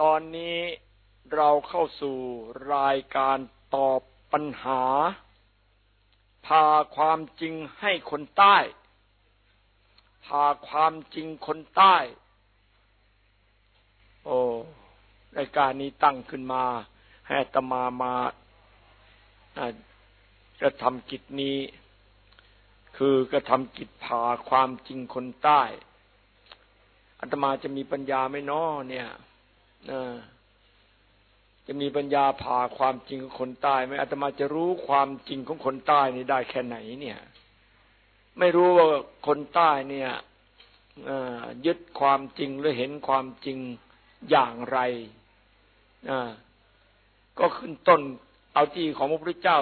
ตอนนี้เราเข้าสู่รายการตอบปัญหา พาความจริงให้คนใต้ พาความจริงคนใต้ โอ้รายการนี้ตั้งขึ้นมา ให้ตมามากระทำกิจนี้ คือกระทำกิจพาความจริงคนใต้อัตมาจะมีปัญญาไม่น้อเนี่ย จะมีปัญญาผ่าความจริงของคนใต้ไหมอาตมาจะรู้ความจริงของคนใต้นี่ได้แค่ไหน เนี่ย ไม่รู้ว่าคนใต้เนี่ยยึดความจริงหรือเห็นความจริงอย่างไรก็ขึ้นต้นเอาที่ของพระพุทธเจ้า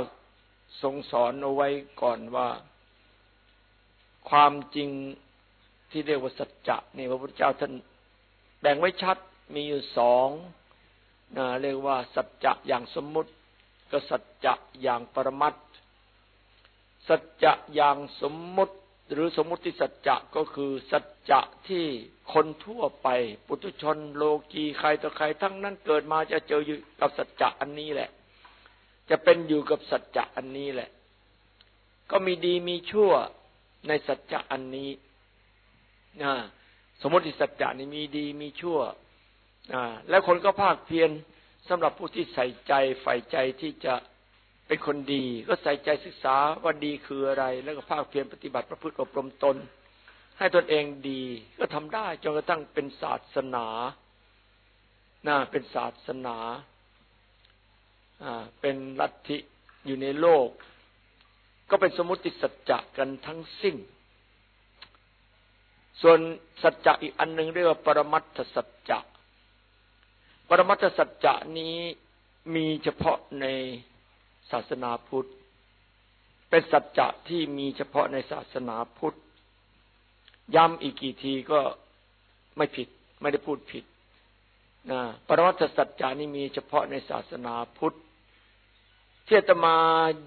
ทรงสอนเอาไว้ก่อนว่า ความจริงที่เรียกว่าสัจจะนี่พระพุทธเจ้าท่านแบ่งไว้ชัด มีอยู่สองนะเรียกว่า สัจจะอย่างสมมุติก็สัจจะอย่างปรมัตสัจจะอย่างสมมุติ หรือสมมุติสัจจะก็คือ สัจจะที่คนทั่วไป ปุถุชนโลกีใครต่อใคร ทั้งนั้นเกิดมาจะเจออยู่กับสัจจะอันนี้แหละ จะเป็นอยู่กับสัจจะอันนี้แหละ ก็มีดีมีชั่วในสัจจะอันนี้สมมติสัจจะนี่มีดีมีชั่ว แล้วคนก็ภาคเพียรสำหรับผู้ที่ใส่ใจใฝ่ใจที่จะเป็นคนดี ก็ใส่ใจศึกษาว่าดีคืออะไร แล้วก็ภาคเพียรปฏิบัติประพฤติอบรมตน ให้ตนเองดีก็ทำได้จนกระทั่งเป็นศาสนาน่าเป็นศาสนาเป็นลัทธิอยู่ในโลก ก็เป็นสมมติสัจจะกันทั้งสิ้น ส่วนสัจจะอีกอันหนึ่งเรียกว่าปรมัตถสัจจะ ปรมัตถสัจจะนี้มีเฉพาะในศาสนาพุทธ เป็นสัจจะที่มีเฉพาะในศาสนาพุทธ ย้ำอีกกี่ทีก็ไม่ผิด ไม่ได้พูดผิดนะปรมัตถสัจจานี้มีเฉพาะในศาสนาพุทธที่จะมา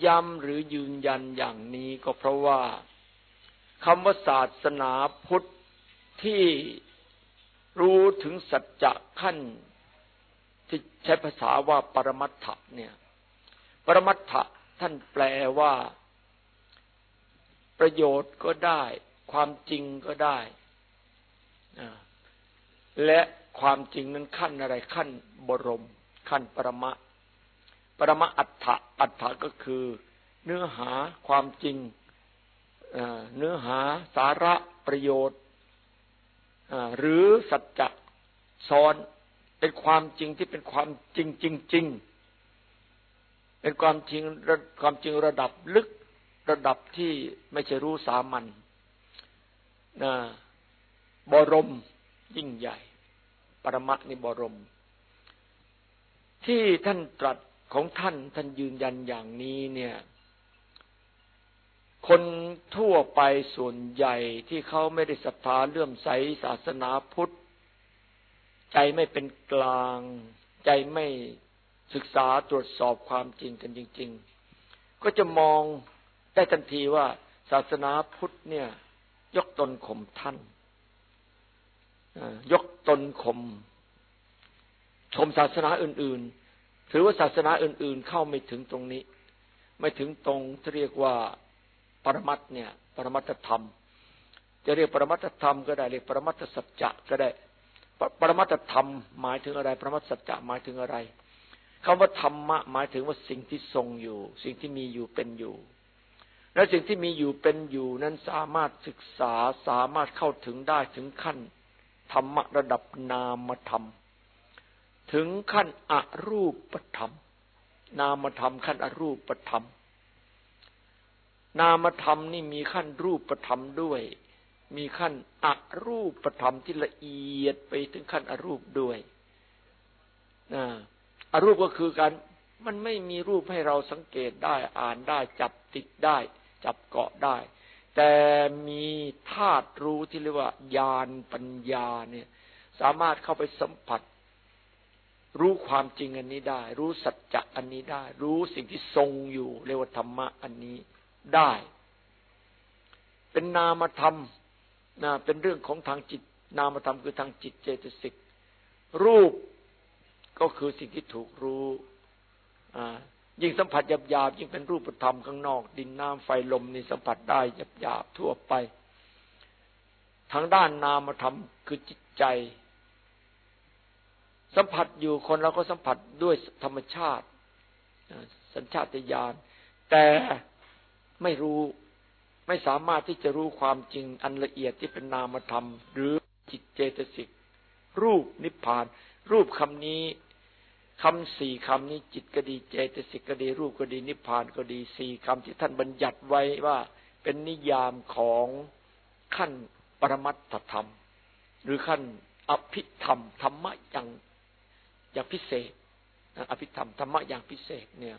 ย้ำหรือยืนยันอย่างนี้ก็เพราะว่าคำว่าศาสนาพุทธที่รู้ถึงสัจจะขั้น ที่ใช้ภาษาว่าปรมัตถะเนี่ย ปรมัตถะท่านแปลว่า ประโยชน์ก็ได้ ความจริงก็ได้ และความจริงนั้นขั้นอะไรขั้นบรม ขั้นปรมะ ปรมะอัฏฐะอัฏฐะก็คือ เนื้อหาความจริงเนื้อหาสาระประโยชน์หรือสัจจะซ้อน เป็นความจริงที่เป็นความจริงจริงจริงเป็นความจริงความจริงระดับลึกระดับที่ไม่ใช่รู้สามัญนะบรมยิ่งใหญ่ ปรมัตนิบรม ที่ท่านตรัสของท่านท่านยืนยันอย่างนี้เนี่ย คนทั่วไปส่วนใหญ่ที่เขาไม่ได้ศรัทธาเลื่อมใสศาสนาพุทธ ใจไม่เป็นกลาง ใจไม่ศึกษาตรวจสอบความจริงกันจริง ๆ ก็จะมองได้ทันทีว่า ศาสนาพุทธเนี่ย ยกตนข่มท่านยกตนข่มชมศาสนาอื่น ๆ ถือว่าศาสนาอื่น ๆ เข้าไม่ถึงตรงนี้ ไม่ถึงตรงที่เรียกว่าปรมัตเนี่ย ปรมัตธรรม จะเรียกปรมัตธรรมก็ได้เรียกปรมัตสัจจะก็ได้ ปรมัตธรรมหมายถึงอะไร ปรมัตสัจจะหมายถึงอะไรคำว่าธรรมะหมายถึงว่าสิ่งที่ทรงอยู่ สิ่งที่มีอยู่เป็นอยู่ และสิ่งที่มีอยู่เป็นอยู่นั้นสามารถศึกษาสามารถเข้าถึงได้ถึงขั้น ธรรมะระดับนามธรรม ถึงขั้นอรูปธรรม นามธรรมขั้นอรูปธรรม นามธรรมนี่มีขั้นรูปธรรมด้วย มีขั้นอรูปธรรมที่ละเอียดไปถึงขั้นอรูปด้วยนะอรูปก็คือการมันไม่มีรูปให้เราสังเกตได้อ่านได้ จับติดได้ จับเกาะได้ แต่มีธาตุรู้ที่เรียกว่า ญาณปัญญาเนี่ย สามารถเข้าไปสัมผัส รู้ความจริงอันนี้ได้ รู้สัจจะอันนี้ได้ รู้สิ่งที่ทรงอยู่เรียกว่าธรรมะอันนี้ได้ เป็นนามธรรม นะเป็นเรื่องของทางจิต นามธรรมคือทางจิตเจตสิก รูปก็คือสิ่งที่ถูกรู้ยิ่งสัมผัสหยาบๆยิ่งเป็นรูปธรรมข้างนอก ดินน้ำไฟลมนี่สัมผัสได้หยาบๆทั่วไป ทางด้านนามธรรมคือจิตใจ สัมผัสอยู่คนเราก็สัมผัสด้วยธรรมชาติ สัญชาตญาณแต่ไม่รู้ ไม่สามารถที่จะรู้ความจริงอันละเอียดที่เป็นนามธรรม หรือจิตเจตสิก รูปนิพพาน รูปคำนี้คำสี่คำนี้จิตก็ดีเจตสิกก็ดี รูปก็ดีนิพพานก็ดีสี่คำที่ท่านบัญญัติไว้ว่าเป็นนิยามของขั้นปรมัตถธรรม หรือขั้นอภิธรรมธรรมะอย่างอย่างพิเศษอภิธรรมธรรมะอย่างพิเศษเนี่ย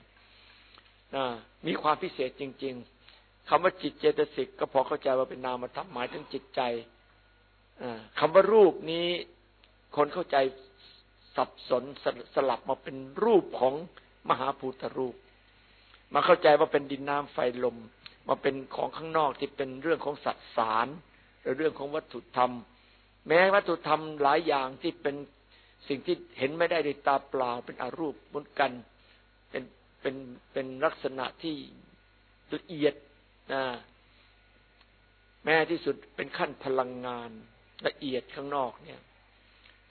มีความพิเศษจริง ๆ คำว่าจิตเจตสิกก็พอเข้าใจว่าเป็นนามธรรมหมายถึงจิตใจคำว่ารูปนี้คนเข้าใจสับสนสสลับมาเป็นรูปของมหาภูตรูป มาเข้าใจว่าเป็นดินน้ำไฟลม มาเป็นของข้างนอกที่เป็นเรื่องของสัตสารหรือเรื่องของวัตถุธรรม แม้วัตถุธรรมหลายอย่างที่เป็นสิ่งที่เห็นไม่ได้ด้วยตาเปล่าเป็นอรูปเหมือนกัน เป็นเป็นเป็นลักษณะที่ละเอียด แม้ที่สุดเป็นขั้นพลังงานละเอียดข้างนอกเนี่ย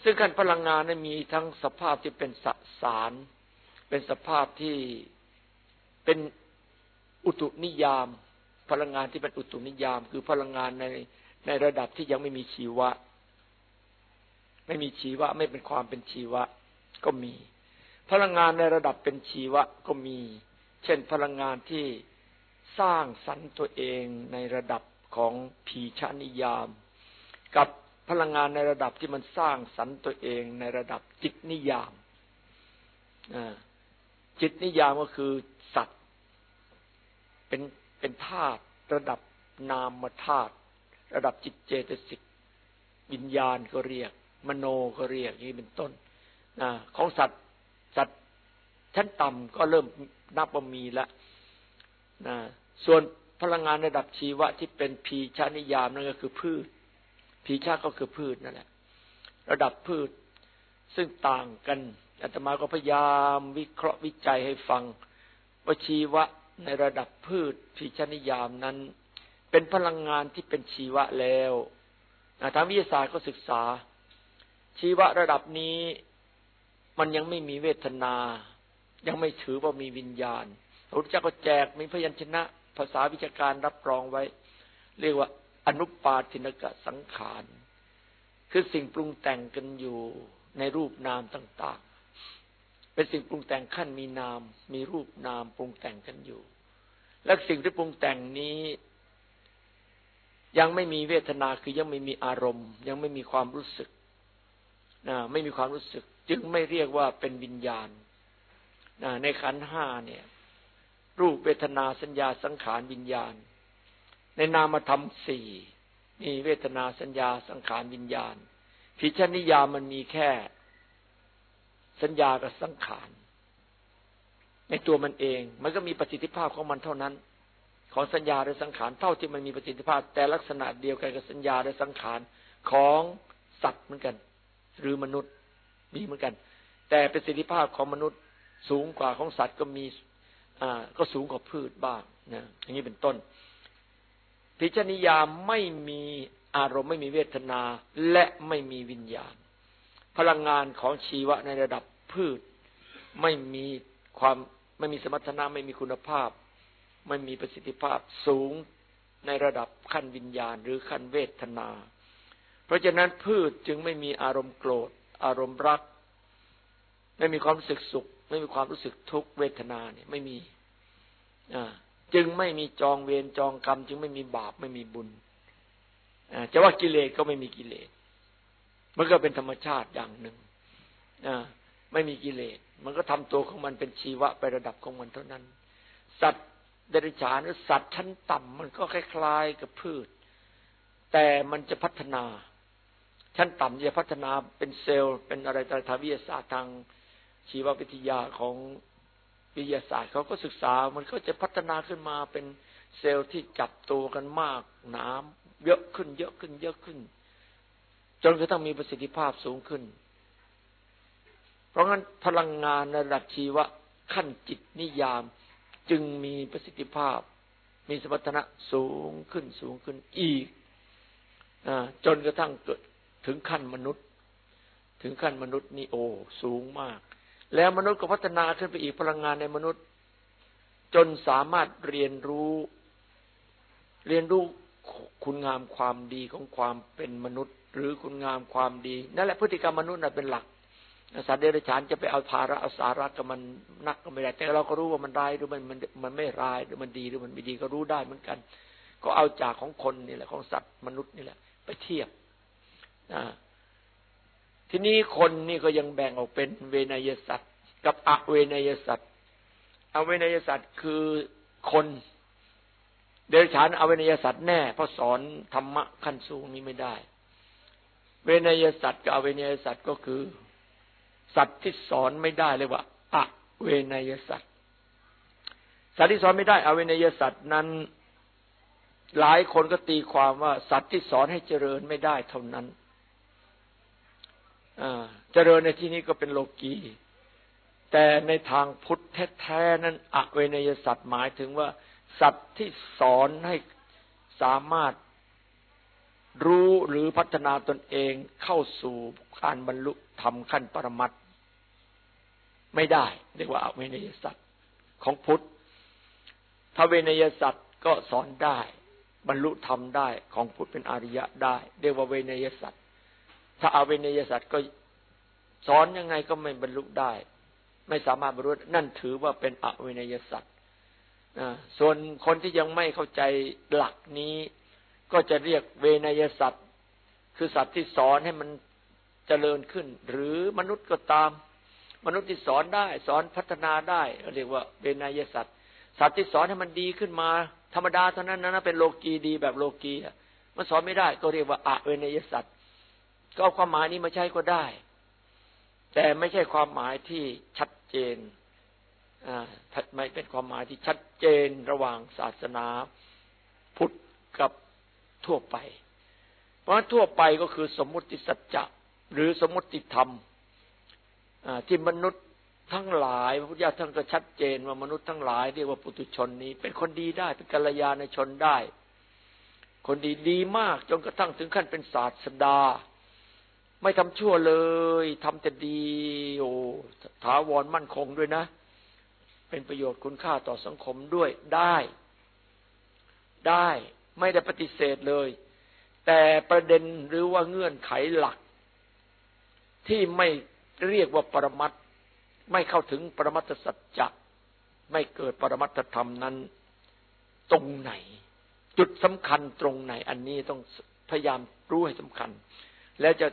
ซึ่งขั้นพลังงานนั้นมีทั้งสภาพที่เป็นสสาร เป็นสภาพที่เป็นอุตุนิยาม พลังงานที่เป็นอุตุนิยาม คือพลังงานในในระดับที่ยังไม่มีชีวะ ไม่มีชีวะ ไม่เป็นความเป็นชีวะ ก็มี พลังงานในระดับเป็นชีวะก็มี เช่นพลังงานที่ สร้างสรรค์ตัวเองในระดับของผีชานิยาม กับพลังงานในระดับที่มันสร้างสรรค์ตัวเองในระดับจิตนิยามจิตนิยามก็คือสัตว์ เป็นเป็นธาตุระดับนามธาตุระดับจิตเจตสิกวิญญาณก็เรียก มโนก็เรียกนี้เป็นต้นของสัตว์สัตว์ชั้นต่ำก็เริ่มนับว่ามีละนะ ส่วนพลังงานระดับชีวะที่เป็นพีชานิยามนั่นก็คือพืชผีชาก็คือพืชนั่นแหละ ระดับพืชซึ่งต่างกันอาตมาก็พยายามวิเคราะห์วิจัยให้ฟังว่าชีวะในระดับพืชผีชนิยามนั้น เป็นพลังงานที่เป็นชีวะแล้วทางวิทยาศาสตร์ก็ศึกษา ชีวะระดับนี้มันยังไม่มีเวทนา ยังไม่ถือว่ามีวิญญาณพระพุทธเจ้าก็แจกมีพยัญชนะ ภาษาวิชาการรับรองไว้ เรียกว่าอนุปาทินกะสังขาร คือสิ่งปรุงแต่งกันอยู่ในรูปนามต่างๆ เป็นสิ่งปรุงแต่งขั้นมีนาม มีรูปนามปรุงแต่งกันอยู่ และสิ่งที่ปรุงแต่งนี้ ยังไม่มีเวทนาคือยังไม่มีอารมณ์ ยังไม่มีความรู้สึกนะไม่มีความรู้สึก จึงไม่เรียกว่าเป็นวิญญาณนะในขันห้าเนี่ย รูปเวทนาสัญญาสังขารวิญญาณ ในนามธรรมสี่มีเวทนาสัญญาสังขารวิญญาณพิชนิยามันมีแค่ สัญญากับสังขาร ในตัวมันเอง มันก็มีประสิทธิภาพของมันเท่านั้น ของสัญญาและสังขารเท่าที่มันมีประสิทธิภาพ แต่ลักษณะเดียวกันกับสัญญาและสังขารของสัตว์เหมือนกัน หรือมนุษย์มีเหมือนกัน แต่ประสิทธิภาพของมนุษย์สูงกว่าของสัตว์ก็มี อ่า ก็สูงกว่าพืชบ้างนะอย่างนี้เป็นต้น พิจนิยามไม่มีอารมณ์ไม่มีเวทนาและไม่มีวิญญาณ พลังงานของชีวะในระดับพืช ไม่มีความไม่มีสมรรถนะไม่มีคุณภาพ ไม่มีประสิทธิภาพสูงในระดับขั้นวิญญาณหรือขั้นเวทนา เพราะฉะนั้นพืชจึงไม่มีอารมณ์โกรธ อารมณ์รัก ไม่มีความรู้สึกสุข ไม่มีความรู้สึกทุกเวทนาเนี่ยไม่มีอจึงไม่มีจองเวรจองกรรม จึงไม่มีบาปไม่มีบุญจะว่ากิเลสก็ไม่มีกิเลส มันก็เป็นธรรมชาติอย่างหนึ่งไม่มีกิเลส มันก็ทำตัวของมันเป็นชีวะไประดับของมันเท่านั้น สัตว์เดรัจฉานหรือสัตว์ชั้นต่ำมันก็คล้ายๆกับพืช แต่มันจะพัฒนา ชั้นต่ำจะพัฒนาเป็นเซลล์เป็นอะไรทางวิทยาศาสตร์ทาง ชีววิทยาของวิทยาศาสตร์เขาก็ศึกษา มันก็จะพัฒนาขึ้นมาเป็นเซลล์ที่จับตัวกันมากนามเยอะขึ้น เยอะขึ้น เยอะขึ้น จนกระทั่งมีประสิทธิภาพสูงขึ้น เพราะงั้นพลังงานระดับชีวะขั้นจิตนิยามจึงมีประสิทธิภาพ มีสมรรถนะสูงขึ้นสูงขึ้นอีกอจนกระทั่งเกิดถึงขั้นมนุษย์ ถึงขั้นมนุษย์นี่โอสูงมาก แล้วมนุษย์ก็พัฒนาขึ้นไปอีกพลังงานในมนุษย์ จนสามารถเรียนรู้ เรียนรู้คุณงามความดีของความเป็นมนุษย์ หรือคุณงามความดี นั่นแหละพฤติกรรมมนุษย์น่ะเป็นหลักสัตว์เดรัจฉานจะไปเอาภาระเอาสาระกับมันนักก็ไม่ได้ แต่เราก็รู้ว่ามันร้ายหรือมันมันมันไม่ร้ายหรือมันดีหรือมันไม่ดีก็รู้ได้เหมือนกัน ก็เอาจากของคนนี่แหละของสัตว์มนุษย์นี่แหละ ไปเทียบ ทีนี้คนนี่ก็ยังแบ่งออกเป็นเวนยสัตว์กับอเวนยสัตว์อเวนยสัตว์คือคนเดรัจฉานอเวนยสัตว์แน่เพราะสอนธรรมะขั้นสูงนี้ไม่ได้ เวนยสัตว์กับอเวนยสัตว์ก็คือ สัตว์ที่สอนไม่ได้เลยว่าอเวนยสัตว์สัตว์ที่สอนไม่ได้ อเวนยสัตว์นั้น หลายคนก็ตีความว่า สัตว์ที่สอนให้เจริญไม่ได้เท่านั้น เจริญในที่นี้ก็เป็นโลกีแต่ในทางพุทธแท้ๆนั้นอเวนยสัตว์หมายถึงว่า สัตว์ที่สอนให้สามารถรู้หรือพัฒนาตนเองเข้าสู่การบรรลุธรรมขั้นปรมัตไม่ได้ เรียกว่าอเวนยสัตว์ของพุทธถ้าเวนยสัตว์ก็สอนได้ บรรลุธรรมได้ของพุทธเป็นอริยะได้ เรียกว่าเวนยสัตว ถ้าอเวนยสัตว์ก็สอนยังไงก็ไม่บรรลุได้ ไม่สามารถบรรลุนั่นถือว่าเป็นอเวนยสัตว์ส่วนคนที่ยังไม่เข้าใจหลักนี้ ก็จะเรียกเวนยสัตว์คือสัตว์ที่สอนให้มันเจริญขึ้น หรือมนุษย์ก็ตาม มนุษย์ที่สอนได้ สอนพัฒนาได้เรียกว่าเป็นยสัตว์สัตว์ที่สอนให้มันดีขึ้นมา ธรรมดาเท่านั้นนะเป็นโลกีดีแบบโลกีมันสอนไม่ได้ก็เรียกว่าอะเวนยสัตว์ ก็เอาความหมายนี้มาใช้ก็ได้ แต่ไม่ใช่ความหมายที่ชัดเจนอ่าไม่เป็นความหมายที่ชัดเจนระหว่างศาสนาพุทธกับทั่วไป เพราะทั่วไปก็คือสมมุติสัจจะหรือสมมติธรรมที่มนุษย์ทั้งหลายพระพุทธเจ้าท่านก็ชัดเจนว่ามนุษย์ทั้งหลายเรียกว่าปุถุชนนี้ เป็นคนดีได้เป็นกัลยาณชนได้ คนดีดีมากจนกระทั่งถึงขั้นเป็นศาสดา ไม่ทำชั่วเลยทำแต่ดี โอ้ถาวรมั่นคงด้วยนะ เป็นประโยชน์คุณค่าต่อสังคมด้วยได้ ได้ไม่ได้ปฏิเสธเลย แต่ประเด็นหรือว่าเงื่อนไขหลัก ที่ไม่เรียกว่าปรมัตไม่เข้าถึงปรมัตสัจจะไม่เกิดปรมัตธรรมนั้น ตรงไหน จุดสำคัญตรงไหน อันนี้ต้องพยายามรู้ให้สำคัญ แล้วจะ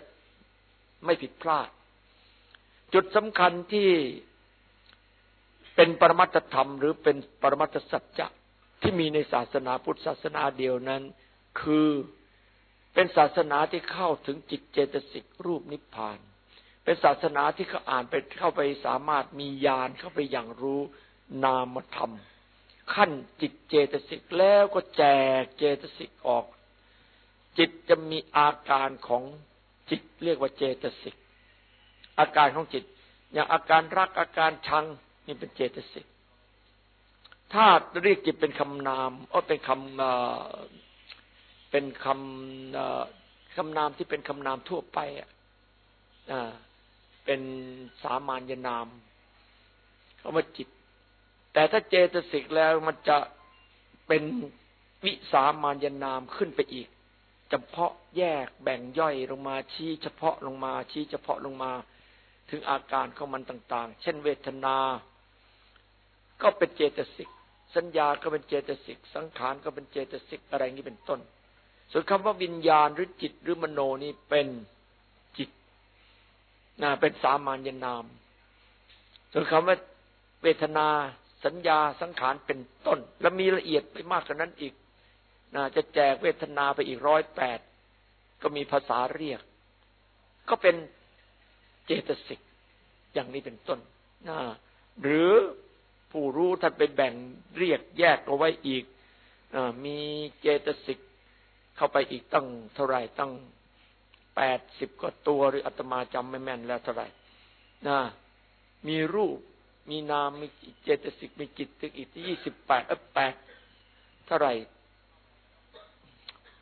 ไม่ผิดพลาด จุดสำคัญที่เป็นปรมัตธรรม หรือเป็นปรมัตสัจจะที่มีในศาสนาพุทธศาสนาเดียวนั้น คือเป็นศาสนาที่เข้าถึงจิตเจตสิกรูปนิพพาน เป็นศาสนาที่เขาอ่านไปเข้าไปสามารถมีญาณเข้าไปอย่างรู้นามธรรม ขั้นจิตเจตสิกแล้วก็แจกเจตสิกออก จิตจะมีอาการของ จิตเรียกว่าเจตสิก อาการของจิต อย่างอาการรักอาการชังนี่เป็นเจตสิก ถ้าเรียกจิตเป็นคำนามอ๋อเป็นคำเป็นคำคำนามที่เป็นคำนามทั่วไปอะเป็นสามัญนามเขาว่าจิต แต่ถ้าเจตสิกแล้วมันจะเป็นวิสามัญนามขึ้นไปอีก เฉพาะแยกแบ่งย่อยลงมาชี้เฉพาะลงมา ชี้เฉพาะลงมา ถึงอาการของมันต่าง ๆ เช่นเวทนา ก็เป็นเจตสิก สัญญาก็เป็นเจตสิก สังขารก็เป็นเจตสิกอะไรนี้เป็นต้น ส่วนคำว่าวิญญาณหรือจิตหรือมโนนี้เป็นนะเป็นสามัญนาม ส่วนคำว่าเวทนาสัญญาสังขารเป็นต้น แล้วมีละเอียดไปมากกว่านั้นอีก นะจะแจกเวทนาไปอีกร้อยแปดก็มีภาษาเรียก ก็เป็นเจตสิกอย่างนี้เป็นต้นนะหรือผู้รู้ท่านไปแบ่งเรียกแยกเอาไว้อีกมีเจตสิกเข้าไปอีกตั้งเท่าไรตั้งแปดสิบกว่าตัวหรืออาตมาจำไม่แม่นแล้วเท่าไหร่นะมีรูป มีนามมีเจตสิกมีจิตตึกอีกที่ยี่สิบแปดเออแปดเท่าไหร่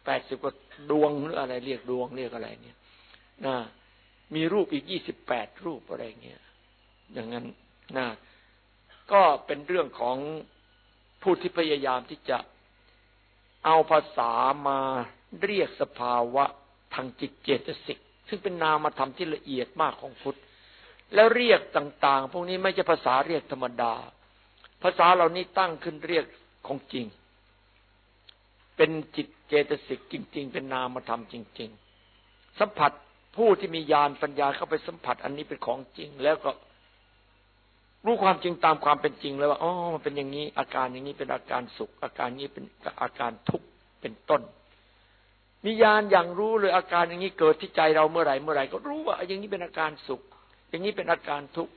แปดสิบกว่าดวงหรืออะไรเรียกดวงเรียกอะไรเนี่ยนะมีรูปอีกยี่สิบแปดรูปอะไรเงี้ยอย่างนั้นนะก็เป็นเรื่องของผู้ที่พยายามที่จะเอาภาษามาเรียกสภาวะทางจิตเจตสิก ซึ่งเป็นนามธรรมที่ละเอียดมากของพุทธ แล้วเรียกต่าง ๆ พวกนี้ไม่ใช่ภาษาเรียกธรรมดา ภาษาเหล่านี้ตั้งขึ้นเรียกของจริง เป็นจิตเจตสิกจริง ๆ เป็นนามธรรมจริง ๆ สัมผัสผู้ที่มีญาณปัญญาเข้าไปสัมผัส อันนี้เป็นของจริง แล้วก็รู้ความจริงตามความเป็นจริงแล้วว่าอ๋อมันเป็นอย่างนี้ อาการอย่างนี้เป็นอาการสุข อาการนี้เป็นอาการทุกข์เป็นต้น มีญาณอย่างรู้เลยอาการอย่างนี้เกิดที่ใจเราเมื่อไหร่เมื่อไหร่ก็รู้ว่า อย่างนี้เป็นอาการสุข อย่างนี้เป็นอาการทุกข์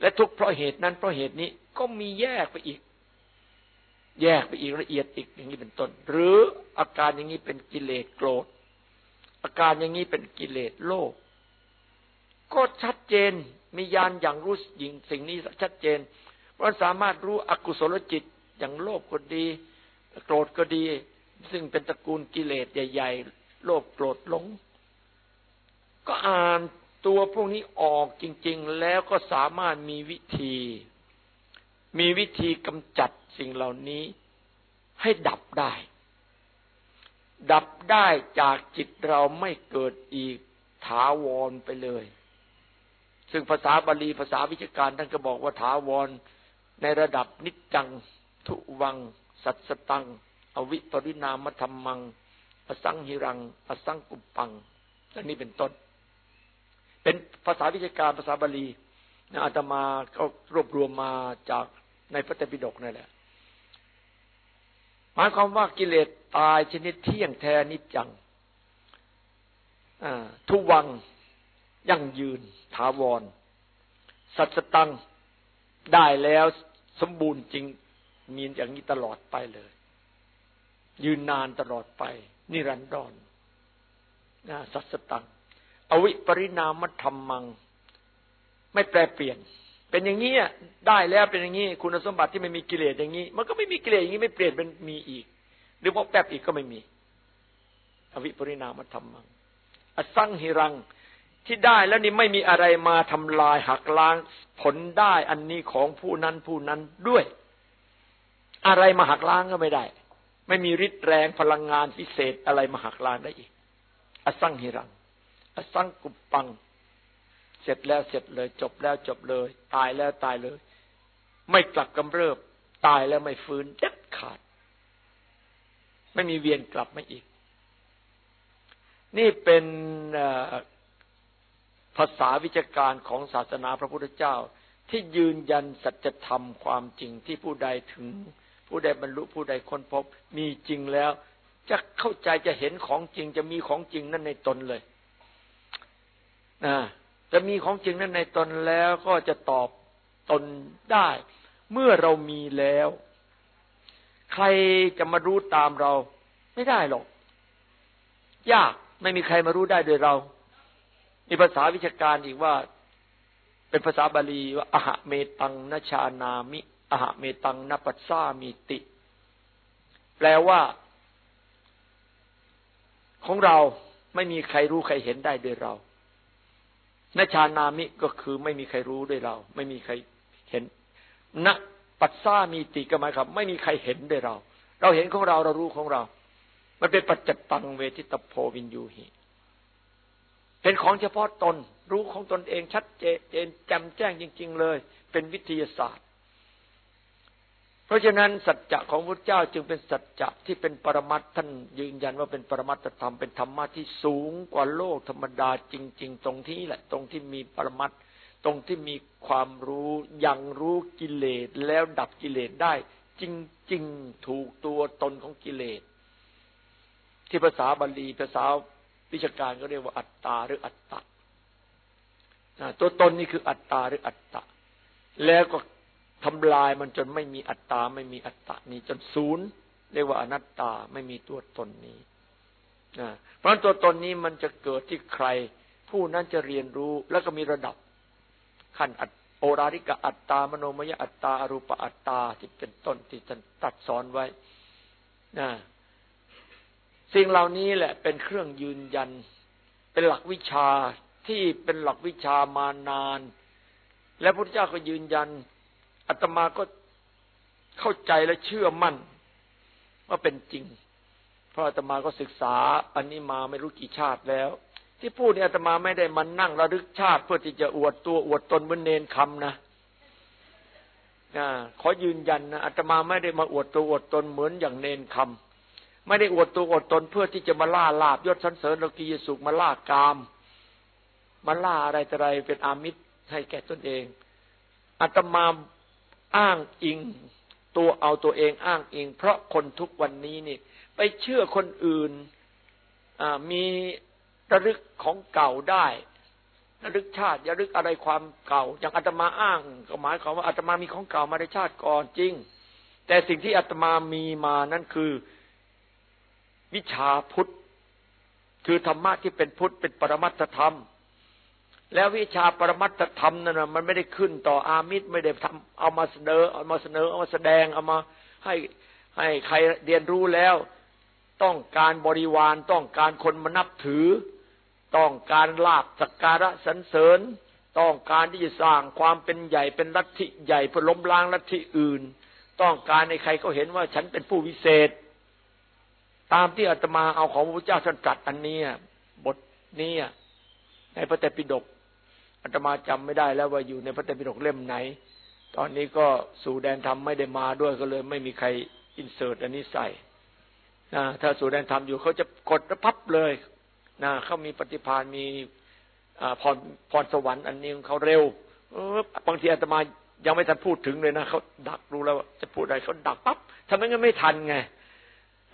และทุกข์เพราะเหตุนั้นเพราะเหตุนี้ก็มีแยกไปอีก แยกไปอีกละเอียดอีกอย่างนี้เป็นต้น หรืออาการอย่างนี้เป็นกิเลสโกรธ อาการอย่างนี้เป็นกิเลสโลภก็ชัดเจนมีญาณอย่างรู้ยิงสิ่งนี้ชัดเจนมันสามารถรู้อกุศลจิตอย่างโลภก็ดี โกรธก็ดี ซึ่งเป็นตระกูลกิเลสใหญ่ ๆ โลภโกรธหลง ก็อ่านตัวพวกนี้ออกจริง ๆ แล้วก็สามารถมีวิธี มีวิธีกำจัด สิ่งเหล่านี้ให้ดับได้ ดับได้จากจิตเราไม่เกิดอีกถาวรไปเลย ซึ่งภาษาบาลีภาษาวิชาการท่านก็บอกว่าถาวรในระดับนิจจัง ทุวัง สัตสตัง อวิปริณามธรรมัง อสังหิรัง อสังกุปปังอันนี้เป็นต้น เป็นภาษาวิชาการภาษาบาลีอาตมาก็รวบรวมมาจากในพระเตปิฎกนั่นแหละ หมายความว่ากิเลสตายชนิดเที่ยงแท้นิจจังทุวังยั่งยืน ถาวร สัจตังได้แล้วสมบูรณ์จริง มีอย่างนี้ตลอดไปเลย ยืนนานตลอดไป นิรันดรสัจตัง อวิปริณามธรรมัง ไม่แปรเปลี่ยน เป็นอย่างนี้ได้แล้วเป็นอย่างนี้คุณสมบัติที่ไม่มีกิเลสอย่างนี้ มันก็ไม่มีกิเลสอย่างนี้ไม่เปลี่ยนเป็นมีอีก หรือพอแป๊บอีกก็ไม่มี อวิปริณามธรรมังอสังหิรังที่ได้แล้วนี่ไม่มีอะไรมาทำลายหักล้างผลได้อันนี้ของผู้นั้นผู้นั้นด้วย อะไรมาหักล้างก็ไม่ได้ ไม่มีฤทธิ์แรงพลังงานพิเศษอะไรมาหักล้างได้อีก อสังหิรัง อสังกุปปัง เสร็จแล้วเสร็จเลย จบแล้วจบเลย ตายแล้วตายเลย ไม่กลับกำเริบ ตายแล้วไม่ฟื้นเด็ดขาด ไม่มีเวียนกลับมาอีก นี่เป็นภาษาวิจการของศาสนาพระพุทธเจ้า ที่ยืนยันสัจธรรมความจริงที่ผู้ใดถึง ผู้ใดบรรลุผู้ใดค้นพบ มีจริงแล้ว จะเข้าใจจะเห็นของจริงจะมีของจริงนั่นในตนเลยนะ จะมีของจริงนั่นในตนแล้วก็จะตอบตนได้ เมื่อเรามีแล้ว ใครจะมารู้ตามเรา ไม่ได้หรอก ยากไม่มีใครมารู้ได้โดยเรา มีภาษาวิชาการอีกว่า เป็นภาษาบาลีว่าอหะเมตังนชานามิอหะเมตังนปัสสามิติ แปลว่า ของเราไม่มีใครรู้ใครเห็นได้โดยเรา นชานามิก็คือไม่มีใครรู้ด้วยเรา ไม่มีใครเห็นนปัสซามีติก็หมายความไม่มีใครเห็นด้วยเรา เราเห็นของเราเรารู้ของเรา มันเป็นปัจจตังเวทิตโพวินยูหิเป็นของเฉพาะตน รู้ของตนเองชัดเจนแจ่มแจ้งจริง ๆ เลย เป็นวิทยาศาสตร์ เพราะฉะนั้นสัจจะของพระเจ้าจึงเป็นสัจจะที่เป็นปรมัตท่านยืนยันว่าเป็นปรมัตธรรมเป็นธรรมะที่สูงกว่าโลกธรรมดาจริง ๆ ตรงที่แหละ ตรงที่มีปรมัตตรงที่มีความรู้ยังรู้กิเลสแล้วดับกิเลสได้ จริง ๆ ถูกตัวตนของกิเลส ที่ภาษาบาลีภาษาวิชาการก็เรียกว่าอัตตาหรืออัตตะตัวตนนี่คืออัตตาหรืออัตตะแล้วก็ ทำลายมันจนไม่มีอัตตา ไม่มีอัตตะนี้จนศูนย์เรียกว่าอนัตตาไม่มีตัวตนนี้เพราะตัวตนนี้มันจะเกิดที่ใคร ผู้นั้นจะเรียนรู้แล้วก็มีระดับขั้นโอราริกะอัตตามโนมยอัตตาอรูปอัตตาที่เป็นต้นที่ท่านตัดสอนไว้นะสิ่งเหล่านี้แหละเป็นเครื่องยืนยัน เป็นหลักวิชาที่เป็นหลักวิชามานาน และพระพุทธเจ้าก็ยืนยัน อาตมาก็เข้าใจและเชื่อมั่นว่าเป็นจริง เพราะอาตมาก็ศึกษาอันนี้มาไม่รู้กี่ชาติแล้ว ที่พูดเนี่ยอาตมาไม่ได้มานั่งระลึกชาติ เพื่อที่จะอวดตัวอวดตนบนเนนคำนะขอยืนยันนะอาตมาไม่ได้มาอวดตัวอวดตนเหมือนอย่างเนนคำไม่ได้อวดตัวอวดตนเพื่อที่จะมาล่าลาบยศสันเสริญโลกียสุขมาล่ากามมาล่าอะไรแต่อะไรเป็นอามิตรให้แก่ตนเองอาตมา อ้างอิง ตัวเอาตัวเองอ้างอิง เพราะคนทุกวันนี้นี่ ไปเชื่อคนอื่นมีระลึกของเก่าได้ระลึกชาติระลึกอะไรความเก่าอย่างอาตมาอ้างก็หมายความว่าอาตมามีของเก่ามาในชาติก่อนจริง แต่สิ่งที่อาตมามีมานั่นคือวิชาพุทธ คือธรรมะที่เป็นพุทธเป็นปรมัตธรรม แล้ววิชาปรมัตถธรรมนั่นมันไม่ได้ขึ้นต่ออามิตรไม่ได้ทำเอามาเสนอเอามาเสนอเอามาแสดงเอามาให้ให้ใครเรียนรู้แล้ว ต้องการบริวารต้องการคนมานับถือ ต้องการลาบสักการะสรรเสริญ ต้องการที่จะสร้างความเป็นใหญ่เป็นลัทธิใหญ่เพื่อล้มล้างลัทธิอื่น ต้องการในใครก็เห็นว่าฉันเป็นผู้วิเศษ ตามที่อาตมาเอาของพระพุทธเจ้าท่านตรัสอันนี้บทนี้ในพระเตปิฎก อาตมาจำไม่ได้แล้วว่าอยู่ในพระไตรปิฎกเล่มไหน ตอนนี้ก็สู่แดนธรรมไม่ได้มาด้วยก็เลย ไม่มีใครอินเสิร์ตอันนี้ใส่นะถ้าสู่แดนธรรมอยู่เขาจะกดพับเลยนะเขามีปฏิภาณมีพรพรสวรรค์อันนี้ของเขาเร็วบางทีอาตมายังไม่ทันพูดถึงเลยนะเขาดักรู้แล้วจะพูดอะไรเขาดักปั๊บทำไมงั้นไม่ทันไง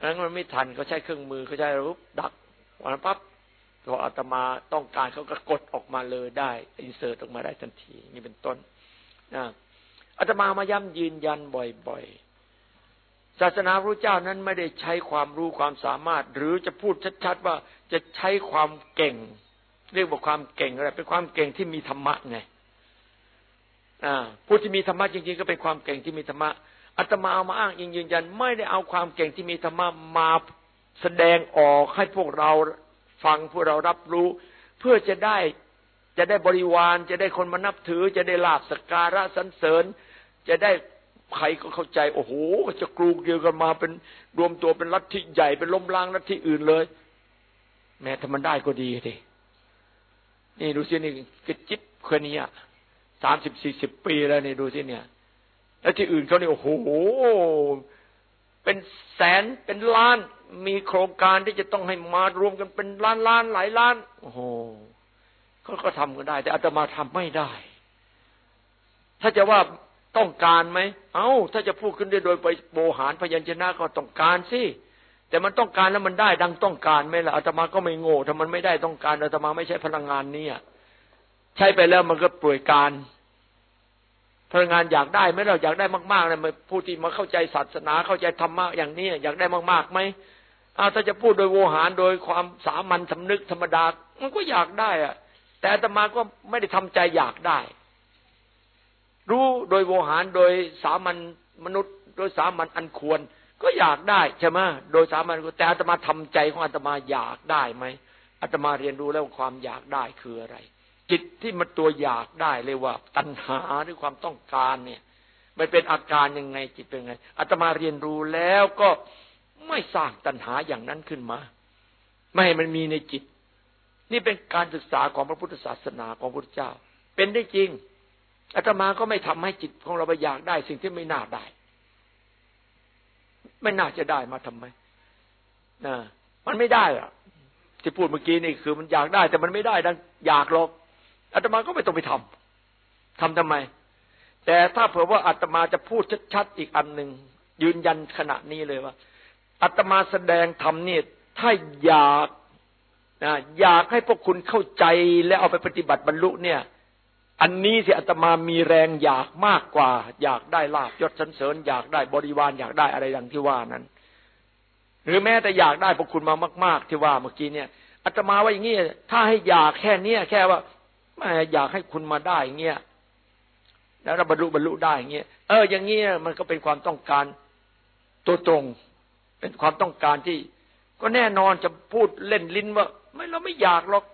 งั้นมันไม่ทันเขาใช้เครื่องมือเขาใช้รูปดักวันปั๊บ พออาตมาต้องการเขาก็กดออกมาเลยได้อินเสิร์ตออกมาได้ทันที นี่เป็นต้นนะอาตมามาย้ำยืนยันบ่อยๆ ศาสนาพระเจ้านั้นไม่ได้ใช้ความรู้ความสามารถ หรือจะพูดชัดๆว่าจะใช้ความเก่ง เรียกว่าความเก่งอะไรเป็นความเก่งที่มีธรรมะไงผู้ที่มีธรรมะจริงๆ ก็เป็นความเก่งที่มีธรรมะอาตมาเอามาอ้างอิงยืนยัน ไม่ได้เอาความเก่งที่มีธรรมะมาแสดงออกให้พวกเรา ฟังเพวกเรารับรู้ เพื่อจะได้จะได้บริวารจะได้คนมานับถือ จะได้ลาบสการะสรรเสริญ จะได้ใครก็เข้าใจ โอ้โหจะกรูเกี่ยวกันมาเป็นรวมตัวเป็นลัทธิใหญ่เป็นล้มล้างลัทธิอื่นเลย แม้ถ้ามันได้ก็ดีดินี่ดูสินี่กระจิบเคนี้สามสิบสี่สิบปีแล้วนี่ดูสิเนี่ย แล้วที่อื่นเขาเนี่ยโอ้โห เป็นแสนเป็นล้าน มีโครงการที่จะต้องให้มารวมกันเป็นล้านล้านหลายล้าน โอ้โหเขาก็ทำกันได้ แต่อาตมาทำไม่ได้ ถ้าจะว่าต้องการไหม เอา้า ถ้าจะพูดขึ้นได้โดยไปโบหารพยัญชนะก็ต้องการสิแต่มันต้องการแล้วมันได้ดังต้องการไหมล่ะอาตมาก็ไม่โง่ถ้ามันไม่ได้ต้องการอาตมาไม่ใช่พลังงานนี้ใช้ไปแล้วมันก็ป่วยการ พลังงานอยากได้ไหมเราอยากได้มากๆเลยผู้ที่มาเข้าใจศาสนาเข้าใจธรรมะอย่างนี้อยากได้มากๆไหมอาถ้าจะพูดโดยโวหารโดยความสามัญสำนึกธรรมดา มันก็อยากได้อะแต่อาตมาก็ไม่ได้ทำใจอยากได้ รู้โดยโวหารโดยสามัญมนุษย์ โดยสามัญอันควร ก็อยากได้ใช่ไหมโดยสามัญแต่อาตมาทำใจของอาตมาอยากได้ไหมอาตมาเรียนรู้แล้วความอยากได้คืออะไร จิตที่มันตัวอยากได้เลยว่า ตัณหาหรือความต้องการเนี่ย มันเป็นอาการยังไงจิตเป็นไงอาตมาเรียนรู้แล้วก็ไม่สร้างตัณหาอย่างนั้นขึ้นมา ไม่ให้มันมีในจิต นี่เป็นการศึกษาของพระพุทธศาสนาของพระพุทธเจ้า เป็นได้จริงอาตมาก็ไม่ทำให้จิตของเราไปอยากได้ สิ่งที่ไม่น่าได้ ไม่น่าจะได้มาทำไมนะมันไม่ได้อะที่พูดเมื่อกี้นี่คือมันอยากได้ แต่มันไม่ได้ดังอยากหรอก อาตมาก็ไม่ต้องไปทำทำทำไม แต่ถ้าเผื่อว่าอาตมาจะพูดชัดๆอีกอันหนึ่งยืนยันขณะนี้เลยว่าอาตมาแสดงธรรมนี่ถ้าอยากนะอยากให้พวกคุณเข้าใจและเอาไปปฏิบัติบรรลุเนี่ย อันนี้สิอาตมามีแรงอยากมากกว่า อยากได้ลาบยศสันเสริญ อยากได้บริวารอยากได้อะไรดังที่ว่านั้น หรือแม้แต่อยากได้พวกคุณมามาก ๆ ที่ว่าเมื่อกี้เนี่ยอาตมาว่าอย่างนี้ถ้าให้อยากแค่เนี้ยแค่ว่า ไม่อยากให้คุณมาได้เงี้ยแล้วเราบรรลุบรรลุได้เงี้ยเออ อย่างเงี้ยมันก็เป็นความต้องการตัวตรง เป็นความต้องการที่ ก็แน่นอนจะพูดเล่นลิ้นว่า ไม่เราไม่อยากหรอก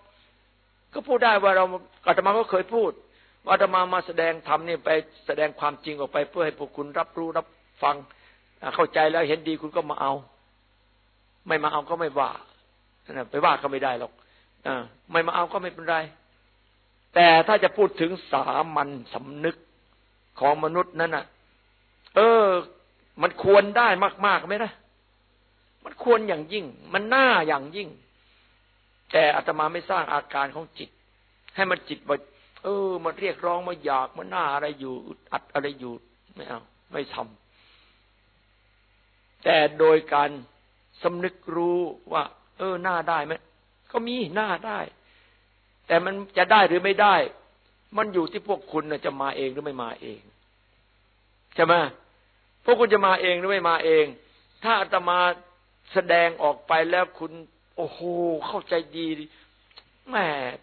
ก็พูดได้ว่าเราอาตมาก็เคยพูดว่าอาตมามาแสดงธรรมนี่ไปแสดงความจริงออกไปเพื่อให้พวกคุณรับรู้รับฟังเข้าใจแล้วเห็นดีคุณก็มาเอา ไม่มาเอาก็ไม่ว่าไปว่าก็ไม่ได้หรอกอไม่มาเอาก็ไม่เป็นไร แต่ถ้าจะพูดถึงสามัญสำนึกของมนุษย์นั้นอะ เออ มันควรได้มากๆไหมนะมันควรอย่างยิ่ง มันน่าอย่างยิ่ง แต่อาตมาไม่สร้างอาการของจิต ให้มันจิตว่าเออ มันเรียกร้องมาอยากมันหน้าอะไรอยู่อัดอะไรอยู่ไม่เอาไม่ทำแต่โดยการสำนึกรู้ว่า เออหน้าได้ไหมก็มีหน้าได้ แต่มันจะได้หรือไม่ได้ มันอยู่ที่พวกคุณจะมาเองหรือไม่มาเองใช่ไหมพวกคุณจะมาเองหรือไม่มาเอง ถ้าอาตมาแสดงออกไปแล้วคุณ โอ้โหเข้าใจดีแหม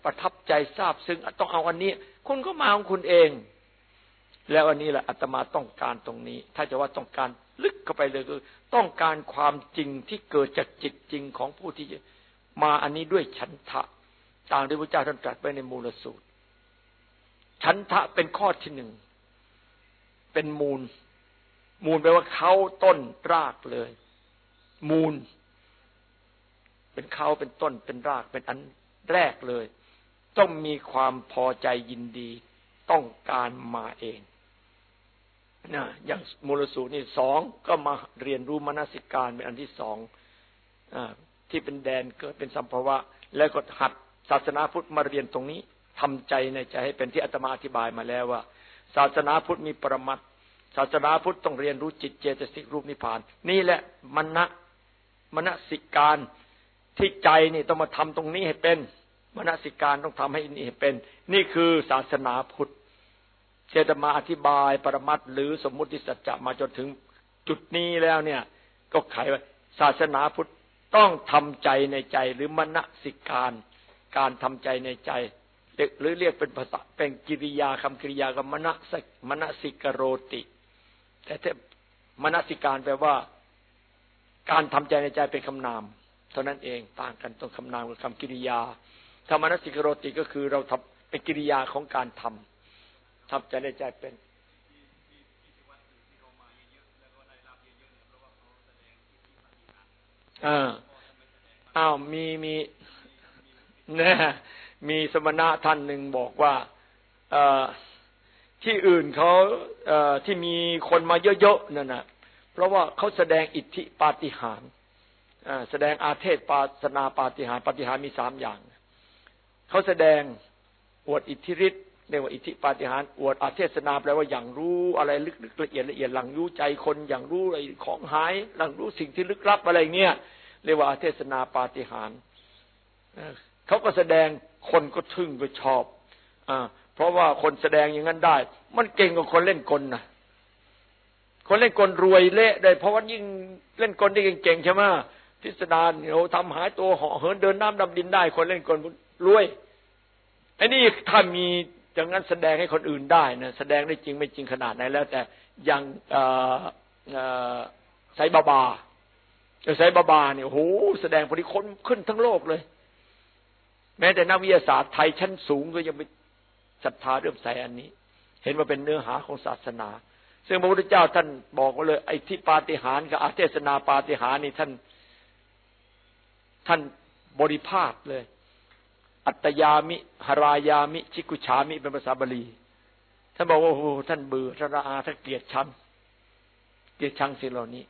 ประทับใจทราบซึ่งต้องเอาอันนี้ คุณก็มาของคุณเอง แล้วอันนี้แหละอาตมาต้องการตรงนี้ ถ้าจะว่าต้องการลึกเข้าไปเลยคือ ต้องการความจริงที่เกิดจากจิตจริงของผู้ที่มาอันนี้ด้วยฉันทะ ตามที่พระเจ้าท่านตรัสไว้ในมูลสูตร ฉันทะเป็นข้อที่หนึ่ง เป็นมูล มูลแปลว่าเขาต้นรากเลย มูล เป็นเขาเป็นต้นเป็นรากเป็นอันแรกเลย ต้องมีความพอใจยินดี ต้องการมาเองนะอย่างมูลสูตรนี่สองก็มาเรียนรู้มนสิการเป็นอันที่สองอที่เป็นแดนเกิดเป็นสัมภวะ แล้วก็หัด ศาสนาพุทธมาเรียนตรงนี้ทำใจในใจให้เป็นที่อาตมาอธิบายมาแล้วว่า ศาสนาพุทธมีปรมัตศาสนาพุทธต้องเรียนรู้จิตเจตสิกรูปนิพพาน นี่แหละมณะมณสิการที่ใจนี่ต้องมาทำตรงนี้ให้เป็นมณสิการต้องทำให้นี่เป็น นี่คือศาสนาพุทธเจตมาอธิบายปรมัตหรือสมมุติสัจจะมาจนถึงจุดนี้แล้วเนี่ย ก็ไขว่าศาสนาพุทธต้องทำใจในใจหรือมณสิการ การทำใจในใจหรือเรียกเป็นภาษาเป็นกิริยาคำกิริยากับมณสมณสิกโรติ แต่ถ้ามณสิการแปลว่า การทำใจในใจเป็นคำนาม เท่านั้นเองต่างกันตรงคำนามกับคำกิริยาธรรมนสิกโรติก็คือเราทำเป็นกิริยาของการทำทำใจในใจเป็นอ่าอ้าวมีมี นะมีสมณะท่านหนึ่งบอกว่าที่อื่นเขาที่มีคนมาเยอะๆนั่นนะเพราะว่าเขาแสดงอิทธิปาฏิหาริย์แสดงอาเทศปาสนาปาฏิหาริย์ปาฏิหาริย์มีสามอย่างเขาแสดงอวดอิทธิฤทธิ์เรียกว่าอิทธิปาฏิหาริย์อวดอาเทศนาแปลว่าอย่างรู้อะไรลึกๆละเอียดละเอียดหลังรู้ใจคนอย่างรู้อะไรของหายหลังรู้สิ่งที่ลึกลับอะไรเงี้ยเรียกว่าอาเทศนาปาฏิหาริย์ เขาก็แสดงคนก็ทึ่งก็ชอบอ่าเพราะว่าคนแสดงอย่างนั้นได้ มันเก่งกว่าคนเล่นกลนะคนเล่นกลรวยเละได้เพราะว่ายิ่งเล่นกลได้เก่งๆใช่ไหมพิสดารโอ้ทำหายตัวเหาะเหินเดินน้ำดำดินได้ คนเล่นกลรวยไอ้นี่ถ้ามีอย่างนั้นแสดงให้คนอื่นได้นะแสดงได้จริงไม่จริงขนาดไหนแล้ว แต่อย่างไซบาบาไซบาบาเนี่ยโหแสดงพอดีคนขึ้นทั้งโลกเลย แม้แต่นักวิทยาศาสตร์ไทยชั้นสูงก็ยังไปศรัทธาเรื่องใส่อันนี้ เห็นว่าเป็นเนื้อหาของศาสนา ซึ่งพระพุทธเจ้าท่านบอกว่าเลยไอ้ที่ปาฏิหาริย์กับอาเทศนาปาฏิหาริย์นี่ท่าน ท่านบริภาคเลย อัตยามิหรายามิ ชิกุชามิเป็นภาษาบาลีท่านบอกว่าโอ้ท่านเบื่อท่านระอาท่านเกลียดชังเกลียดชังสิ่งเหล่านี้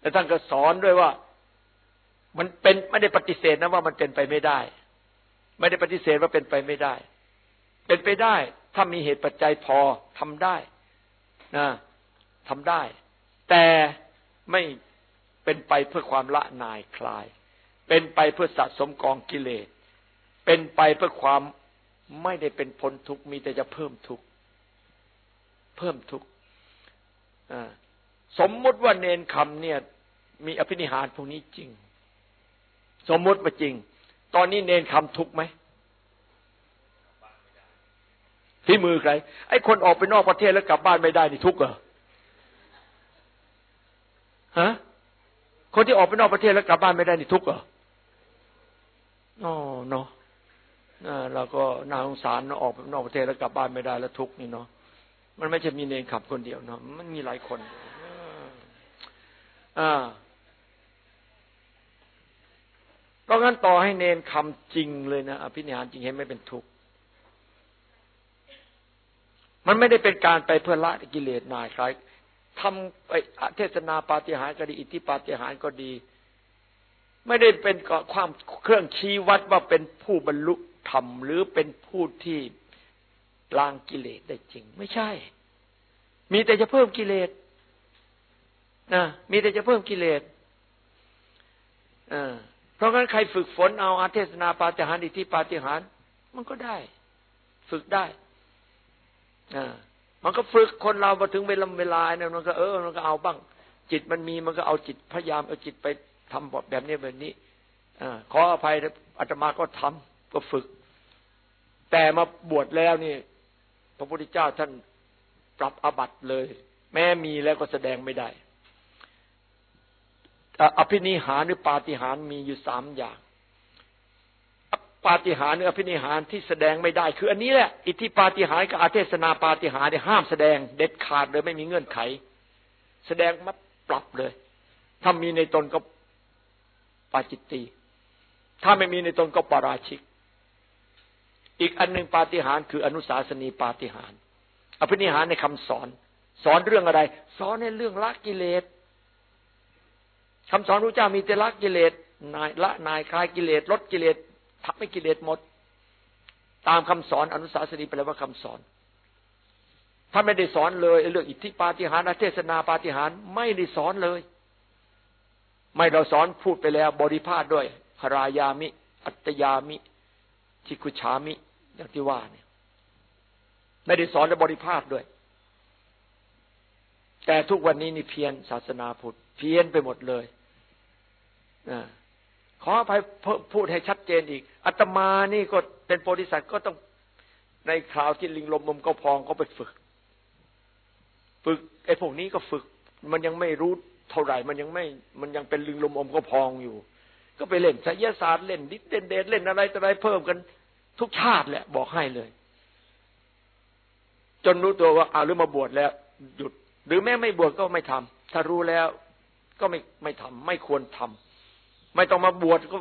แต่ท่านก็สอนด้วยว่า มันเป็นไม่ได้ปฏิเสธนะว่ามันเป็นไปไม่ได้ ไม่ได้ปฏิเสธว่าเป็นไปไม่ได้ เป็นไปได้ ถ้ามีเหตุปัจจัยพอทำได้นะทำได้ แต่ไม่เป็นไปเพื่อความละนายคลาย เป็นไปเพื่อสะสมกองกิเลส เป็นไปเพื่อความไม่ได้เป็นพ้นทุกข์มีแต่จะเพิ่มทุกข์เพิ่มทุกข์สมมติว่าเนนคำเนี่ย มีอภินิหารพวกนี้จริง สมมติว่าจริง ตอนนี้เนนคำทุกไหมฝีมือใคร ไอ้คนออกไปนอกประเทศแล้วกลับบ้านไม่ได้นี่ทุกข์เหรอฮะคนที่ออกไปนอกประเทศแล้วกลับบ้านไม่ได้นี่ทุกข์เหรออ๋อเนาะเราก็นาสงสารออกไปนอกประเทศแล้วกลับบ้านไม่ได้แล้วทุกข์นี่เนาะมันไม่ใช่มีเนรขับคนเดียวเนาะมันมีหลายคนอ่า เพราะงั้นต่อให้เนนคำจริงเลยนะอภินิหารจริงให้ไม่เป็นทุกข์มันไม่ได้เป็นการไปเพื่อละกิเลสนายใครทำไปเทศนาปาฏิหาริย์ก็ดี อิทธิปาฏิหาริย์ก็ดี ไม่ได้เป็นความเครื่องชี้วัดว่าเป็นผู้บรรลุธรรมหรือเป็นผู้ที่ล้างกิเลสได้จริง ไม่ใช่ มีแต่จะเพิ่มกิเลสนะมีแต่จะเพิ่มกิเลสอ่า เพราะงั้นใครฝึกฝนเอาอาเทศนาปาฏิหาริย์อิทธิปาฏิหาริย์มันก็ได้ ฝึกได้อ่ามันก็ฝึกคนเราพอถึงเวลาเวลาเนี่ยมันก็เออมันก็เอาบ้าง จิตมันมีมันก็เอาจิตพยายามเอาจิตไปทำแบบนี้แบบนี้อขออภัยอาตมาก็ทำก็ฝึก แต่มาบวชแล้วนี่ พระพุทธเจ้าท่านปรับอบัตเลย แม้มีแล้วก็แสดงไม่ได้ อภินิหารหรือปาฏิหารมีอยู่สามอย่าง ปาฏิหารหรืออภินิหารที่แสดงไม่ได้ คืออันนี้แหละ อิทธิปาฏิหารกับอาเทศนาปาฏิหารเนี่ยห้ามแสดงเด็ดขาดเลยไม่มีเงื่อนไข แสดงมาปรับเลย ถ้ามีในตนก็ปาจิตตีถ้าไม่มีในตนก็ปาราชิก อีกอันหนึ่งปาฏิหารคืออนุสาสนีปาฏิหารอภินิหารในคำสอน สอนเรื่องอะไร สอนในเรื่องละกิเลส คำสอนพระเจ้ามีแต่ละกิเลสนายละนายคลายกิเลสลดกิเลสทำให้กิเลสหมด ตามคำสอนอนุสาสนีไปแล้วว่าคำสอนท่านไม่ได้สอนเลยเรื่องอิทธิปาฏิหาริย์เทศนาปาฏิหาริย์ไม่ได้สอนเลย ไม่เราสอนพูดไปแล้ว บริพาทด้วยหรายามิ อัตยามิทิคุชามิ อย่างที่ว่าเนี่ย ไม่ได้สอนและบริพาทด้วย แต่ทุกวันนี้นี่เพียนศาสนาพุทธเพียนไปหมดเลย ขออภัยพูดให้ชัดเจนอีกอาตมานี่ก็เป็นโพธิสัตว์ก็ต้องในคราวที่ลิงลมมมก็พองก็ไปฝึก ฝึกไอ้พวกนี้ก็ฝึก มันยังไม่รู้เท่าไหร่ มันยังไม่ มันยังเป็นลิงลมอมก็พองอยู่ ก็ไปเล่นไสยศาสตร์เล่นดิเด่นเดนเล่นอะไรต่ออะไรเพิ่มกัน ทุกชาติแหละ บอกให้เลย จนรู้ตัวว่าอาหรือมาบวชแล้ว หยุด หรือแม้ไม่บวชก็ไม่ทำถ้ารู้แล้วก็ไม่ไม่ทำไม่ควรทำ ไม่ต้องมาบวชก็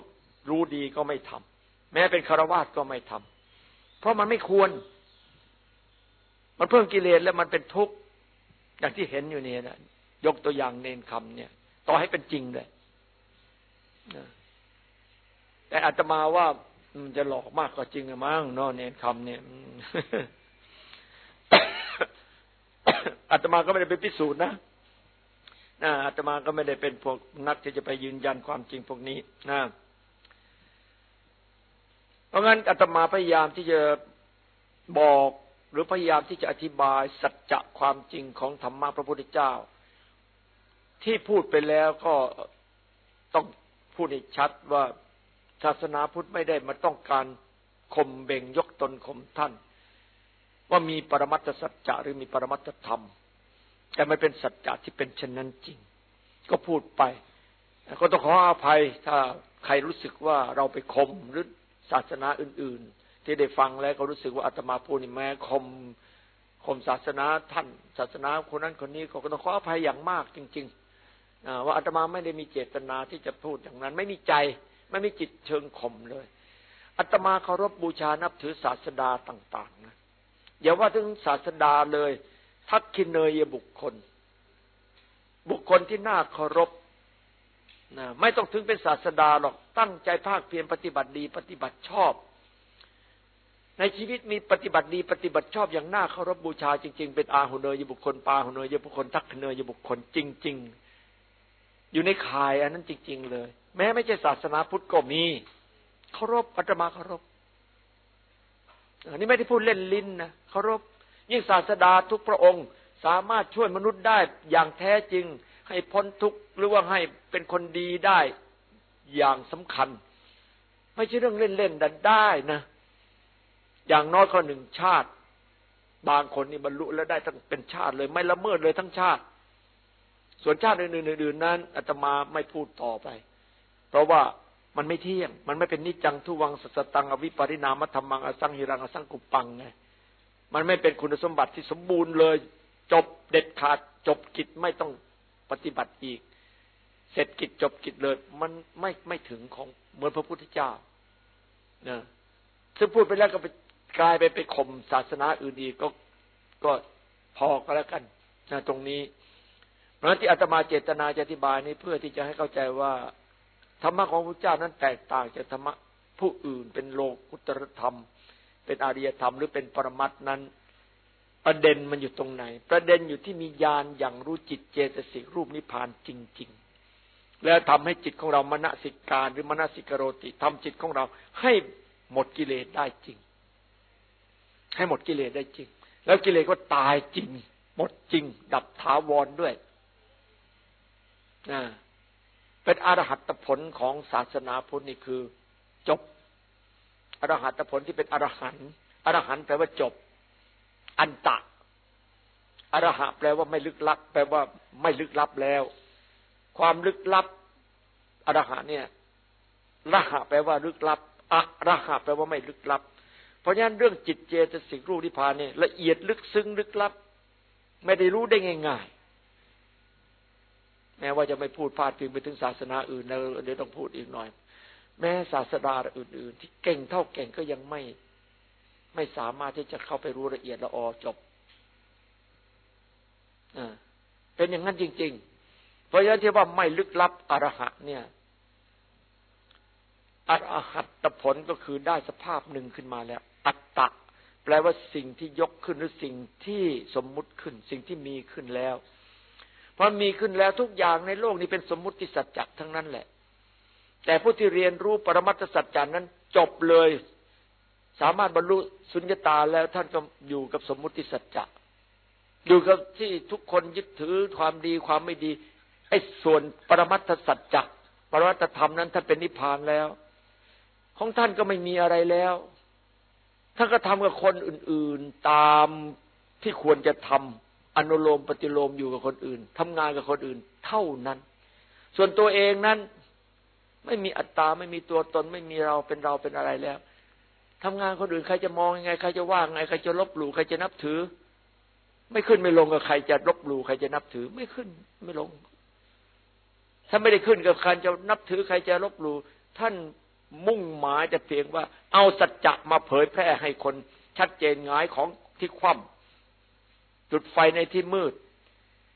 รู้ดีก็ไม่ทำแม้เป็นคารวาสก็ไม่ทำเพราะมันไม่ควร มันเพิ่มกิเลสแล้วมันเป็นทุกข์อย่างที่เห็นอยู่นี่นะยกตัวอย่างเนนคำเนี่ย ต่อให้เป็นจริงเลยแต่อาตมาว่ามันจะหลอกมากกว่าจริงมั้งเนาะเนนคำเนี่ยอาตมาก็ไม่ได้ไปพิสูจน์นะ นะอาตมาก็ไม่ได้เป็นพวกนักที่จะไปยืนยันความจริงพวกนี้นะเพราะงั้นอาตมาพยายามที่จะบอกหรือพยายามที่จะอธิบายสัจจะความจริงของธรรมะพระพุทธเจ้า ที่พูดไปแล้วก็ต้องพูดให้ชัดว่าศาสนาพุทธไม่ได้มาต้องการข่มเบ่งยกตนข่มท่าน ว่ามีปรมัตถสัจจะหรือมีปรมัตถธรรม แต่ไม่เป็นสัจจะที่เป็นเช่นนั้นจริง ก็พูดไปก็ต้องขออภัยถ้าใครรู้สึกว่าเราไปคมหรือศาสนาอื่น ๆ ที่ได้ฟังแล้วก็รู้สึกว่าอาตมาพูดนี่แม้คมคมศาสนาท่าน ศาสนาคนนั้นคนนี้ก็ต้องขออภัยอย่างมากจริงๆว่าอาตมาไม่ได้มีเจตนาที่จะพูดอย่างนั้น ไม่มีใจไม่มีจิตเชิงข่มเลยอาตมาเคารพบบูชานับถือศาสดาต่าง ๆ นะอย่าว่าถึงศาสดาเลย ทักคินเนยบุคคล บุคคลที่น่าเคารพนะไม่ต้องถึงเป็นศาสดาหรอกตั้งใจภาคเพียรปฏิบัติดี ปฏิบัติชอบ ในชีวิตมีปฏิบัติดี ปฏิบัติชอบอย่างน่าเคารพบูชาจริง ๆ เป็นอาหุเนยบุคคลปาหุเนยบุคคลทักคินเนยบุคคลจริง ๆ อยู่ในข่ายอันนั้นจริง ๆ เลย แม้ไม่ใช่ศาสนาพุทธก็มีเคารพอาตมาเคารพอันนี้ไม่ได้พูดเล่นลิ้นนะเคารพ ยิ่งศาสดาทุกพระองค์สามารถช่วยมนุษย์ได้อย่างแท้จริง ให้พ้นทุกข์หรือว่าให้เป็นคนดีได้อย่างสำคัญ ไม่ใช่เรื่องเล่นๆดันได้นะ อย่างน้อยก็หนึ่งชาติ บางคนนี่บรรลุแล้วได้ทั้งเป็นชาติเลย ไม่ละเมิดเลยทั้งชาติ ส่วนชาติอื่นๆนั้นอาตมาไม่พูดต่อไป เพราะว่ามันไม่เที่ยง มันไม่เป็นนิจังทุวังสัสตังอวิปริณามธรรมังอสังหิรังอสังกุปังไง มันไม่เป็นคุณสมบัติที่สมบูรณ์เลย จบเด็ดขาดจบกิจไม่ต้องปฏิบัติอีก เสร็จกิจจบกิจเลย มันไม่ไม่ถึงของเหมือนพระพุทธเจ้านะซึ่งพูดไปแล้วก็ไปกลายไปไปข่มศาสนาอื่นอีกก็ก็พอก็แล้วกันนะตรงนี้ เพราะที่อาตมาเจตนาจะอธิบายนี้เพื่อที่จะให้เข้าใจว่าธรรมะของพระเจ้านั้นแตกต่างจากธรรมะผู้อื่นเป็นโลกุตรธรรม เป็นอริยธรรมหรือเป็นปรมัตนั้น ประเด็นมันอยู่ตรงไหน ประเด็นอยู่ที่มีญาณอย่างรู้จิตเจตสิกรูปนิพพานจริง ๆ แล้วทำให้จิตของเรามณสิการหรือมณสิกโรติทำจิตของเราให้หมดกิเลสได้จริง ให้หมดกิเลสได้จริง แล้วกิเลสก็ตายจริง หมดจริง ดับถาวรด้วยนะเป็นอรหัตผลของศาสนาพุทธนี่คือ จบ อรหัตผลที่เป็นอรหันต์อรหันต์แปลว่าจบ อันตะอรหะแปลว่าไม่ลึกลับ แปลว่าไม่ลึกลับแล้ว ความลึกลับอรหะเนี่ยรหะแปลว่าลึกลับอะรหะแปลว่าไม่ลึกลับ เพราะฉะนั้นเรื่องจิตเจตสิกรูปนิพพานเนี่ยละเอียดลึกซึ้งลึกลับ ไม่ได้รู้ได้ง่าย ๆ แม้ว่าจะไม่พูดพาดพิงไปถึงศาสนาอื่นแล้วเดี๋ยวต้องพูดอีกหน่อย แม้ศาสนาอื่น ๆ ที่เก่งเท่าเก่งก็ยังไม่ไม่สามารถที่จะเข้าไปรู้ละเอียดละออจบอเป็นอย่างนั้นจริง ๆ เพราะฉะนั้นที่ว่าไม่ลึกลับอรหัตเนี่ยอรหัตผลก็คือได้สภาพหนึ่งขึ้นมาแล้ว อัตตะ แปลว่าสิ่งที่ยกขึ้นหรือสิ่งที่สมมุติขึ้น สิ่งที่มีขึ้นแล้วพอมีขึ้นแล้วทุกอย่างในโลกนี้เป็นสมมุติสัจจะทั้งนั้นแหละ แต่ผู้ที่เรียนรู้ปรมัตถสัจจานั้นจบเลย สามารถบรรลุสุญญตาแล้วท่านก็อยู่กับสมมุติสัจจะอยู่กับที่ทุกคนยึดถือความดีความไม่ดีไอ้ส่วนปรมัตถสัจจะปรมัตถธรรมนั้นท่านเป็นนิพพานแล้ว ของท่านก็ไม่มีอะไรแล้วท่านก็ทำกับคนอื่น ๆตามที่ควรจะทำอนุโลมปฏิโลมอยู่กับคนอื่นทำงานกับคนอื่น เท่านั้น ส่วนตัวเองนั้น ไม่มีอัตตาไม่มีตัวตน ไม่มีเราเป็นเราเป็นอะไรแล้วทำงานคนอื่นใครจะมองยังไงใครจะว่าไงใครจะลบหลู่ใครจะนับถือ ไม่ขึ้นไม่ลงกับใครจะลบหลู่ใครจะนับถือ ไม่ขึ้นไม่ลง ถ้าไม่ได้ขึ้นกับใครจะนับถือใครจะลบหลู่ท่านมุ่งหมายแต่เพียงว่า เอาสัจจะมาเผยแพร่ให้คน ชัดเจนงายของที่คว่ำจุดไฟในที่มืด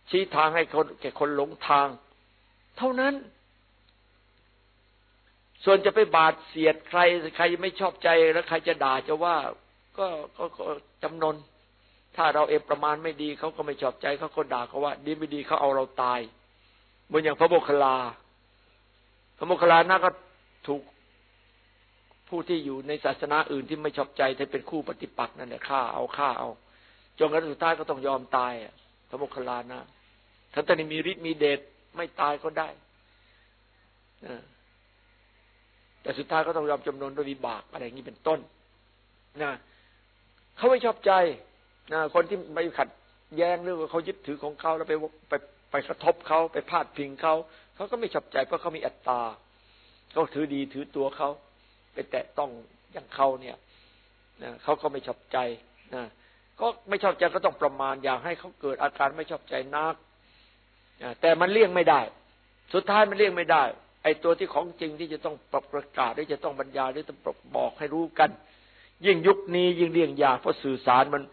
ชี้ทางให้คนแก่คนหลงทาง เท่านั้น ส่วนจะไปบาดเสียดใคร ใครไม่ชอบใจแล้วใครจะด่าจะว่าก็ก็ก็จำนน ถ้าเราเองประมาณไม่ดีเขาก็ไม่ชอบใจเขาก็ด่าเขาว่า ดีไม่ดีเขาเอาเราตายเหมือนอย่างพระโมคคัลลา พระโมคคัลลาน่าก็ถูกผู้ที่อยู่ในศาสนาอื่นที่ไม่ชอบใจที่เป็นคู่ปฏิปักษ์นั่นแหละฆ่าเอาฆ่าเอาจนกระทั่งสุดท้ายก็ต้องยอมตายพระโมคคัลลานะท่านตอนนี้มีฤทธิ์มีเดชไม่ตายก็ได้ แต่สุดท้ายก็ต้องยอมจำนนด้วยวิบากอะไรอย่างนี้เป็นต้นนะเขาไม่ชอบใจนะคนที่ไปขัดแย้งหรือว่าเขายึดถือของเขาแล้วไปไปไปกระทบเขาไปพาดพิงเขาเขาก็ไม่ชอบใจเพราะเขามีอัตตาเขาถือดีถือตัวเขาไปแตะต้องอย่างเขาเนี่ยนะเขาก็ไม่ชอบใจนะก็ไม่ชอบใจก็ต้องประมาณอยากให้เขาเกิดอาการไม่ชอบใจนักแต่มันเลี่ยงไม่ได้ สุดท้ายมันเลี่ยงไม่ได้ ไอ้ตัวที่ของจริงที่จะต้องปร,ประกาศที่จะต้องบรรยายที่ต้องบอกให้รู้กัน ยิ่งยุคนี้ยิ่งเลี่ยงยากเพราะสื่อสารมัน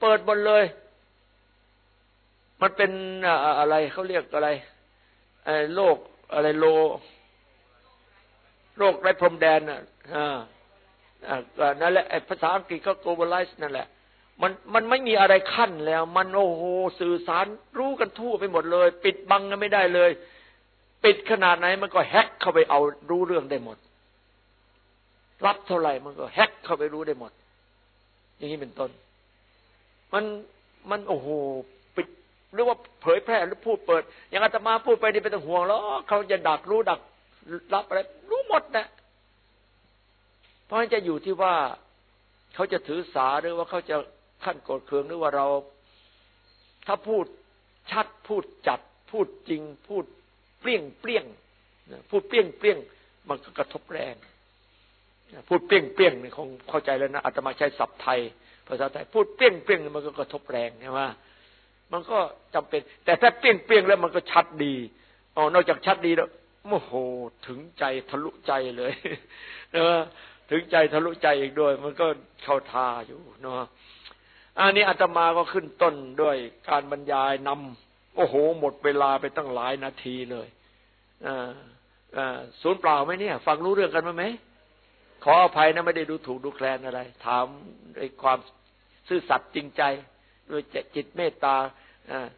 เปิดบนเลย มันเป็นอะไรเขาเรียกอะไรไอ้โลกอะไรโลโรคไรพรมแดนอะนั่นแหละไอ้ภาษาอังกฤษเขา globalize นั่นแหละมันมันไม่มีอะไรขั้นแล้ว มันโอ้โหสื่อสารรู้กันทั่วไปหมดเลย ปิดบังกันไม่ได้เลย ปิดขนาดไหนมันก็แฮกเข้าไปเอารู้เรื่องได้หมด รับเท่าไหร่มันก็แฮกเข้าไปรู้ได้หมด อย่างนี้เป็นต้น มันมันโอ้โหปิดหรือว่าเผยแพร่หรือพูดเปิด อย่างอาตมาพูดไปนี่เป็นต้องห่วงแล้วเขาจะดักรู้ดัก รับอะไรรู้หมดนะเพราะฉะนั้นจะอยู่ที่ว่าเขาจะถือสาหรือว่าเขาจะขั้นโกรธเคืองหรือว่าเรา ถ้าพูดชัดพูดจัด พูดจริงพูด เปรี้ยงเปรี้ยงพูดเปรี้ยงเปรี้ยงมันก็กระทบแรงพูดเปรี้ยงเปรี้ยงนี่คงเข้าใจแล้วนะอาตมาใช้ศัพท์ไทย ภาษาไทยพูดเปรี้ยงเปรี้ยงมันก็กระทบแรงใช่ไหมมันก็จำเป็น แต่ถ้าเปรี้ยงเปรี้ยงแล้วมันก็ชัดดีอ๋อนอกจากชัดดีแล้วโมโหถึงใจทะลุใจเลยเออถึงใจทะลุใจอีกด้วย มันก็เข้าทาอยู่เนาะอันนี้อาตมาก็ขึ้นต้นด้วยการบรรยายนำ โอ้โห หมดเวลาไปตั้งหลายนาทีเลยอ่าอ่าศูนย์เปล่าไหมเนี่ย ฟังรู้เรื่องกันไหมขออภัยนะไม่ได้ดูถูกดูแคลนอะไร ถามด้วยความซื่อสัตย์จริงใจด้วยจิตเมตตาอ่า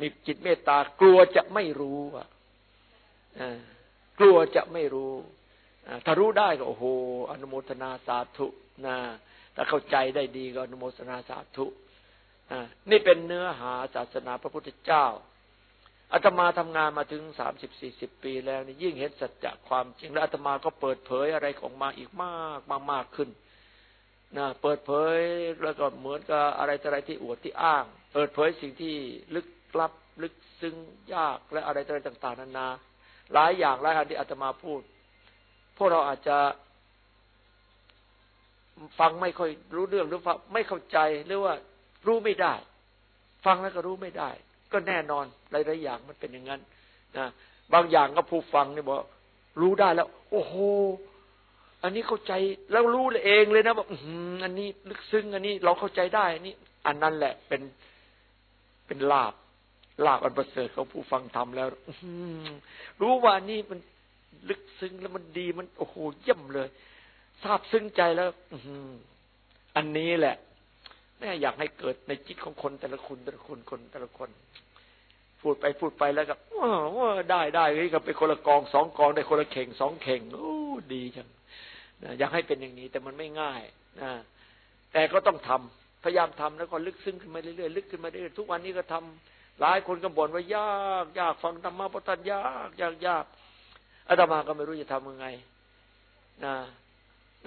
มีจิตเมตตากลัวจะไม่รู้อะกลัวจะไม่รู้ถ้ารู้ได้ก็โอ้โห อนุโมทนาสาธุนะถ้าเข้าใจได้ดีก็อนุโมทนาสาธุ นี่เป็นเนื้อหาศาสนาพระพุทธเจ้าอาตมาทำงานมาถึงสามสิบสี่สิบปีแล้วนี่ยิ่งเห็นสัจจะความจริงแล้วอาตมาก็เปิดเผยอะไรของมาอีกมากมากมากขึ้นนะเปิดเผยแล้วก็เหมือนกับอะไรอะไรที่อวดที่อ้าง เปิดเผยสิ่งที่ลึกลับลึกซึ้งยากและอะไรอะไรต่าง ๆนานาหลายอย่างหลายอันที่อาตมาพูด พวกเราอาจจะฟังไม่ค่อยรู้เรื่องหรือฟังไม่เข้าใจหรือว่า รู้ไม่ได้ ฟังแล้วก็รู้ไม่ได้ ก็แน่นอนหลายๆอย่างมันเป็นอย่างนั้นนะบางอย่างก็ผู้ฟังเนี่ยบอกรู้ได้แล้ว โอ้โหอันนี้เข้าใจแล้วรู้เลยเองเลยนะบอกอันนี้ลึกซึ้งอันนี้เราเข้าใจได้อันนี้อันนั้นแหละเป็นเป็นลาบลาบอันประเสริฐของผู้ฟังธรรมแล้วรู้ว่านี่มันลึกซึ้งแล้วมันดีมันโอ้โหเยี่ยมเลยทราบซึ้งใจแล้วอันนี้แหละ ม่อยากให้เกิดในจิตของคนแต่ละคนแต่ละคนคนแต่ละคน พูดไปพูดไปแล้วก็ว่าได้ได้เฮ้ยก็เป็นคนละกองสองกองได้คนละเข่งสองเข่งโอ้ดีจังอยากให้เป็นอย่างนี้แต่มันไม่ง่ายนะแต่ก็ต้องทำพยายามทำแล้วก็ลึกซึ้งขึ้นมาเรื่อยๆลึกขึ้นมาเรื่อยๆทุกวันนี้ก็ทำหลายคนก็บ่นว่ายากยากฟังธรรมะพระท่านยากยากยากอาตมาก็ไม่รู้จะทำยังไงนะ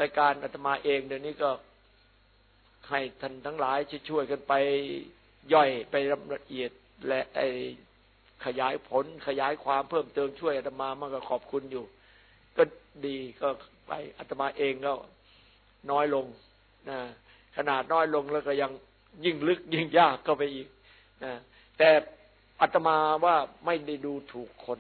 รายการอาตมาเองเดี๋ยวนี้ก็ ให้ท่านทั้งหลายช่วยกันไปย่อยไปละเอียดและไอขยายผลขยายความเพิ่มเติมช่วยอาตมามันก็ขอบคุณอยู่ ก็ดีก็ไปอาตมาเองก็น้อยลงนะขนาดน้อยลงแล้วก็ยังยิ่งลึกยิ่งยากก็ไปอีกนะแต่อาตมาว่าไม่ได้ดูถูกคน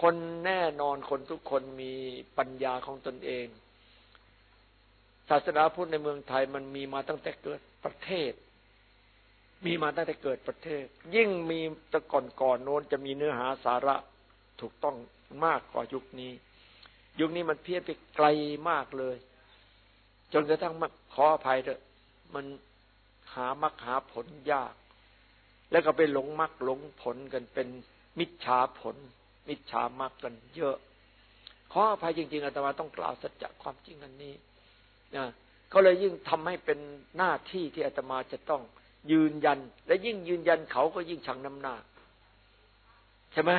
คนแน่นอนคนทุกคนมีปัญญาของตนเอง ศาสนาพุทธในเมืองไทยมันมีมาตั้งแต่เกิดประเทศ มีมาตั้งแต่เกิดประเทศ ยิ่งมีตะก่อนก่อนโน้นจะมีเนื้อหาสาระถูกต้องมากกว่ายุคนี้ ยุคนี้มันเพี้ยนไปไกลมากเลย จนกระทั่งมาขออภัยเถอะมันหามรรคหาผลยาก แล้วก็ไปหลงมรรคหลงผลกันเป็นมิจฉาผล มิจฉามรรคกันเยอะ ขออภัยจริงๆอาตมาต้องกล่าวสัจจะความจริงอันนี้ นะก็เลยยิ่งทำให้เป็นหน้าที่ที่อาตมาจะต้องยืนยัน และยิ่งยืนยันเขาก็ยิ่งชังน้ำหน้า ใช่ไหม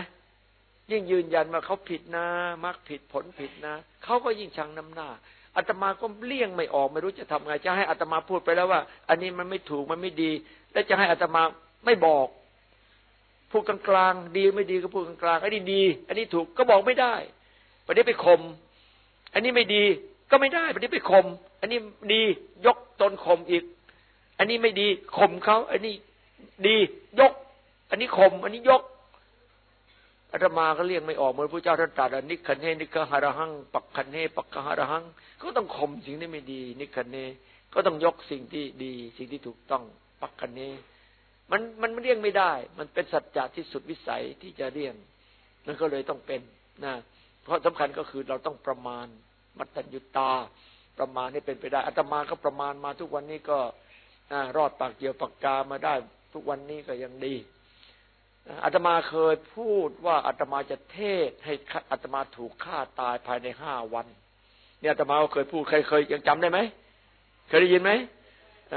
ยิ่งยืนยันว่าเขาผิดนะมรรคผิดผลผิดนะเขาก็ยิ่งชังน้ำหน้าอาตมาก็เลี่ยงไม่ออกไม่รู้จะทำไง จะให้อาตมาพูดไปแล้วว่า อันนี้มันไม่ถูกมันไม่ดี แล้วจะให้อาตมาไม่บอกพูดกลางๆดีไม่ดีก็พูดกลางๆอันนี้ดี อันนี้ถูกก็บอกไม่ได้ประเดี๋ยวไปข่มอันนี้ไม่ดี ก็ไม่ได้ประเดี๋ยวไปข่มอันนี้ดียกตนข่มอีก อันนี้ไม่ดีข่มเขาอันนี้ดียก อันนี้ข่มอันนี้ยกอาตมาก็เรียกไม่ออกเหมือนพระเจ้าท่านตรัสนิคันเนนิคหารหัง ปักคันเนปักหารหัง ก็ต้องข่มสิ่งที่ไม่ดี นิคันเนก็ต้องยกสิ่งที่ดี สิ่งที่ถูกต้อง ปักคันเนมันมันเรียกไม่ได้ มันเป็นสัจจะที่สุดวิสัยที่จะเรียงนั่นก็เลยต้องเป็นนะเพราะสำคัญก็คือเราต้องประมาณ มัตตัญญุตา ประมาณนี่เป็นไปได้อาตมาก็ประมาณมาทุกวันนี้ก็รอดปากเกี่ยวปากกามาได้ ทุกวันนี้ก็ยังดีอาตมาเคยพูดว่าอาตมาจะเทศให้อาตมาถูกฆ่าตายภายในห้าวัน เนี่ยอาตมาเคยพูดเคยเคยยังจำได้ไหมเคยได้ยินไหม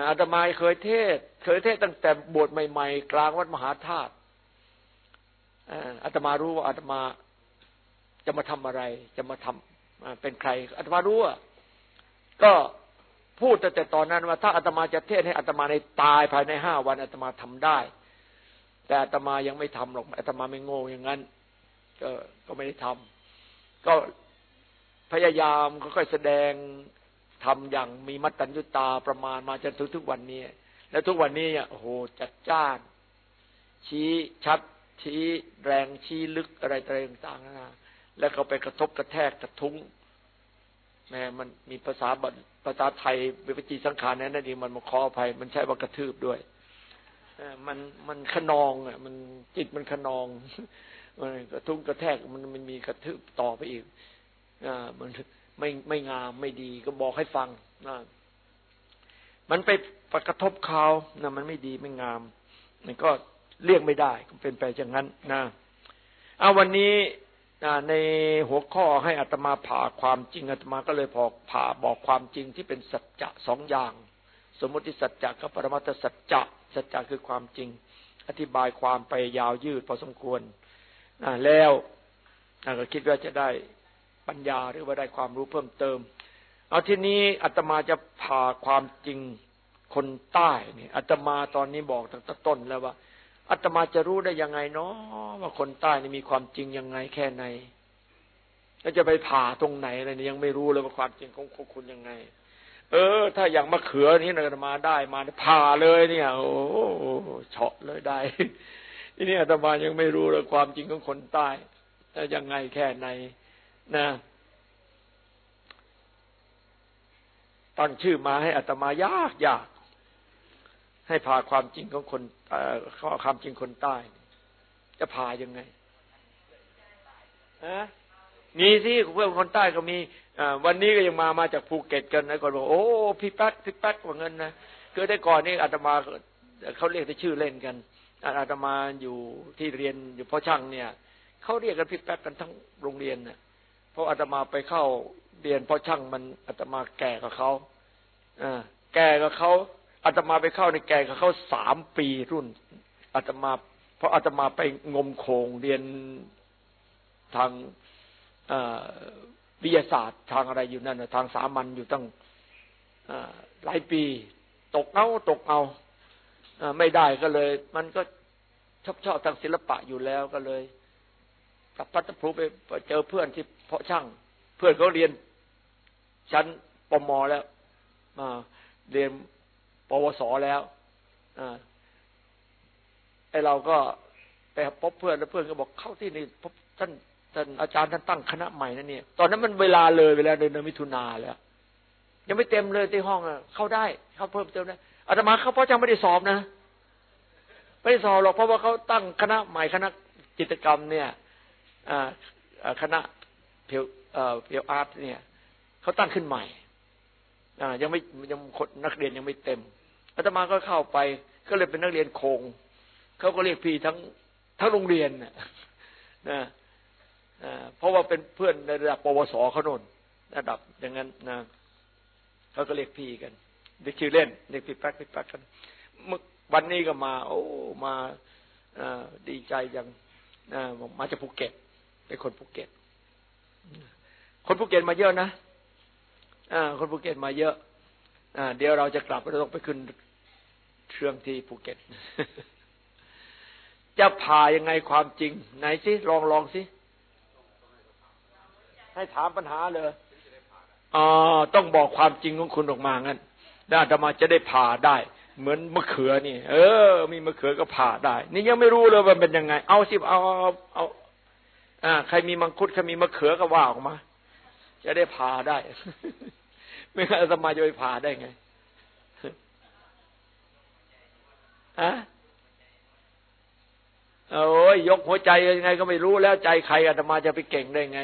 อาตมาเคยเทศ เคยเทศตั้งแต่บวชใหม่ๆ กลางวัดมหาธาตุอาตมารู้ว่าอาตมาจะมาทำอะไร จะมาทำ เป็นใครอาตมารู้อะก็พูดแต่ตอนนั้นว่าถ้าอาตมาจะเทศให้อาตมาในตายภายในห้าวันอาตมาทำได้ แต่อาตมายังไม่ทำหรอกอาตมาไม่โง่อย่างนั้น ก็ก็ไม่ได้ทำก็พยายามค่อยๆแสดงทำอย่างมีมัตตัญญุตาประมาณมาจนถึงทุกวันนี้ แล้วทุกวันนี้โอ้โหจัดจ้าน ชี้ชัด ชี้แรงชี้ลึกอะไรต่างๆนะ แล้วก็ไปกระทบกระแทกกระทุ้งแม่มันมีภาษาภาษาไทยเวจีสังขารนั้นนั่นเองมันมาขออภัย มันใช้ว่ากระทืบด้วยมันมันขนองอะ มันจิตมันขนองมันกระทุ้งกระแทกมันมันมีกระทืบต่อไปอีกอ่ามันไม่ไม่งามไม่ดีก็บอกให้ฟังนะมันไปกระทบเขานะมันไม่ดีไม่งาม มันก็เลี่ยงไม่ได้ก็เป็นไปอย่างนั้นนะเอาวันนี้ ในหัวข้อให้อัตมาผ่าความจริงอัตมาก็เลยพอผ่าบอกความจริงที่เป็นสัจจะสองอย่าง สมมติสัจจะกับปรมัตสัจจะสัจจะคือความจริง อธิบายความไปยาวยืดพอสมควรแล้วก็คิดว่าจะได้ปัญญาหรือว่าได้ความรู้เพิ่มเติม เอาทีนี้อาตมาจะผ่าความจริงคนใต้เนี่ยอาตมาตอนนี้บอกตั้งแต่ต้นแล้วว่า อาตมาจะรู้ได้ยังไงเนาะว่าคนใต้นี่มีความจริงยังไงแค่ไหนแล้วจะไปผ่าตรงไหนอะไรนี่ยังไม่รู้เลยว่าความจริงของคุณยังไง เออ ถ้าอย่างมะเขือนี่อาตมาได้มาผ่าเลยเนี่ย โอ้เฉาะเลยได้ทีนี้อาตมายังไม่รู้เลยความจริงของคนใต้ยังไงแค่ไหนนะตั้งชื่อมาให้อัตมายากยากให้พาความจริงของคน ข้อความจริงคนใต้ จะพายังไงฮะมีสิเพื่อนคนใต้ก็มีวันนี้ก็ยังมามาจากภูเก็ตกันนะก่อนบอกโอ้พี่แป๊กพี่แป๊กว่าเงินนะคือได้ก่อนนี่อาตมาเขาเรียกแต่ชื่อเล่นกันอาตมาอยู่ที่เรียนอยู่พ่อช่างเนี่ยเขาเรียกกันพี่แป๊กกันทั้งโรงเรียนเนี่ยเพราะอาตมาไปเข้าเรียนพราะช่างมันอาตมาแก่กับเขาอแก่กับเขา อาตมาไปเข้าในแก่กับเขาสามปีรุ่นอาตมา เพราะอาตมาไปงมโคงเรียนทางวิทยาศาสตร์ทางอะไรอยู่นั่นทางสามัญอยู่ตั้งหลายปี ตกเอาตกเอาไม่ได้ก็เลย มันก็ชอบชอบทางศิลปะอยู่แล้วก็เลยกับพัฒภูไปเจอเพื่อนที่เพาะช่าง เพื่อนเขาเรียนชั้นปมแล้วมาเรียน วสแล้วอไอเราก็ไปพบเพื่อนแล้วเพื่อนก็บอกเข้าที่นี่พบท่านท่านอาจารย์ท่านตั้งคณะใหม่นั่นเนี่ย ตอนนั้นมันเวลาเลยเวลาเดือนมิถุนาแล้ว ยังไม่เต็มเลยที่ห้องอะเข้าได้เข้าเพิ่มเติมนะอาตมาเขาเพราะจังไม่ได้สอบนะไม่ได้สอบหรอกเพราะว่าเขาตั้งคณะใหม่คณะจิตกรรมเนี่ยคณะเพียวเพียวอาร์ตเนี่ยเขาตั้งขึ้นใหม่ยังไม่ยังคนนักเรียนยังไม่เต็ม อาตมาก็เข้าไป ก็เลยเป็นนักเรียนโคงเขาก็เรียกพี่ทั้งทั้งโรงเรียนนะเพราะว่าเป็นเพื่อนในระดับปวสเขาโน่นระดับอย่างนั้นนะเขาก็เรียกพี่กันเรียกชื่อเล่นเรียกพี่แป๊กพี่แป๊กกันวันนี้ก็มา โอ้มาดีใจยังมาจากภูเก็ต เป็นคนภูเก็ต คนภูเก็ตมาเยอะนะอคนภูเก็ตมาเยอะอเดี๋ยวเราจะกลับเราต้องไปขึ้น เครื่องที่ภูเก็ต จะผ่ายังไงความจริง ไหนสิลองลองสิ ให้ถามปัญหาเลยอ๋อต้องบอกความจริงของคุณออกมางั้นด้าธรรมาจะได้ผ่าได้ เหมือนมะเขือนี่ เออ มีมะเขือก็ผ่าได้ นี่ยังไม่รู้เลยว่าเป็นยังไง เอาสิเอาเอาเอาอ่า ใครมีมังคุดใครมีมะเขือก็ว่าออกมา จะได้ผ่าได้ ไม่งั้นสมาจะไปผ่าได้ไง ฮะโอ้ยยกหัวใจยังไง ก็ไม่รู้แล้วใจใครอาตมาจะไปเก่งได้ไง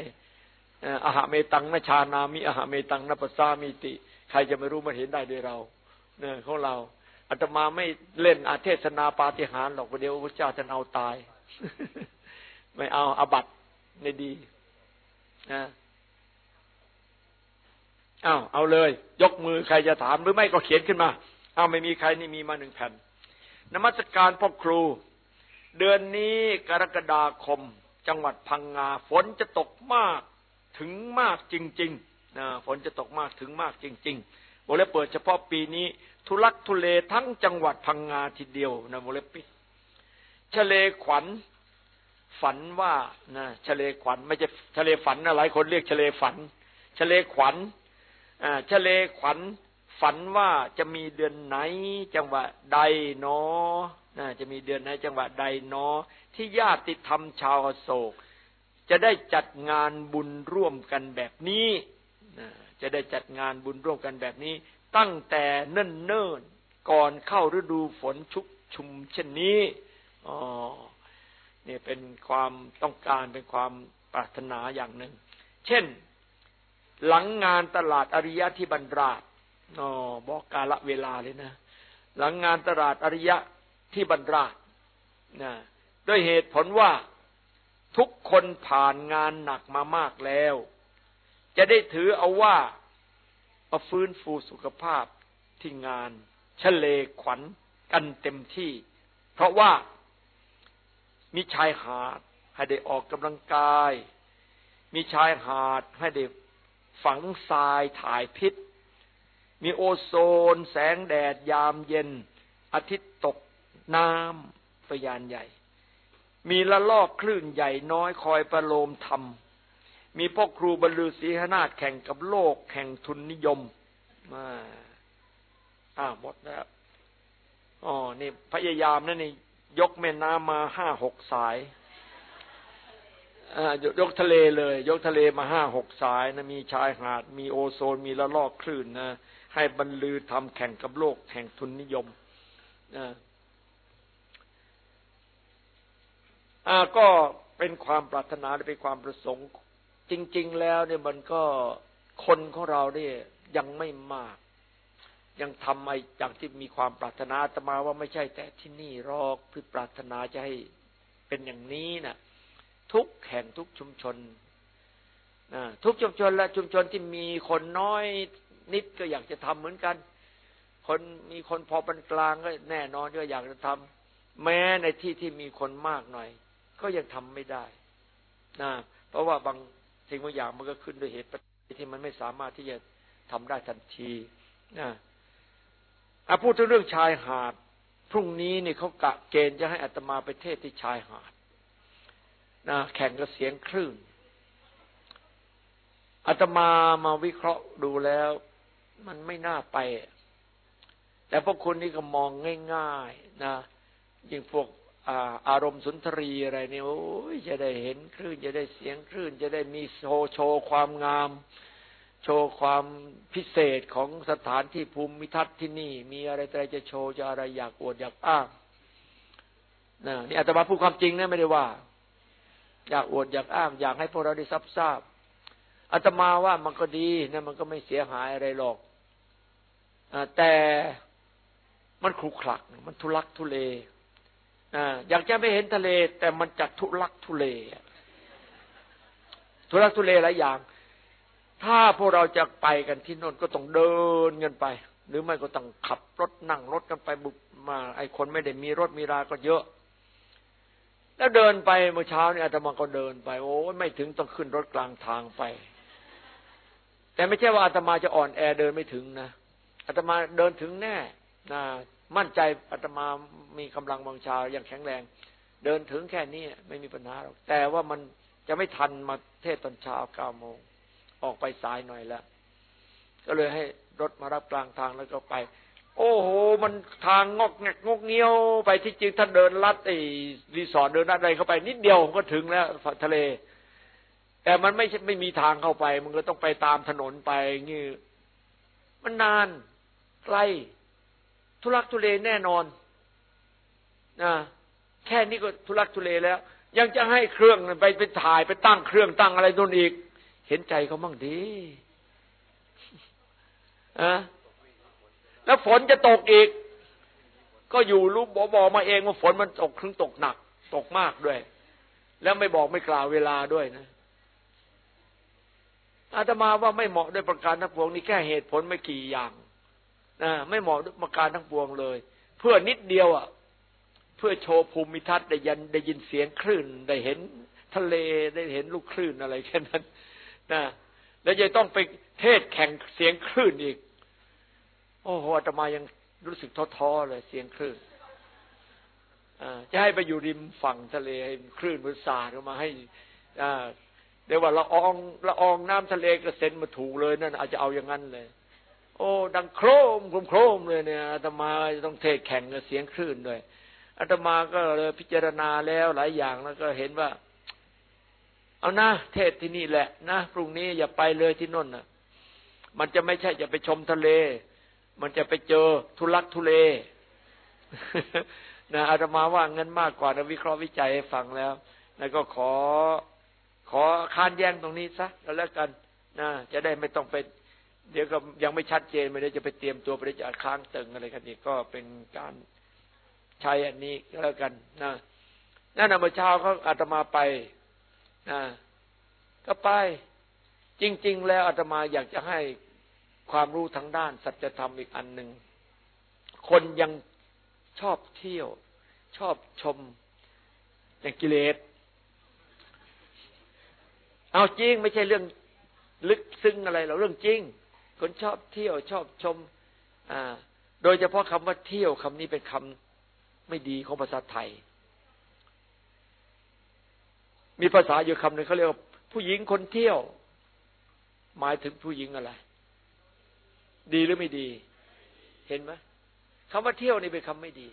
อาหาเมตังนชานามิอาหาเมตังนปัสสามิติ ใครจะไม่รู้มันเห็นได้ด้วยเรา เนี่ยของเราอาตมาไม่เล่นอาเทศนาปาฏิหาริย์หรอกประเดี๋ยวพระเจ้าจะเอาตาย ไม่เอาอาบัตในดีนะอ้าวเอาเลย ยกมือใครจะถามหรือไม่ก็เขียนขึ้นมาอ้าวไม่มีใครนี่มีมาหนึ่งแผ่น นมัสการพ่อครู เดือนนี้กรกฎาคม จังหวัดพังงา ฝนจะตกมากถึงมากจริงๆนะฝนจะตกมากถึงมากจริงๆวงเล็บเปิดเฉพาะปีนี้ ทุลักทุเลทั้งจังหวัดพังงาทีเดียวนะวงเล็บปิดชเลขวัญฝันว่านะชเลขวัญไม่ใช่ชเลฝันนะหลายคนเรียกชเลฝันชเลขวัญอ่าชเลขวัญ ฝันว่าจะมีเดือนไหน จังหวะใดเนอนะจะมีเดือนไหนจังหวะใดเนอ ที่ญาติธรรมชาวโศก จะได้จัดงานบุญร่วมกันแบบนี้จะได้จัดงานบุญร่วมกันแบบนี้ ตั้งแต่เนิ่นเนิ่นก่อนเข้าฤดูฝนชุกชุมเช่นนี้อ๋อเนี่ยเป็นความต้องการเป็นความปรารถนาอย่างหนึ่ง เช่น หลังงานตลาดอริยะที่บรรดา อ๋อบอกกาละเวลาเลยนะ หลังงานตลาดอริยะที่บรรดาดนะด้วยเหตุผลว่าทุกคนผ่านงานหนักมามากแล้ว จะได้ถือเอาว่ามาฟื้นฟูสุขภาพที่งานเฉลขวัญกันเต็มที่ เพราะว่ามีชายหาดให้ได้ออกกำลังกาย มีชายหาดให้ได้ฝังทรายถ่ายพิษ มีโอโซน แสงแดด ยามเย็น อาทิตย์ตกน้ำตัวยานใหญ่ มีละลอกคลื่นใหญ่น้อยคอยประโลมธรรม มีพ่อครูบรรลือศีหนาฏแข่งกับโลก แข่งทุนนิยมมาอ่าหมดแล้วอ๋อนี่พยายามนั่นนี่ ยกแม่น้ำมาห้าหกสายยกทะเลเลย ยกทะเลมาห้าหกสายนะมีชายหาด มีโอโซน มีละลอกคลื่นนะ ให้บรรลือทำแข่งกับโลกแห่งทุนนิยมอ่าก็เป็นความปรารถนาและเป็นความประสงค์ จริง ๆ แล้วเนี่ยมันก็คนของเราเนี่ยยังไม่มาก ยังทำไอ้อย่างที่มีความปรารถนาตมาว่าไม่ใช่แต่ที่นี่รอกคือปรารถนาจะให้เป็นอย่างนี้น่ะ ทุกแห่งทุกชุมชนนะทุกชุมชนและชุมชนที่มีคนน้อย นิดก็อยากจะทำเหมือนกัน คนมีคนพอปานกลางก็แน่นอนก็อยากจะทำแม้ในที่ที่มีคนมากหน่อย ก็ยังทำไม่ได้นะเพราะว่าบางสิ่งบางอย่างมันก็ขึ้นด้วยเหตุที่มันไม่สามารถที่จะทำได้ทันทีนะอาพูดถึงเรื่องชายหาด พรุ่งนี้นี่เขากะเกณฑ์จะให้อัตมาไปเทศที่ชายหาดนะแข่งกับเสียงคลื่นอาตมามาวิเคราะห์ดูแล้ว มันไม่น่าไป แต่พวกคุณนี่ก็มองง่ายๆนะยิ่งพวกอารมณ์สุนทรีอะไรนี่โอ้ยจะได้เห็นคลื่นจะได้เสียงคลื่น จะได้มีโชว์โชว์ความงาม โชว์ความพิเศษของสถานที่ภูมิทัศน์ที่นี่ มีอะไรอะไรจะโชว์จะอะไรอยากอวดอยากอ้างนะนี่อาตมาพูดความจริงนะไม่ได้ว่า อยากอวดอยากอ้าง อยากให้พวกเราได้ทราบทราบอาตมาว่ามันก็ดีนะมันก็ไม่เสียหายอะไรหรอก แต่มันคลุกคลักมันทุลักทุเลอยากจะไม่เห็นทะเล แต่มันจัดทุลักทุเลทุลักทุเลหลายอย่าง ถ้าพวกเราจะไปกันที่โน่นก็ต้องเดินกันไป หรือไม่ก็ต้องขับรถนั่งรถกันไปบุกมา ไอ้คนไม่ได้มีรถมีราก็เยอะ แล้วเดินไปเมื่อเช้านี่อาตมาก็เดินไป โอ้ไม่ถึงต้องขึ้นรถกลางทางไป แต่ไม่ใช่ว่าอาตมาจะอ่อนแอเดินไม่ถึงนะ อาตมาเดินถึงแน่นะมั่นใจอาตมามีกำลังวังชาอย่างแข็งแรง เดินถึงแค่นี้ไม่มีปัญหาหรอกแต่ว่ามันจะไม่ทันมาเทศน์ตอนเช้าเก้าโมงออกไปสายหน่อยแล้วก็เลยให้รถมารับกลางทางแล้วก็ไป โอ้โห มันทางงอกแงกงกเงี้ยวไปที่จริงท่านเดินลัดไอ้รีสอร์ทเดินลัดอะไรเข้าไป นิดเดียวก็ถึงแล้วทะเล แต่มันไม่ไม่มีทางเข้าไป มันก็ต้องไปตามถนนไปงี้มันนาน ไกล ทุลักทุเลแน่นอนนะแค่นี้ก็ทุลักทุเลแล้ว ยังจะให้เครื่องไปไปถ่ายไปตั้งเครื่องตั้งอะไรนู่นอีก เห็นใจเขาบ้างดีอะแล้วฝนจะตกอีก ก็อยู่รู้บอกบอกมาเองว่าฝนมันตกครึ่งตกหนัก ตกมากด้วย แล้วไม่บอกไม่กล่าวเวลาด้วยนะอาตมาว่าไม่เหมาะด้วยประการทั้งปวงนี่แค่เหตุผลไม่กี่อย่าง นะไม่เหมาะด้วยประการทั้งปวงเลย เพื่อนิดเดียวอะ เพื่อโชว์ภูมิทัศน์ได้ยินได้ยินเสียงคลื่น ได้เห็นทะเลได้เห็นลูกคลื่นอะไรแค่นั้นนะแล้วจะต้องไปเทศแข่งเสียงคลื่นอีก โอ้โหอาตมายังรู้สึกท้อๆเลย เสียงคลื่นจะให้ไปอยู่ริมฝั่งทะเลให้คลื่นมันสาดออกมาให้เดี๋ยวว่าละอองละอองน้ำทะเลกระเซ็นมาถูกเลยนั่นอาจจะเอาอย่างนั้นเลย โอ้ดังโครมโครมโครมเลยเนี่ยอาตมาจะต้องเทศแข่งกับเสียงคลื่นด้วยอาตมาก็เลยพิจารณาแล้วหลายอย่างแล้วก็เห็นว่า เอานะเทศที่นี่แหละนะพรุ่งนี้อย่าไปเลยที่น่นนะมันจะไม่ใช่จะไปชมทะเล มันจะไปเจอทุลักทุเลนะอาตมาว่าเงินมากกว่านะวิเคราะห์วิจัยให้ฟังแล้ว แล้วก็ขอขอค้านแย้งตรงนี้ซะแล้วแล้วกันนะจะได้ไม่ต้องไป เดี๋ยวก็ยังไม่ชัดเจนไม่ได้จะไปเตรียมตัวไปจะค้างตึงอะไรกันนี่ก็เป็นการใช้อันนี้ก็แล้วกันนะนั่นเมื่อเช้าเขาอาตมาไปนะก็ไป จริง ๆ แล้วอาตมาอยากจะให้ความรู้ทางด้านสัจธรรมอีกอันหนึ่งคนยังชอบเที่ยว ชอบชมอย่างกิเลสเอาจริงไม่ใช่เรื่องลึกซึ้งอะไรหรอเรื่องจริง คนชอบเที่ยวชอบชม อ่า โดยเฉพาะคำว่าเที่ยวคำนี้เป็นคำไม่ดีของภาษาไทย มีภาษาอยู่คำหนึ่งเขาเรียกว่าผู้หญิงคนเที่ยว หมายถึงผู้หญิงอะไร ดีหรือไม่ดี เห็นไหมคำว่าเที่ยวนี่เป็นคำไม่ดี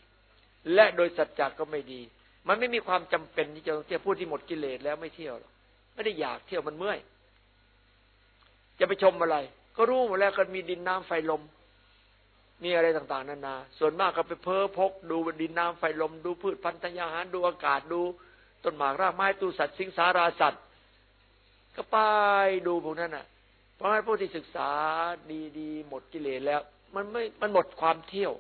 และโดยสัจจะก็ไม่ดี มันไม่มีความจำเป็นที่จะต้องเที่ยวพูดที่หมดกิเลสแล้วไม่เที่ยวหรอกไม่ได้อยากเที่ยวมันเมื่อยจะไปชมอะไร ก็รู้หมดแล้วก็มีดินน้ำไฟลม มีอะไรต่าง ๆนานา ส่วนมากก็ไปเพ้อพก ดูดินน้ำไฟลม ดูพืชพันธุ์ธัญญาหารดูอากาศดูต้นหมากรากไม้ตูสัตว์สิงสาราสัตว์ ก็ไปดูพวกนั้นอะ เพราะฉะนั้นผู้ที่ศึกษาดีๆหมดกิเลสแล้ว มันไม่มันหมดความเที่ยว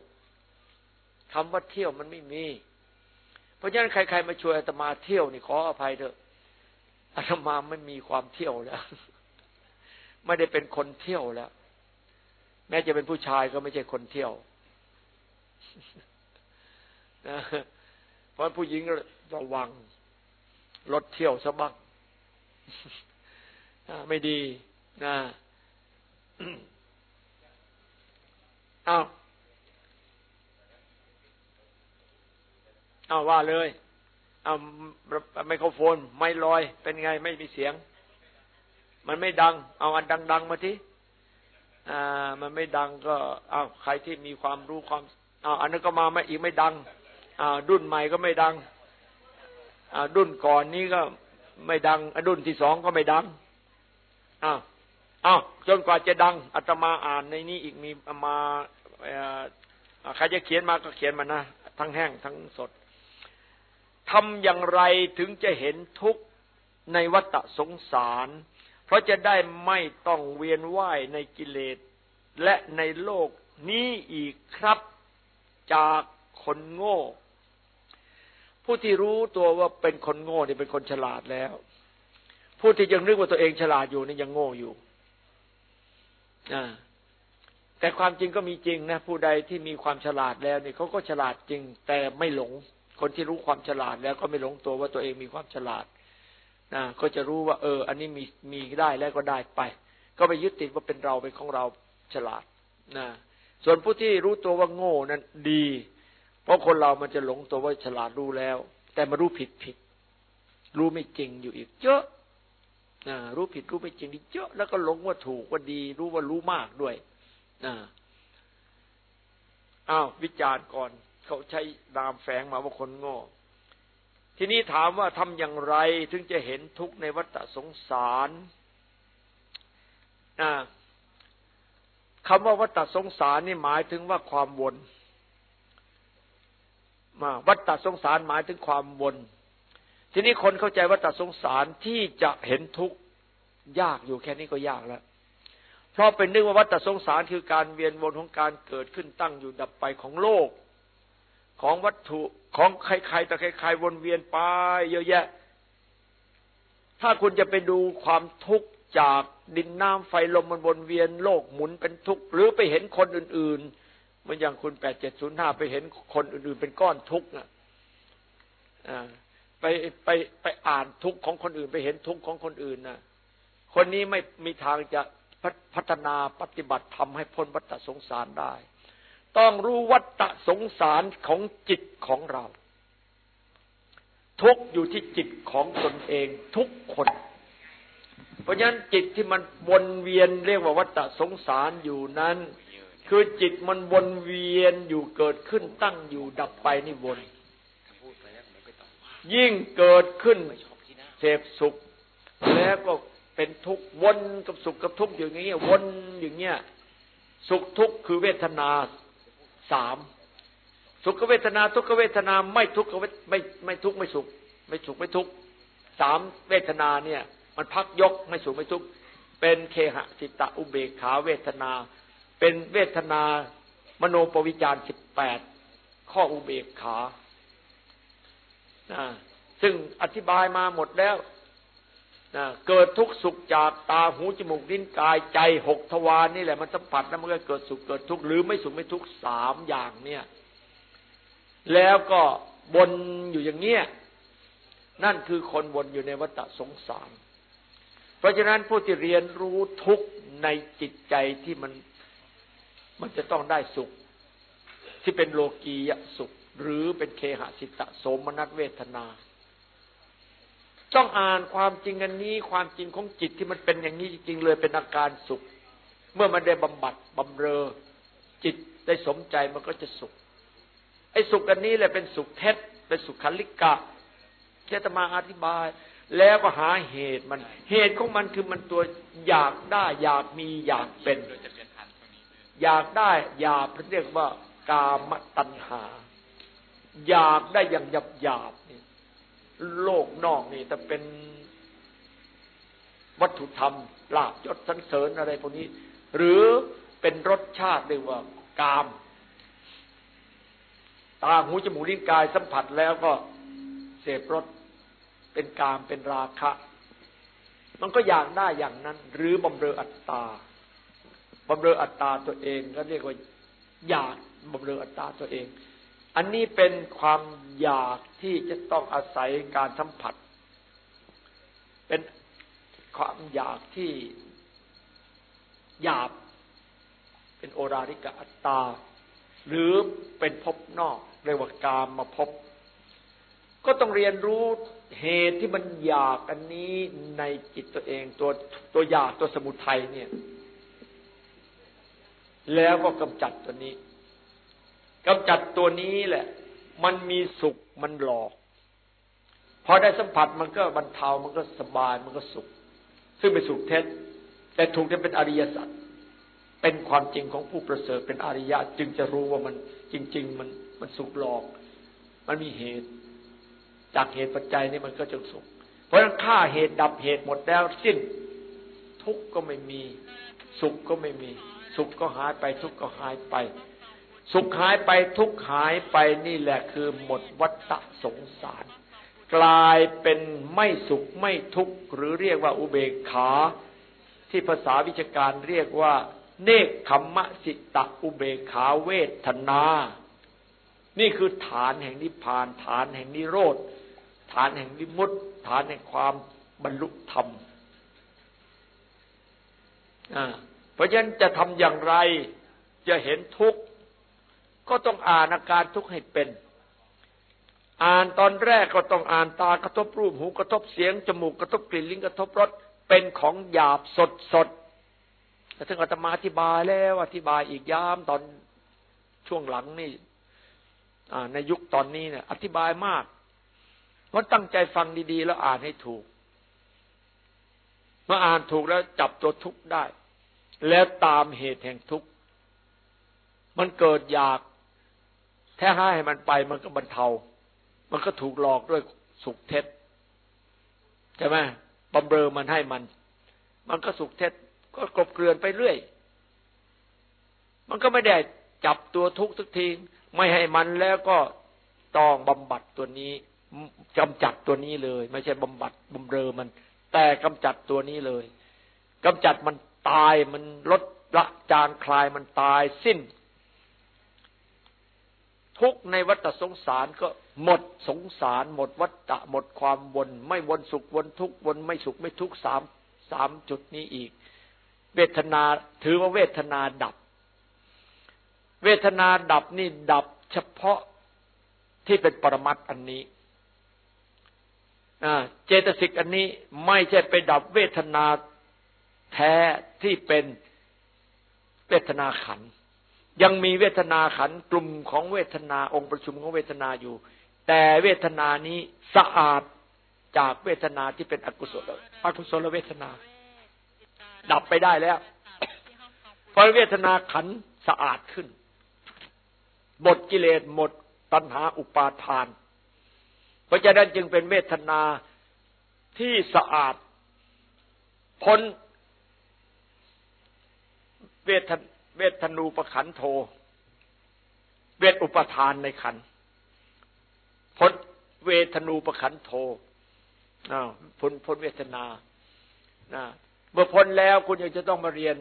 คำว่าเที่ยวมันไม่มี เพราะฉะนั้นใครๆมาช่วยอาตมาเที่ยวนี่ขออภัยเถอะอาตมาไม่มีความเที่ยวแล้ว ไม่ได้เป็นคนเที่ยวแล้ว แม้จะเป็นผู้ชายก็ไม่ใช่คนเที่ยวนะเพราะผู้หญิงระวังรถเที่ยวซะบ้างไม่ดีนะอ้าวเอาว่าเลยเอาไมโครโฟน ไม่ลอย เป็นไงไม่มีเสียง มันไม่ดัง เอาอันดัง ๆ มาทีอ่า มันไม่ดังก็เอาใครที่มีความรู้ความเอาอันนั้นก็มาไม่อีกไม่ดังอ่าดุนใหม่ก็ไม่ดังอ่าดุนก่อนนี้ก็ไม่ดังดุนที่สองก็ไม่ดังอ้าวอ้าวจนกว่าจะดังอาตมาอ่านในนี้อีกมีมาใครจะเขียนมาก็เขียนมานะทั้งแห้งทั้งสดทำอย่างไรถึงจะเห็นทุกข์ในวัฏสงสาร เพราะจะได้ไม่ต้องเวียนว่ายในกิเลส และในโลกนี้อีกครับจากคนโง่ ผู้ที่รู้ตัวว่าเป็นคนโง่นี่เป็นคนฉลาดแล้ว ผู้ที่ยังนึกว่าตัวเองฉลาดอยู่นี่ยังโง่อยู่แต่ความจริงก็มีจริงนะผู้ใดที่มีความฉลาดแล้วนี่เขาก็ฉลาดจริง แต่ไม่หลง คนที่รู้ความฉลาดแล้วก็ไม่หลงตัวว่าตัวเองมีความฉลาด นะก็จะรู้ว่า เออ อันนี้มีมีได้แล้วก็ได้ไป ก็ไปยึดติดว่าเป็นเราเป็นของเราฉลาดนะส่วนผู้ที่รู้ตัวว่าโง่นั้นดี เพราะคนเรามันจะหลงตัวว่าฉลาดรู้แล้ว แต่มารู้ผิดผิดรู้ไม่จริงอยู่อีกเยอะนะรู้ผิดรู้ไม่จริงดีเยอะแล้วก็หลงว่าถูกว่าดี รู้ว่ารู้มากด้วยนะอ้าววิจารณ์ก่อน เขาใช้นามแฝงมาว่าคนโง่ ทีนี้ถามว่าทำอย่างไรถึงจะเห็นทุกข์ในวัฏสงสารคำว่าวัฏสงสารนี่หมายถึงว่าความวนมาวัฏสงสารหมายถึงความวน ทีนี้คนเข้าใจวัฏสงสารที่จะเห็นทุกข์ยากอยู่แค่นี้ก็ยากแล้ว เพราะเป็นนึกว่าวัฏสงสารคือการเวียนวนของการเกิดขึ้นตั้งอยู่ดับไปของโลก ของวัตถุของใครๆแต่ใครๆวนเวียนไปเยอะแยะ ถ้าคุณจะไปดูความทุกข์จากดินน้ำไฟลมมันวนเวียนโลกหมุนเป็นทุกข์หรือไปเห็นคนอื่นๆเหมือนอย่างคุณแปดเจ็ดศูนย์ห้าไปเห็นคนอื่นๆ เป็นก้อนทุกข์อะไปไปไปอ่านทุกข์ของคนอื่น ไปเห็นทุกข์ของคนอื่นน่ะคนนี้ไม่มีทางจะพัฒนาปฏิบัติทำให้พ้นวัฏสงสารได้ ต้องรู้วัฏสงสารของจิตของเรา ทุกอยู่ที่จิตของตนเองทุกคน เพราะฉะนั้นจิตที่มันวนเวียนเรียกว่าวัฏสงสารอยู่นั้น คือจิตมันวนเวียนอยู่เกิดขึ้นตั้งอยู่ดับไปนี่วนยิ่งเกิดขึ้นเสพสุข แล้วก็เป็นทุกข์วนกับสุขกับทุกข์อย่างเงี้ยวนอย่างเงี้ยสุขทุกข์คือเวทนา สามสุขเวทนา ทุกเวทนาไม่ทุกขไม่ไม่ทุกไม่สุข ไม่สุขไม่ทุกสามเวทนาเนี่ย มันพักยกไม่สุขไม่ทุกข์เป็นเคหะสิตะอุเบกขาเวทนา เป็นเวทนามโนปวิจารสิบแปดข้ออุเบกขาซึ่งอธิบายมาหมดแล้ว เกิดทุกสุขจากตาหูจมูกลิ้นกายใจหกทวารนี่แหละมันสัมผัสแล้วมันก็เกิดสุขเกิดทุกข์หรือไม่สุขไม่ทุกข์สามอย่างเนี่ย แล้วก็บนอยู่อย่างเนี้ยนั่นคือคนวนอยู่ในวัฏสงสาร เพราะฉะนั้นผู้ที่เรียนรู้ทุกข์ในจิตใจที่มันมันจะต้องได้สุข ที่เป็นโลกียสุข หรือเป็นเคหสิตะโสมนัสเวทนา ต้องอ่านความจริงอันนี้ ความจริงของจิตที่มันเป็นอย่างนี้จริงๆเลยเป็นอาการสุข เมื่อมันได้บำบัดบำเรอ จิตได้สมใจมันก็จะสุข ไอ้สุขอันนี้แหละเป็นสุขเท็จเป็นสุขคันลิกะเจตมาอธิบาย แล้วก็หาเหตุมัน เหตุของมันคือมันตัวอยากได้ อยากมีอยากเป็น อยากได้ อยากเรียกว่ากามตัณหา อยากได้อย่างหยาบหยาบ โลกนอกนี่แต่เป็นวัตถุธรรมลาบยศสันเสริญอะไรพวกนี้ หรือเป็นรสชาติเรียกว่ากาม ตาหูจมูกลิ้นกายสัมผัสแล้วก็เสพรสเป็นกามเป็นราคะ มันก็อยากได้อย่างนั้น หรือบำเรออัตตาบำเรออัตตาตัวเองก็เรียกว่าอยากบำเรออัตตาตัวเอง อันนี้เป็นความอยากที่จะต้องอาศัยการสัมผัส เป็นความอยากที่หยาบ เป็นโอราริกะอัตตา หรือเป็นภพนอกเรียกว่ากามมาพบ ก็ต้องเรียนรู้เหตุที่มันอยากอันนี้ในจิตตัวเองตัวตัวอยากตัวสมุทัยเนี่ย แล้วก็กำจัดตัวนี้ กำจัดตัวนี้แหละ มันมีสุขมันหลอก พอได้สัมผัสมันก็บรรเทามันก็สบายมันก็สุข ซึ่งเป็นสุขเท็จ แต่ถูกจะเป็นอริยสัจเป็นความจริงของผู้ประเสริฐเป็นอริยะ จึงจะรู้ว่ามันจริง ๆ มันมันสุขหลอก มันมีเหตุ จากเหตุปัจจัยนี่มันก็จะสุข เพราะฉะนั้นฆ่าเหตุดับเหตุหมดแล้วสิ้น ทุกข์ก็ไม่มี สุขก็ไม่มี สุขก็หายไป ทุกข์ก็หายไป สุขหายไปทุกหายไปนี่แหละคือหมดวัฏสงสาร กลายเป็นไม่สุขไม่ทุกข์หรือเรียกว่าอุเบกขา ที่ภาษาวิชาการเรียกว่า เนคขมมะสิตะอุเบกขาเวทนา นี่คือฐานแห่งนิพพาน ฐานแห่งนิโรธฐานแห่งวิมุตติฐานแห่งความบรรลุธรรมเพราะฉะนั้นจะทำอย่างไรจะเห็นทุกข์ ก็ต้องอ่านอาการทุกข์ให้เป็น อ่านตอนแรกก็ต้องอ่านตากระทบรูปหูกระทบเสียงจมูกกระทบกลิ่นลิ้นกระทบรสเป็นของหยาบสดสดแต่ถึงอาตมาอธิบายแล้วอธิบายอีกย้ำตอนช่วงหลังนี่ในยุคตอนนี้เนี่ย อธิบายมากเพราะตั้งใจฟังดีๆ แล้วอ่านให้ถูก เมื่ออ่านถูกแล้วจับตัวทุกข์ได้ แล้วตามเหตุแห่งทุกข์มันเกิดอยาก แท้ให้มันไปมันก็บรรเทา มันก็ถูกหลอกด้วยสุขเท็จใช่ไหมบำเรอมันให้มัน มันก็สุขเท็จ ก็กลบเกลื่อนไปเรื่อย มันก็ไม่ได้จับตัวทุกทุกที ไม่ให้มันแล้วก็ต้องบำบัดตัวนี้กำจัดตัวนี้เลย ไม่ใช่บำบัดบำเรอมัน แต่กำจัดตัวนี้เลยกำจัดมันตายมันลดละจางคลายมันตายสิ้น ทุกในวัฏสงสารก็หมดสงสาร หมดวัฏหมดความวน ไม่วนสุขวนทุกวนไม่สุขไม่ทุกสามสามจุดนี้อีก เวทนาถือว่าเวทนาดับ เวทนาดับนี่ดับเฉพาะที่เป็นปรมัตอันนี้เจตสิกอันนี้ไม่ใช่ไปดับเวทนาแท้ที่เป็นเวทนาขัน ยังมีเวทนาขันกลุ่มของเวทนาองค์ประชุมของเวทนาอยู่ แต่เวทนานี้สะอาดจากเวทนาที่เป็นอกุศลอกุศลเวทนา ดับไปได้แล้วเพราะเวทนาขันสะอาดขึ้นหมดกิเลสหมดตัณหาอุปาทาน เพราะฉะนั้นจึงเป็นเวทนาที่สะอาดพ้นเวท เวทนูปขันโท เวทอุปทานในขันพ้นเวทนูปขันโทพ้นพ้นเวทนาเมื่อพ้นแล้วคุณยังจะต้องมาเรียน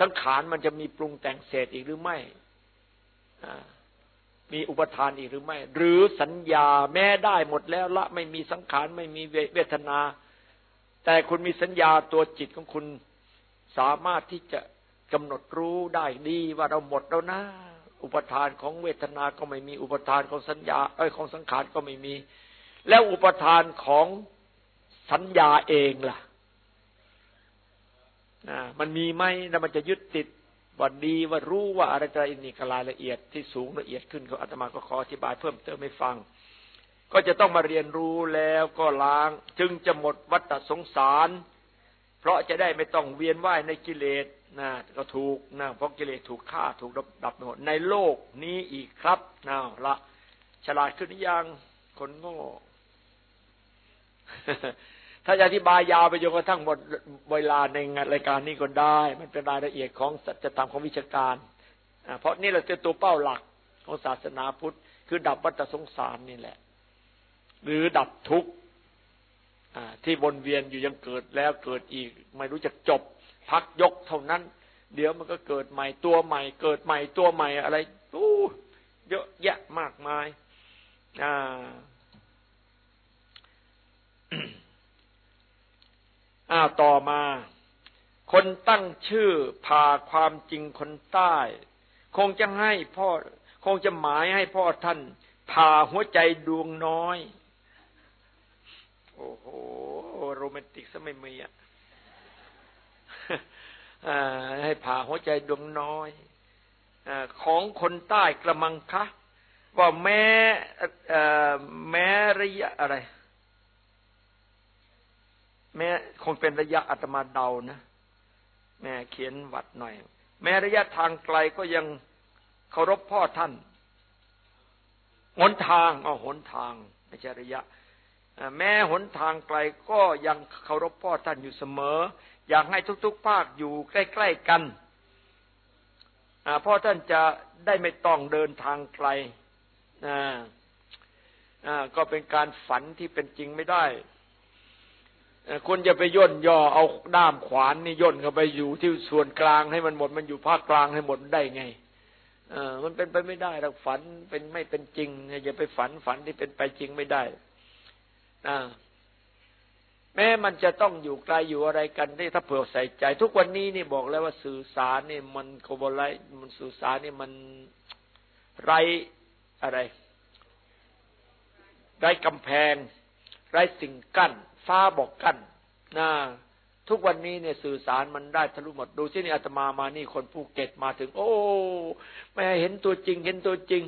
สังขารมันจะมีปรุงแต่งเศษอีกหรือไม่มีอุปทานอีกหรือไม่ หรือสัญญาแม้ได้หมดแล้วละ ไม่มีสังขารไม่มีเวทนา แต่คุณมีสัญญาตัวจิตของคุณสามารถที่จะ กำหนดรู้ได้ดีว่าเราหมดแล้วนะ อุปทานของเวทนาก็ไม่มีอุปทานของสัญญาเอ้ยของสังขารก็ไม่มี แล้วอุปทานของสัญญาเองล่ะมันมีไหมแล้วมันจะยึดติดว่าดีว่ารู้ว่าอะไรอะไรนี่กรายละเอียดที่สูงละเอียดขึ้นก็อาตมาก็ขออธิบายเพิ่มเติมให้ฟัง ก็จะต้องมาเรียนรู้แล้วก็ล้าง จึงจะหมดวัฏสงสาร เพราะจะได้ไม่ต้องเวียนว่ายในกิเลส นะก็ถูกนะเพราะกิเลสถูกฆ่าถูกดับหมดในโลกนี้อีกครับนะละ ฉลาดขึ้นยังคนโง่ถ้าจะอธิบายยาวไปจนกระทั่งหมดเวลาในรายการนี้ก็ได้ มันเป็นรายละเอียดของสัจธรรมของวิชาการเพราะนี่เราเป็นตัวเป้าหลักของศาสนาพุทธ คือดับวัฏสงสารนี่แหละ หรือดับทุกข์ที่วนเวียนอยู่ยังเกิดแล้วเกิดอีก ไม่รู้จะจบ พักยกเท่านั้น เดี๋ยวมันก็เกิดใหม่ตัวใหม่ เกิดใหม่ตัวใหม่อะไรอู้เยอะแยะมากมาย อ่าอ้าวต่อมา คนตั้งชื่อพาความจริงคนใต้ คงจะให้พ่อ คงจะหมายให้พ่อท่านพาหัวใจดวงน้อย โอ้โห โรแมนติกซะไม่มีอะ ให้ผ่าหัวใจดวงน้อยอของคนใต้กระมังคะว่าแม้แม้ระยะอะไร แม้คงเป็นระยะอัตมาเดานะแม่เขียนวัดหน่อย แม้ระยะทางไกลก็ยังเคารพพ่อท่านหนทางอ๋อหนทางไม่ใช่ระยะแม้หนทางไกลก็ยังเคารพพ่อท่านอยู่เสมอ อยากให้ทุกๆภาคอยู่ใกล้ๆกันพ่อท่านจะได้ไม่ต้องเดินทางไกลก็เป็นการฝันที่เป็นจริงไม่ได้คุณจะไปย่นย่อเอาด้ามขวานนี่ย่นเข้าไปอยู่ที่ส่วนกลางให้มันหมดมันอยู่ภาคกลางให้หมดได้ไงเออมันเป็นไปไม่ได้หรอกฝันเป็นไม่เป็นจริงอย่าไปฝันฝันที่เป็นไปจริงไม่ได้อ่า แม้มันจะต้องอยู่ไกลอยู่อะไรกันนี่ถ้าเผื่อใส่ใจ ทุกวันนี้นี่บอกแล้วว่าสื่อสารนี่มันโคบไลมันสื่อสารนี่มันไรอะไรไรกำแพง ไรสิ่งกั้น ฟ้าบอกกั้นนะทุกวันนี้เนี่ยสื่อสารมันได้ทะลุหมดดูสินี่อาตมามานี่คนภูเก็ตมาถึง โอ้ไม่เห็นตัวจริง เห็นตัวจริง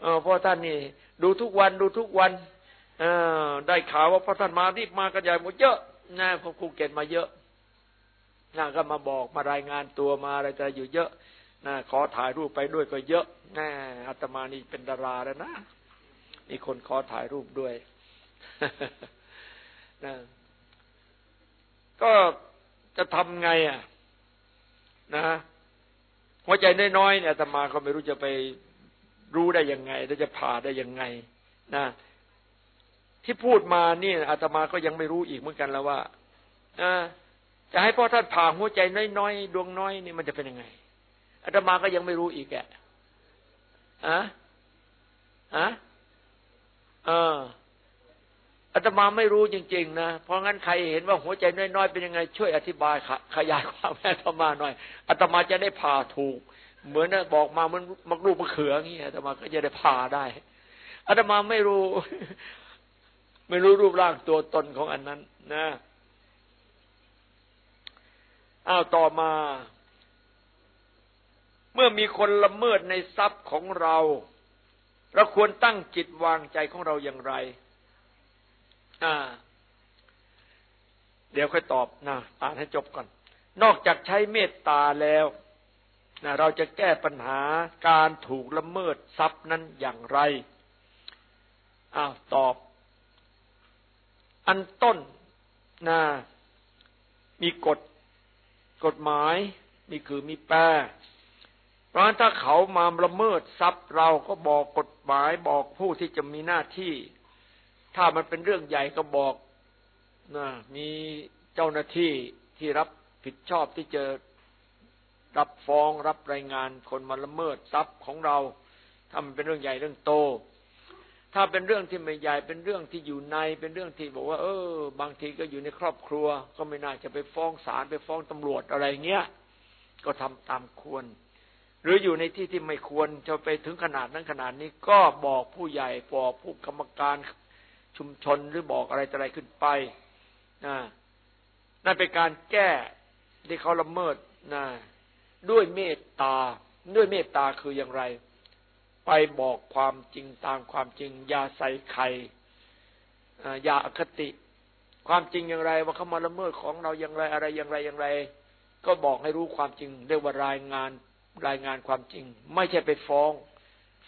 เออพ่อท่านนี่ ดูทุกวันดูทุกวัน ออได้ข่าวว่าพ่อท่านมารีบมากันใหญ่หมดเยอะนะคนภูเก็ตมาเยอะนะก็มาบอกมารายงานตัวมาอะไรจะอยู่เยอะนะขอถ่ายรูปไปด้วยก็เยอะนะอาตมานี่เป็นดาราแล้วนะมีคนขอถ่ายรูปด้วยนะก็จะทำไงอะ นะหัวใจน้อยๆเนี่ยธรรมาก็ไม่รู้จะไปรู้ได้ยังไง แล้วจะผ่าได้ยังไง นะ ที่พูดมานี่อาตมาก็ยังไม่รู้อีกเหมือนกันแล้วว่าจะให้พ่อท่านผ่าหัวใจน้อยๆดวงน้อยนี่มันจะเป็นยังไงอาตมาก็ยังไม่รู้อีกแกอะอะเอออาตมาไม่รู้จริง ๆ นะ เพราะงั้นใครเห็นว่าหัวใจน้อยๆเป็นยังไง ช่วยอธิบายขยายความให้อาตมาหน่อยอาตมาจะได้ผ่าถูก เหมือนนะบอกมามันมักลูกมะเขืออย่างเงี้อาตมาก็จะได้พาได้อาตมาไม่รู้ ไม่รู้รูปร่างตัวตนของอันนั้น นะอ้าวต่อมา เมื่อมีคนละเมิดในทรัพย์ของเรา เราควรตั้งจิตวางใจของเราอย่างไร อ่า เดี๋ยวค่อยตอบนะอ่านให้จบก่อน นอกจากใช้เมตตาแล้วนะเราจะแก้ปัญหาการถูกละเมิดทรัพย์นั้นอย่างไร อ้าวตอบ อันต้นนะมีกฎกฎหมายนี่คือมีแปรเพราะฉะนั้นถ้าเขามาละเมิดทรัพย์เราก็บอกกฎหมายบอกผู้ที่จะมีหน้าที่ ถ้ามันเป็นเรื่องใหญ่ก็บอกนะมีเจ้าหน้าที่ที่รับผิดชอบที่จะรับฟ้องรับรายงานคนมาละเมิดทรัพย์ของเราถ้ามันเป็นเรื่องใหญ่เรื่องโต ถ้าเป็นเรื่องที่ไม่ใหญ่เป็นเรื่องที่อยู่ในเป็นเรื่องที่บอกว่า เออ บางทีก็อยู่ในครอบครัว ก็ไม่น่าจะไปฟ้องศาลไปฟ้องตำรวจอะไรเงี้ยก็ทำตามควร หรืออยู่ในที่ที่ไม่ควรจะไปถึงขนาดนั้นขนาดนี้ก็บอกผู้ใหญ่บอกผู้กรรมการชุมชนหรือบอกอะไรอะไรขึ้นไปนะนั่นเป็นการแก้ที่เขาละเมิดนะด้วยเมตตา ด้วยเมตตาคืออย่างไร ไปบอกความจริงตามความจริง อย่าใส่ไข่อย่าอคติ ความจริงอย่างไรว่าเขามาละเมิดของเราอย่างไรอะไรอย่างไรอย่างไร ก็บอกให้รู้ความจริงเรียกว่ารายงานรายงานความจริง ไม่ใช่ไปฟ้อง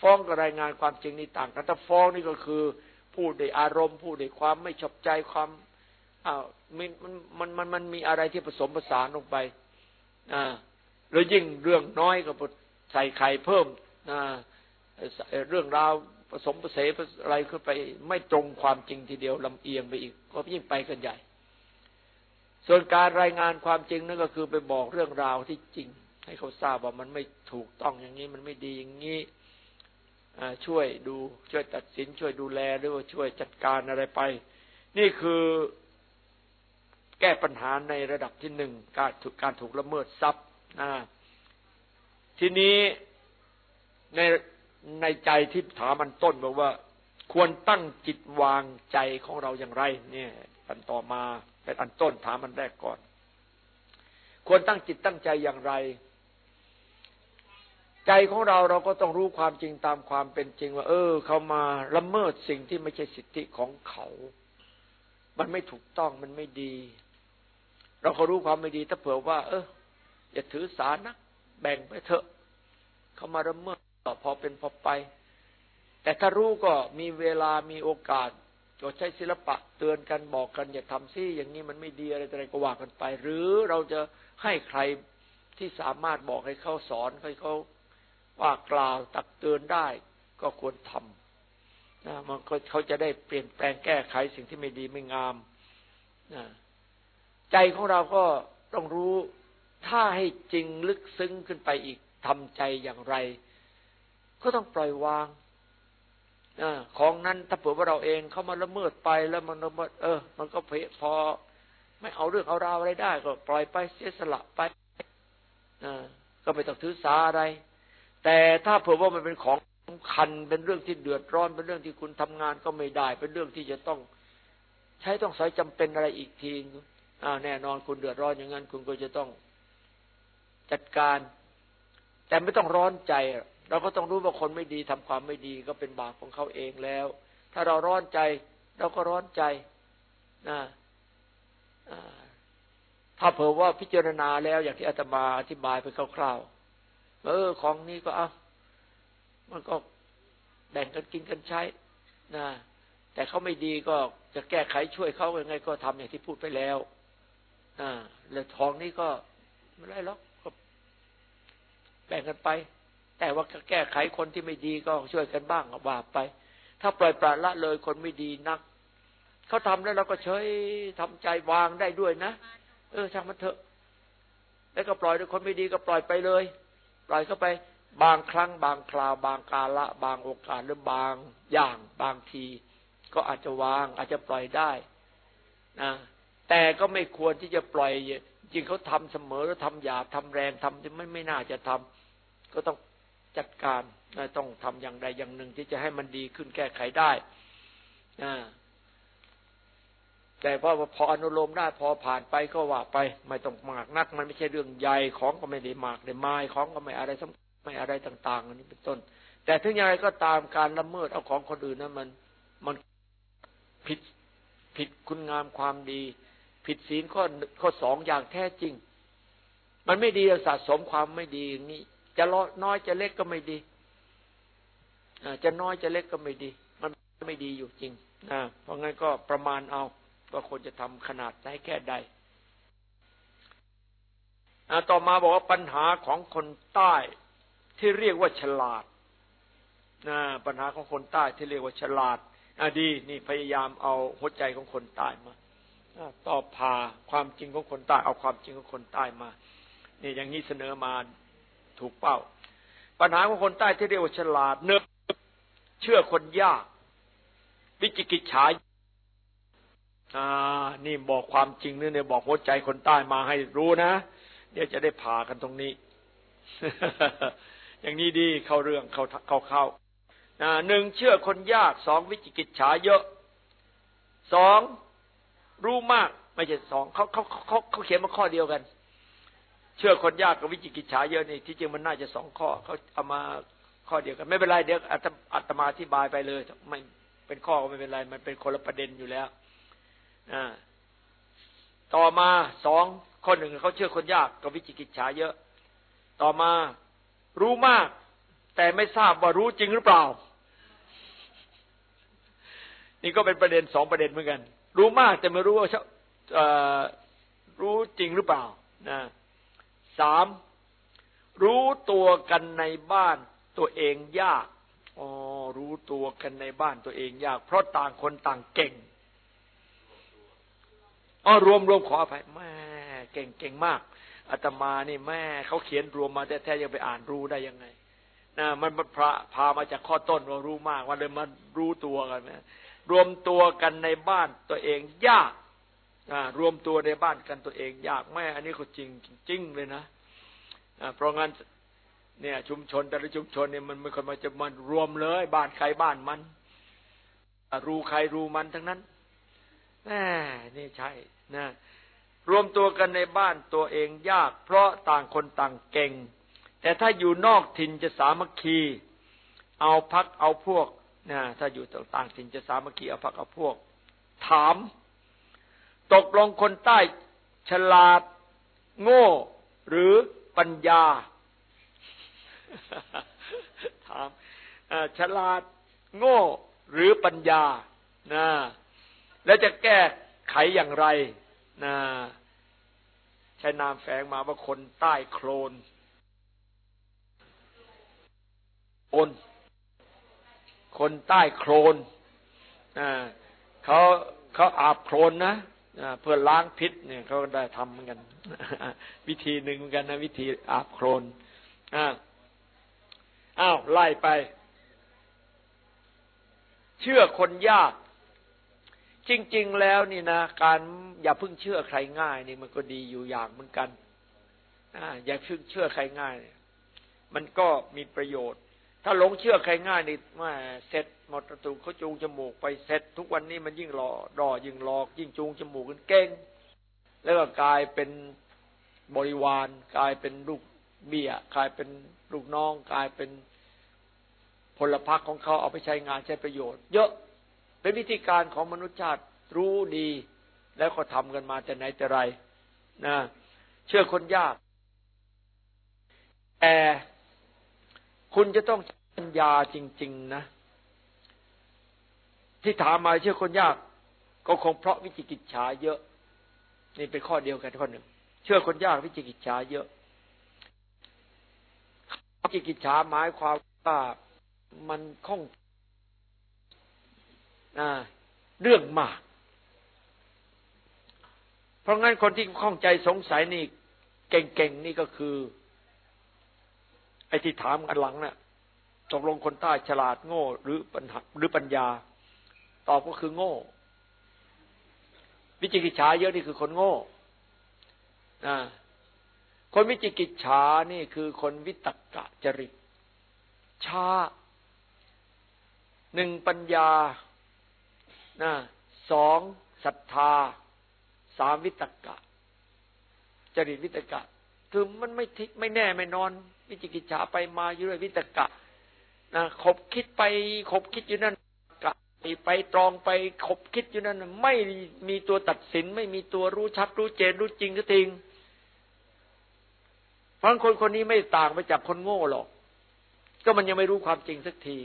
ฟ้องกับรายงานความจริงนี่ต่างกันถ้าฟ้องนี่ก็คือพูดด้วยอารมณ์พูดด้วยความไม่ชอบใจความอ้าวมันมันมันมันมีอะไรที่ผสมผสานลงไป อ่าหรือยิ่งเรื่องน้อยก็ใส่ไข่เพิ่มนะ เรื่องราวผสมผสมอะไรขึ้นไปไม่ตรงความจริงทีเดียวลำเอียงไปอีก ก็ยิ่งไปกันใหญ่ ส่วนการรายงานความจริงนั่นก็คือไปบอกเรื่องราวที่จริง ให้เขาทราบว่ามันไม่ถูกต้องอย่างนี้มันไม่ดีอย่างนี้ช่วยดูช่วยตัดสินช่วยดูแลหรือว่าช่วยจัดการอะไรไป นี่คือแก้ปัญหาในระดับที่หนึ่งการถูกการถูกละเมิดทรัพย์ทีนี้ใน ในใจที่ถามมันต้นบอกว่า ควรตั้งจิตวางใจของเราอย่างไร เนี่ย อันต่อมาเป็นอันต้นถามมันแรกก่อน ควรตั้งจิตตั้งใจอย่างไร ใจของเราเราก็ต้องรู้ความจริงตามความเป็นจริงว่า เออ เขามาละเมิดสิ่งที่ไม่ใช่สิทธิของเขา มันไม่ถูกต้องมันไม่ดี เราก็รู้ความไม่ดี ถ้าเผื่อว่า เอออย่าถือสานักแบ่งไปเถอะ เขามาละเมิด ก็พอเป็นพอไป แต่ถ้ารู้ก็มีเวลามีโอกาสก็ใช้ศิลปะเตือนกันบอกกัน อย่าทำซิอย่างนี้มันไม่ดีอะไรอะไรก็ว่ากันไป หรือเราจะให้ใครที่สามารถบอกให้เขาสอนให้เขาว่ากล่าวตักเตือนได้ ก็ควรทำนะมันเขาจะได้เปลี่ยนแปลงแก้ไขสิ่งที่ไม่ดีไม่งามนะใจของเราก็ต้องรู้ถ้าให้จริงลึกซึ้งขึ้นไปอีกทำใจอย่างไร ก็ต้องปล่อยวางอของนั้นถ้าเผื่อว่าเราเองเข้ามาละเมิดไปแล้วมันละเมิดเออ มันก็เพพอ ไม่เอาเรื่องเอาราวอะไรได้ ก็ปล่อยไปเสียสละไปอก็ไม่ต้องถือสาอะไร แต่ถ้าเผื่อว่ามันเป็นของสำคัญเป็นเรื่องที่เดือดร้อนเป็นเรื่องที่คุณทำงานก็ไม่ได้ เป็นเรื่องที่จะต้อง ใช้ต้องใช้จำเป็นอะไรอีกทีอ่าแน่นอนคุณเดือดร้อนอย่างนั้น คุณก็จะต้องจัดการ แต่ไม่ต้องร้อนใจ เราก็ต้องรู้ว่าคนไม่ดีทำความไม่ดีก็เป็นบาปของเขาเองแล้ว ถ้าเราร้อนใจ เราก็ร้อนใจนะถ้าเผื่อว่าพิจารณาแล้วอย่างที่อาตมาอธิบายไปคร่าวๆเออ ของนี้ก็เอามันก็แบ่งกันกินกันใช้นะแต่เขาไม่ดีก็จะแก้ไขช่วยเขายังไง ก็ทำอย่างที่พูดไปแล้วอ่าแล้วทองนี้ก็ไม่ได้หรอกแบ่งกันไป แต่ว่าแก้ไขคนที่ไม่ดีก็ช่วยกันบ้างว่าไป ถ้าปล่อยปละละเลยคนไม่ดีนักเขาทำแล้วเราก็เฉยทำใจวางได้ด้วยนะเออช่างมันเถอะ แล้วก็ปล่อยด้วยคนไม่ดีก็ปล่อยไปเลย ปล่อยเข้าไป บางครั้ง บางคราว บางกาละ บางโอกาสหรือบางอย่างบางที ก็อาจจะวาง อาจจะปล่อยได้นะแต่ก็ไม่ควรที่จะปล่อย จริงเขาทำเสมอแล้วทำหยาบทำแรงทำที่ไม่ไม่น่าจะทำก็ต้อง จัดการต้องทำอย่างใดอย่างหนึ่งที่จะให้มันดีขึ้นแก้ไขได้แต่พอพออนุโลมได้พอผ่านไปก็ว่าไป ไม่ต้องมากนัก มันไม่ใช่เรื่องใหญ่ของก็ไม่ได้มากได้ไม้ของก็ไม่อะไรไม่อะไรต่าง ๆ อันนี้เป็นต้น แต่ถึงอย่างไรก็ตามการละเมิดเอาของคนอื่นนั้นมันมันผิดผิดคุณงามความดี ผิดศีลข้อข้อสองอย่างแท้จริง มันไม่ดีสะสมความไม่ดีอย่างนี้ จะน้อยจะเล็กก็ไม่ดีจะน้อยจะเล็กก็ไม่ดี มันไม่ดีอยู่จริงนะเพราะงั้นก็ประมาณเอาว่าคนจะทำขนาดได้แค่ใดต่อมาบอกว่าปัญหาของคนใต้ที่เรียกว่าฉลาดนะปัญหาของคนใต้ที่เรียกว่าฉลาดอดี นี่พยายามเอาหัวใจของคนใต้มาตอบพาความจริงของคนใต้ เอาความจริงของคนใต้มานี่อย่างนี้เสนอมา ถูกเป้า ปัญหาของคนใต้ที่เรียกว่าฉลาดเนื้อเชื่อคนยาก วิจิกิจฉาอ่า นี่บอกความจริงเนี่ยบอกหัวใจคนใต้มาให้รู้นะเดี๋ยวจะได้ผ่ากันตรงนี้ อย่างนี้ดีเข้าเรื่องเข้าเข้าเข้าหนึ่งเชื่อคนยากสองวิจิกิจฉาเยอะสองรู้มาก ไม่ใช่สองเขาเขาเขาเขาเขียนมาข้อเดียวกัน เชื่อคนยากกับวิจิกิจฉาเยอะนี่ที่จริงมันน่าจะสองข้อเขาเอามาข้อเดียวกัน ไม่เป็นไรเดี๋ยวอาตมาอธิบายไปเลยไม่เป็นข้อก็ไม่เป็นไร มันเป็นคนละประเด็นอยู่แล้วต่อมาสองคนหนึ่งเขาเชื่อคนยากกับวิจิกิจฉาเยอะ ต่อมารู้มาก แต่ไม่ทราบว่ารู้จริงหรือเปล่า นี่ก็เป็นประเด็นสองประเด็นเหมือนกัน รู้มากแต่ไม่รู้ว่ารู้จริงหรือเปล่านะ สามรู้ตัวกันในบ้านตัวเองยากอ๋อรู้ตัวกันในบ้านตัวเองยาก เพราะต่างคนต่างเก่งอ๋อรวมรวมขออภัยแม่เก่งเก่งมากอาตมานี่แม่เขาเขียนรวมมาแท้ๆยังไปอ่านรู้ได้ยังไงนะมันพาพามาจากข้อต้นว่ารู้มากว่าเลยมารู้ตัวกันนะรวมตัวกันในบ้านตัวเองยาก รวมตัวในบ้านกันตัวเอง ยากแม่อันนี้ก็จริงจริงเลยนะเพราะงั้นเนี่ย ชุมชนแต่ละชุมชนเนี่ยมันไม่คนมาจะมันรวมเลย บ้านใครบ้านมันรู้ใครรู้มันทั้งนั้นแม่นี่ใช่นะรวมตัวกันในบ้านตัวเองยาก เพราะต่างคนต่างเก่ง แต่ถ้าอยู่นอกถิ่นจะสามัคคี เอาพักเอาพวกนะถ้าอยู่ต่างถิ่นจะสามัคคีเอาพักเอาพวก ถาม ตกลงคนใต้ฉลาด โง่ หรือปัญญา ถามฉลาด โง่ หรือปัญญานะแล้วจะแก้ไขอย่างไรนะใช้นามแฝงมาว่าคนใต้โคลนโอนคนใต้โคลนเขาเขาอาบโคลนนะ เพื่อล้างพิษเนี่ยเขาได้ทำเหมือนกัน วิธีหนึ่งเหมือนกันนะวิธีอาบโคลนอ้าวไล่ไป เชื่อคนยาก จริง ๆ แล้วนี่นะการอย่าเพิ่งเชื่อใครง่าย นี่มันก็ดีอยู่อย่างเหมือนกันอย่าเพิ่งเชื่อใครง่าย มันก็มีประโยชน์ ถ้าหลงเชื่อใครง่ายนี่มาเสร็จหมดประตูเขาจูงจมูกไปเสร็จ ทุกวันนี้มันยิ่งหลอดอยิ่งหลอก ยิ่งจูงจมูกกันเก่ง แล้วก็กลายเป็นบริวารกลายเป็นลูกเบี้ยกลายเป็นลูกน้อง กลายเป็นพลพรรคของเขาเอาไปใช้งานใช้ประโยชน์ เยอะเป็นวิธีการของมนุษยชาติรู้ดี แล้วก็ทำกันมาแต่ไหนแต่ไรนะเชื่อคนยากแต่ คุณจะต้องปัญญาจริง ๆ นะ ที่ถามมาเชื่อคนยาก ก็คงเพราะวิจิกิจฉาเยอะ นี่เป็นข้อเดียวกันข้อหนึ่ง เชื่อคนยากวิจิกิจฉาเยอะวิจิกิจฉาหมายความว่ามันข้องเรื่องมาก เพราะงั้นคนที่ข้องใจสงสัยนี่ เก่งๆนี่ก็คือ ไอ้ที่ถามกันหลังเนะ่ะตกลงคนใต้ฉลาดโง่หรือปัญหาหรือปัญญา ตอบก็คือโง่ วิจิกิจฉาเยอะนี่คือคนโง่คนวิจิกิจฉานี่คือคนวิตกกะจริตช้าหนึ่งปัญญานะสองศรัทธาสามวิตกะ จริตวิตกะ คือมันไม่ทิไม่แน่ไม่นอน วิจิกิจฉาไปมาอยู่ด้วยวิตกะนะขบคิดไปขบคิดอยู่นั่นกะไปตรองไปขบคิดอยู่นั่นไม่มีตัวตัดสิน ไม่มีตัวรู้ชัดรู้เจนรู้จริงก็ทิงเพราะคนคนนี้ไม่ต่างไปจากคนโง่หรอก ก็มันยังไม่รู้ความจริงสักที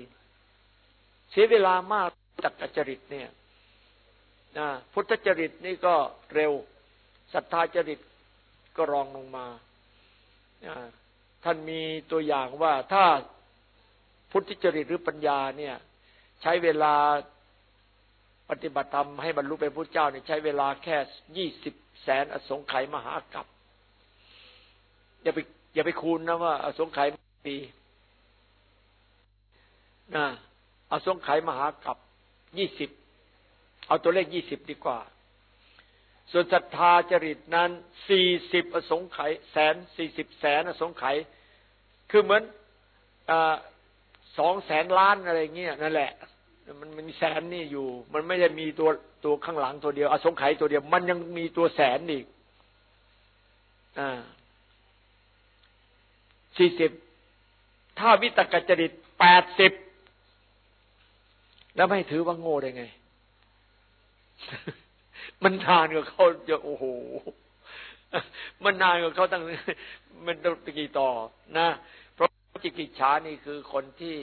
เสียเวลามากจากกจริตเนี่ยนะพุทธจริตนี่ก็เร็วศรัทธาจริตก็รองลงมา ท่านมีตัวอย่างว่าถ้าพุทธิจริตหรือปัญญาเนี่ย ใช้เวลาปฏิบัติธรรมให้บรรลุเป็นพระเจ้าเนี่ยใช้เวลาแค่ยี่สิบแสนอสงไขยมหากัปอย่าไปอย่าไปคูณนะว่า อสงไขยปีนะอสงไขยมหากัปยี่สิบเอาตัวเลขยี่สิบดีกว่า ส่วนศรัทธาจริตนั้นสี่สิบอสงไขยแสนสี่สิบแสนอสงไขย คือเหมือนสองแสนล้านอะไรเงี้ยนั่นแหละ มันมีแสนนี่อยู่ มันไม่ได้มีตัวตัวข้างหลังตัวเดียวอสงไขยตัวเดียว มันยังมีตัวแสนอีกอ่าสี่สิบถ้าวิตกจริตแปดสิบแล้วไม่ถือว่าโง่ได้ไง มันนานกว่าเขาจะโอ้โห มันนานกว่าเขาตั้ง มันต้องกี่ต่อ นะ จิกิจฉานี่คือคนที่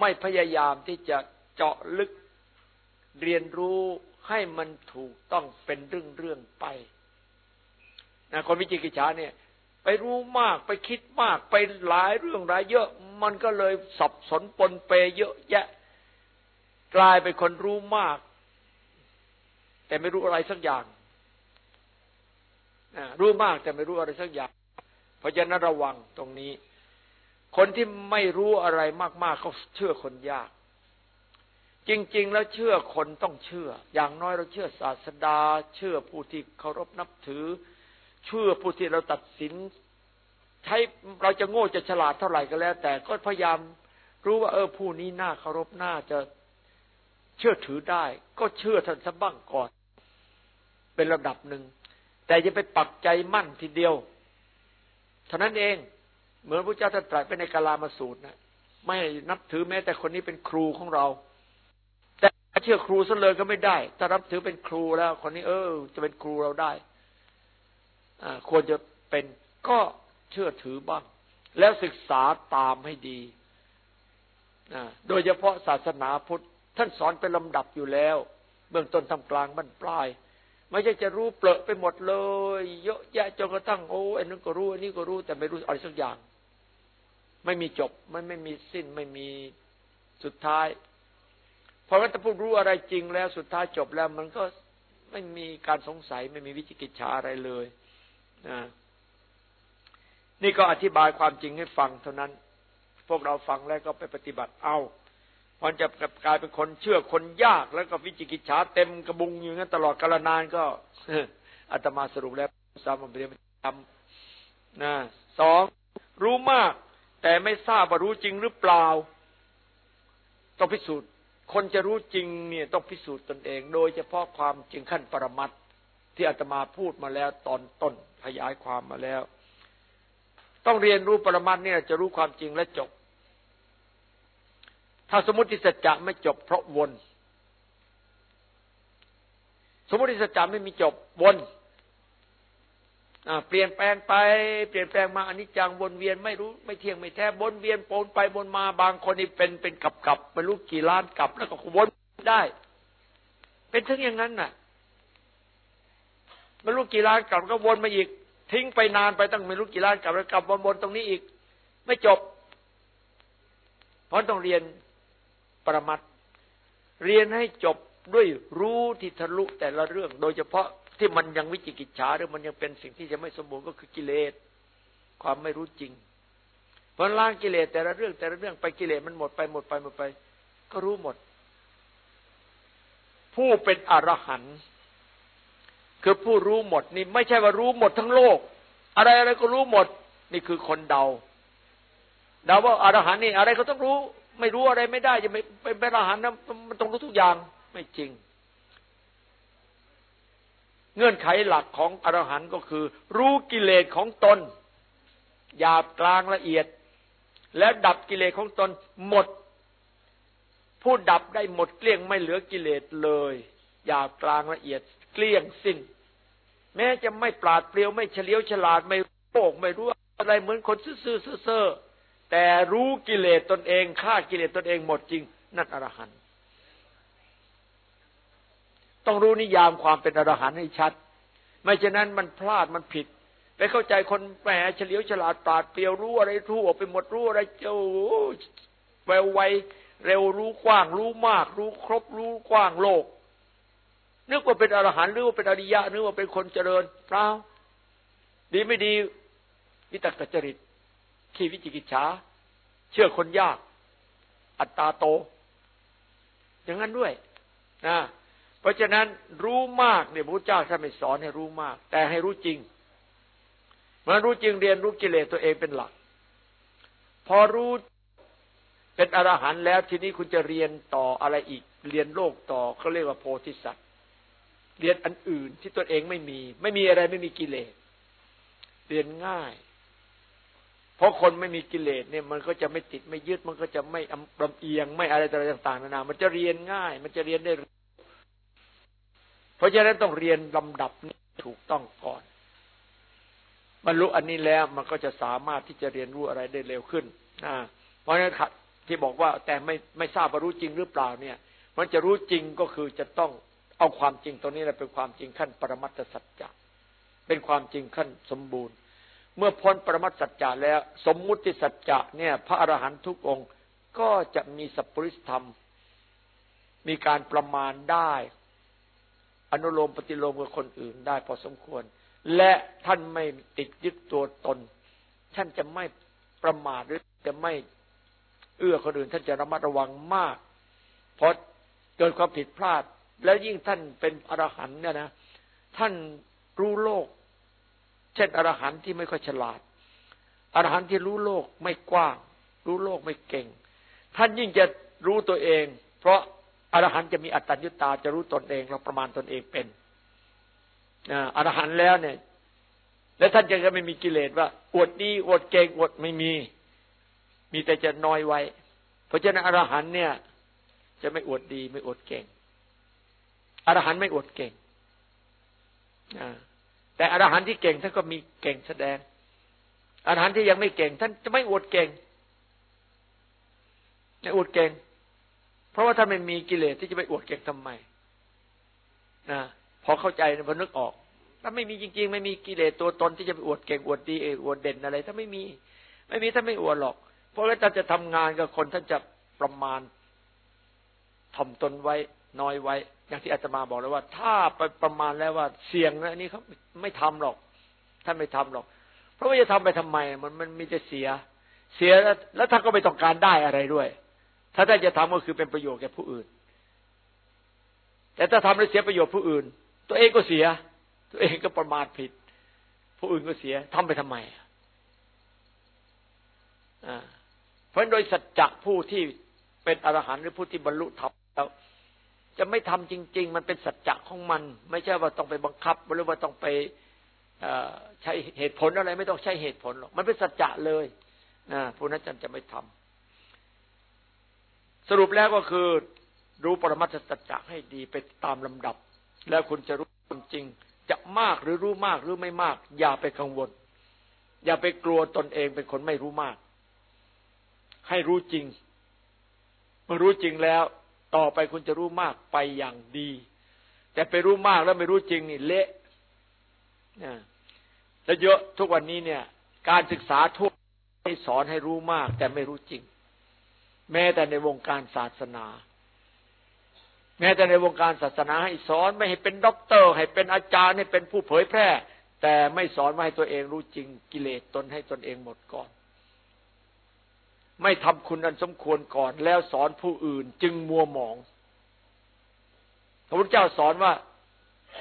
ไม่พยายามที่จะเจาะลึกเรียนรู้ให้มันถูกต้องเป็นเรื่องเรื่องไปนะคนวิจิกิจฉาเนี่ย ไปรู้มากไปคิดมาก ไปหลายเรื่องหลายเยอะ มันก็เลยสับสนปนเปเยอะแยะ กลายเป็นคนรู้มาก แต่ไม่รู้อะไรสักอย่างรู้มากแต่ไม่รู้อะไรสักอย่าง เพราะฉะนั้นระวังตรงนี้ คนที่ไม่รู้อะไรมาก ๆ เขาเชื่อคนยาก จริง ๆ แล้วเชื่อคนต้องเชื่อ อย่างน้อยเราเชื่อศาสดา เชื่อผู้ที่เคารพนับถือ เชื่อผู้ที่เราตัดสิน ใช้เราจะโง่จะฉลาดเท่าไหร่ก็แล้ว แต่ก็พยายามรู้ว่า เออผู้นี้น่าเคารพน่าจะเชื่อถือได้ ก็เชื่อท่านสับ้างก่อน เป็นระดับหนึ่งแต่จะไปปักใจมั่นทีเดียว เท่านั้นเอง เหมือนพระเจ้าตรัสไปในกาลามาสูตรนะไม่นับถือแม้แต่คนนี้เป็นครูของเรา แต่เชื่อครูซะเลยก็ไม่ได้ ถ้ารับถือเป็นครูแล้ว คนนี้เออ จะเป็นครูเราได้ควรจะเป็นก็เชื่อถือบ้าง แล้วศึกษาตามให้ดีโดยเฉพาะศาสนาพุทธ ท่านสอนเป็นลำดับอยู่แล้ว เบื้องต้นทำกลางบรรปลาย ไม่ใช่จะรู้เปลอะไปหมดเลย เยอะแยะจนกระทั่งโอ้อันนั้นก็รู้อันนี้ก็รู้แต่ไม่รู้อะไรสักอย่าง ไม่มีจบมันไม่มีสิ้นไม่มีสุดท้ายพราะว่าถ้าพูดรู้อะไรจริงแล้วสุดท้ายจบแล้ว มันก็ไม่มีการสงสัยไม่มีวิจิกิจฉาอะไรเลยนี่ก็อธิบายความจริงให้ฟังเท่านั้น พวกเราฟังแล้วก็ไปปฏิบัติเอา มันจะกลายเป็นคนเชื่อคนยากแล้วก็วิจิกิจฉาเต็มกระบุงอยู่งั้นตลอดกาลนานก็อาตมาสรุปแล้วสามเรียนทำนะสองรู้มาก แต่ไม่ทราบว่ารู้จริงหรือเปล่า ต้องพิสูจน์ คนจะรู้จริงเนี่ยต้องพิสูจน์ตนเอง โดยเฉพาะความจริงขั้นปรมัตที่อาตมาพูดมาแล้วตอนต้นขยายความมาแล้ว ต้องเรียนรู้ปรมัตเนี่ยจะรู้ความจริงและจบ ถ้าสมมติสัจจะไม่จบเพราะวน สมมติสัจจะไม่มีจบวนเปลี่ยนแปลงไป เปลี่ยนแปลงมาอันนี้จังวนเวียนไม่รู้ไม่เที่ยงไม่แท้วนเวียนโปนไปวนมาบางคนนี่เป็นเป็นกับกับไม่รู้กี่ล้านกับ แล้วก็วนได้ เป็นทั้งอย่างนั้นน่ะไม่รู้กี่ล้านกลับก็วนมาอีก ทิ้งไปนานไปตั้งไม่รู้กี่ล้านกลับแล้วกลับวนๆตรงนี้อีก ไม่จบ เพราะต้องเรียน ปรมัตเรียนให้จบด้วยรู้ที่ทะลุแต่ละเรื่อง โดยเฉพาะที่มันยังวิจิกิจฉาหรือมันยังเป็นสิ่งที่จะไม่สมบูรณ์ก็คือกิเลสความไม่รู้จริงเพราะล้างกิเลสแต่ละเรื่องแต่ละเรื่องไปกิเลสมันหมดไปหมดไปหมดไป ก็รู้หมด ผู้เป็นอรหันต์คือผู้รู้หมดนี่ไม่ใช่ว่ารู้หมดทั้งโลก อะไรอะไรก็รู้หมด นี่คือคนเดาเดาว่าอรหันต์นี่อะไรเขาต้องรู้ ไม่รู้อะไรไม่ได้จะไม่เป็นอรหันต์นะมันต้องรู้ทุกอย่างไม่จริง เงื่อนไขหลักของอรหันต์ก็คือ รู้กิเลสของตนหยาบกลางละเอียด แล้วดับกิเลสของตนหมด ผู้ดับได้หมดเกลี้ยงไม่เหลือกิเลสเลยหยาบกลางละเอียด เกลี้ยงสิ้น แม้จะไม่ปราดเปรียวไม่เฉลียวฉลาดไม่โปกไม่รู้อะไรเหมือนคนซื่อๆเซ่อ แต่รู้กิเลสตนเองฆ่ากิเลสตนเองหมดจริง นั่นอรหันต์ต้องรู้นิยามความเป็นอรหันต์ให้ชัด ไม่ฉะนั้นมันพลาดมันผิด ไปเข้าใจคนแหมเฉลียวฉลาดปราดเปรียวรู้อะไรทั่วไปหมดรู้อะไรเจ้าแววไวเร็วรู้กว้าง รู้มาก รู้ครบรู้กว้างโลก นึกว่าเป็นอรหันต์หรือว่าเป็นอริยะนึกว่าเป็นคนเจริญเปล่าดีไม่ดีวิตกจริต ขี้วิจิกิจฉาเชื่อคนยาก อัตตาโต อย่างนั้นด้วยนะเพราะฉะนั้นรู้มากเนี่ยพระเจ้าท่านไม่สอนให้รู้มาก แต่ให้รู้จริงมารู้จริงเรียนรู้กิเลสตัวเองเป็นหลัก พอรู้เป็นอรหันต์แล้วทีนี้คุณจะเรียนต่ออะไรอีก เรียนโลกต่อเขาเรียกว่าโพธิสัตว์เรียนอันอื่นที่ตนเองไม่มี ไม่มีอะไรไม่มีกิเลสเรียนง่าย เพราะคนไม่มีกิเลสเนี่ยมันก็จะไม่ติดไม่ยึดมันก็จะไม่ลำเอียงไม่อะไรต่างๆนานา มันจะเรียนง่าย มันจะเรียนได้ เพราะฉะนั้นต้องเรียนลำดับนี้ถูกต้องก่อนบรรลุอันนี้แล้วมันก็จะสามารถที่จะเรียนรู้อะไรได้เร็วขึ้นนะเพราะฉะนั้นที่บอกว่าแต่ไม่ไม่ทราบว่ารู้จริงหรือเปล่าเนี่ย มันจะรู้จริงก็คือจะต้องเอาความจริงตรงนี้แหละเป็นความจริงขั้นปรมัตถสัจจะเป็นความจริงขั้นสมบูรณ์ เมื่อพ้นปรมัตสัจจะแล้ว สมมุติสัจจะเนี่ย พระอรหันตุกองค์ก็จะมีสัพพุริสธรรม มีการประมาณได้ อนุโลมปฏิโลมกับคนอื่นได้พอสมควร และท่านไม่ติดยึดตัวตน ท่านจะไม่ประมาทหรือจะไม่เอื้อคนอื่น ท่านจะระมัดระวังมากเพราะเกิดความผิดพลาด แล้วยิ่งท่านเป็นอรหันต์เนี่ยนะ ท่านรู้โลก เช่นอรหันต์ที่ไม่ค่อยฉลาด อรหันต์ที่รู้โลกไม่กว้าง รู้โลกไม่เก่ง ท่านยิ่งจะรู้ตัวเอง เพราะอรหันต์จะมีอัตตัญญุตาจะรู้ตนเองเราประมาณตนเองเป็นอรหันต์แล้วเนี่ย และท่านจะไม่มีกิเลสว่า อวดดีอวดเก่งอวดไม่มี มีแต่จะน้อยไว้ เพราะฉะนั้นอรหันเนี่ย จะไม่อวดดีไม่อวดเก่งอรหันไม่อวดเก่ง แต่อรหันที่เก่งท่านก็มีเก่งแสดงอรหันที่ยังไม่เก่ง ท่านจะไม่อวดเก่งไม่อวดเก่ง เพราะว่าท่านไม่มีกิเลสที่จะไปอวดเก่งทำไมนะพอเข้าใจพอนึกออก ถ้าไม่มีจริง ๆ ไม่มีกิเลสตัวตนที่จะไปอวดเก่งอวดดีอวดเด่นอะไร ถ้าไม่มี ไม่มีท่านไม่อวดหรอก เพราะว่าท่านจะทำงานกับคนท่านจะประมาณถ่อมตนไว้น้อยไว้ อย่างที่อาตมาบอกแล้วว่า ถ้าไปประมาณแล้วว่าเสี่ยงนะนี่เขาไม่ทำหรอก ท่านไม่ทำหรอก เพราะว่าจะทำไปทำไม มันมันมีแต่เสีย เสียแล้วแล้วท่านก็ไม่ต้องการได้อะไรด้วย ถ้าท่านจะทำก็คือเป็นประโยชน์แก่ผู้อื่น แต่ถ้าทำแล้วเสียประโยชน์ผู้อื่น ตัวเองก็เสีย ตัวเองก็ประมาทผิด ผู้อื่นก็เสียทำไปทำไมอ่าเพราะโดยสัจจะผู้ที่เป็นอรหันต์หรือผู้ที่บรรลุธรรมแล้ว จะไม่ทำจริง ๆ มันเป็นสัจจะของมัน ไม่ใช่ว่าต้องไปบังคับหรือว่าต้องไปใช้เหตุผลอะไร ไม่ต้องใช้เหตุผลหรอกมันเป็นสัจจะเลยนะผู้นั้นจจะไม่ทำสรุปแล้วก็คือ รู้ปรมัตถสัจจะให้ดีไปตามลำดับ แล้วคุณจะรู้ความจริง จะมากหรือรู้มากหรือไม่มาก อย่าไปกังวล อย่าไปกลัวตนเองเป็นคนไม่รู้มาก ให้รู้จริงเมื่อรู้จริงแล้ว ต่อไปคุณจะรู้มากไปอย่างดี แต่ไปรู้มากแล้วไม่รู้จริงนี่เละนะแล้วเยอะทุกวันนี้เนี่ย การศึกษาทั่วไปสอนให้รู้มาก แต่ไม่รู้จริง แม้แต่ในวงการศาสนา แม้แต่ในวงการศาสนาให้สอนไม่ให้เป็นด็อกเตอร์ ให้เป็นอาจารย์ให้เป็นผู้เผยแพร่ แต่ไม่สอนว่าให้ตัวเองรู้จริง กิเลสตนให้ตนเองหมดก่อน ไม่ทำคุณอันสมควรก่อน แล้วสอนผู้อื่น จึงมัวหมอง พระพุทธเจ้าสอนว่า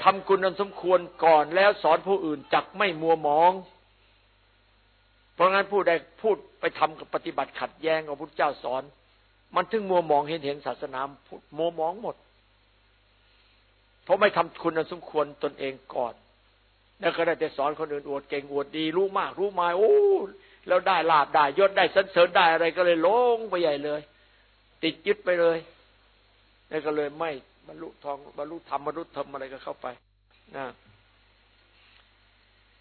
ทำคุณอันสมควรก่อน แล้วสอนผู้อื่นจักไม่มัวหมอง เพราะงั้นผู้ใดพูดไปทำกับปฏิบัติขัดแย้งกับพุทธเจ้าสอน มันถึงมัวมองเห็นเห็นศาสนามัวมองหมด เพราะไม่ทำคุณอนสมควรตนเองก่อนแล้วก็ได้แต่สอนคนอื่นอวดเก่งอวดดี รู้มาก รู้มาโอ้ แล้วได้ลาบได้ยศได้สันเสริญได้อะไรก็เลยลงไปใหญ่เลย ติดยึดไปเลยแล้วก็เลยไม่บรรลุทองบรรลุธรรมบรรลุธรรมอะไรก็เข้าไปนะ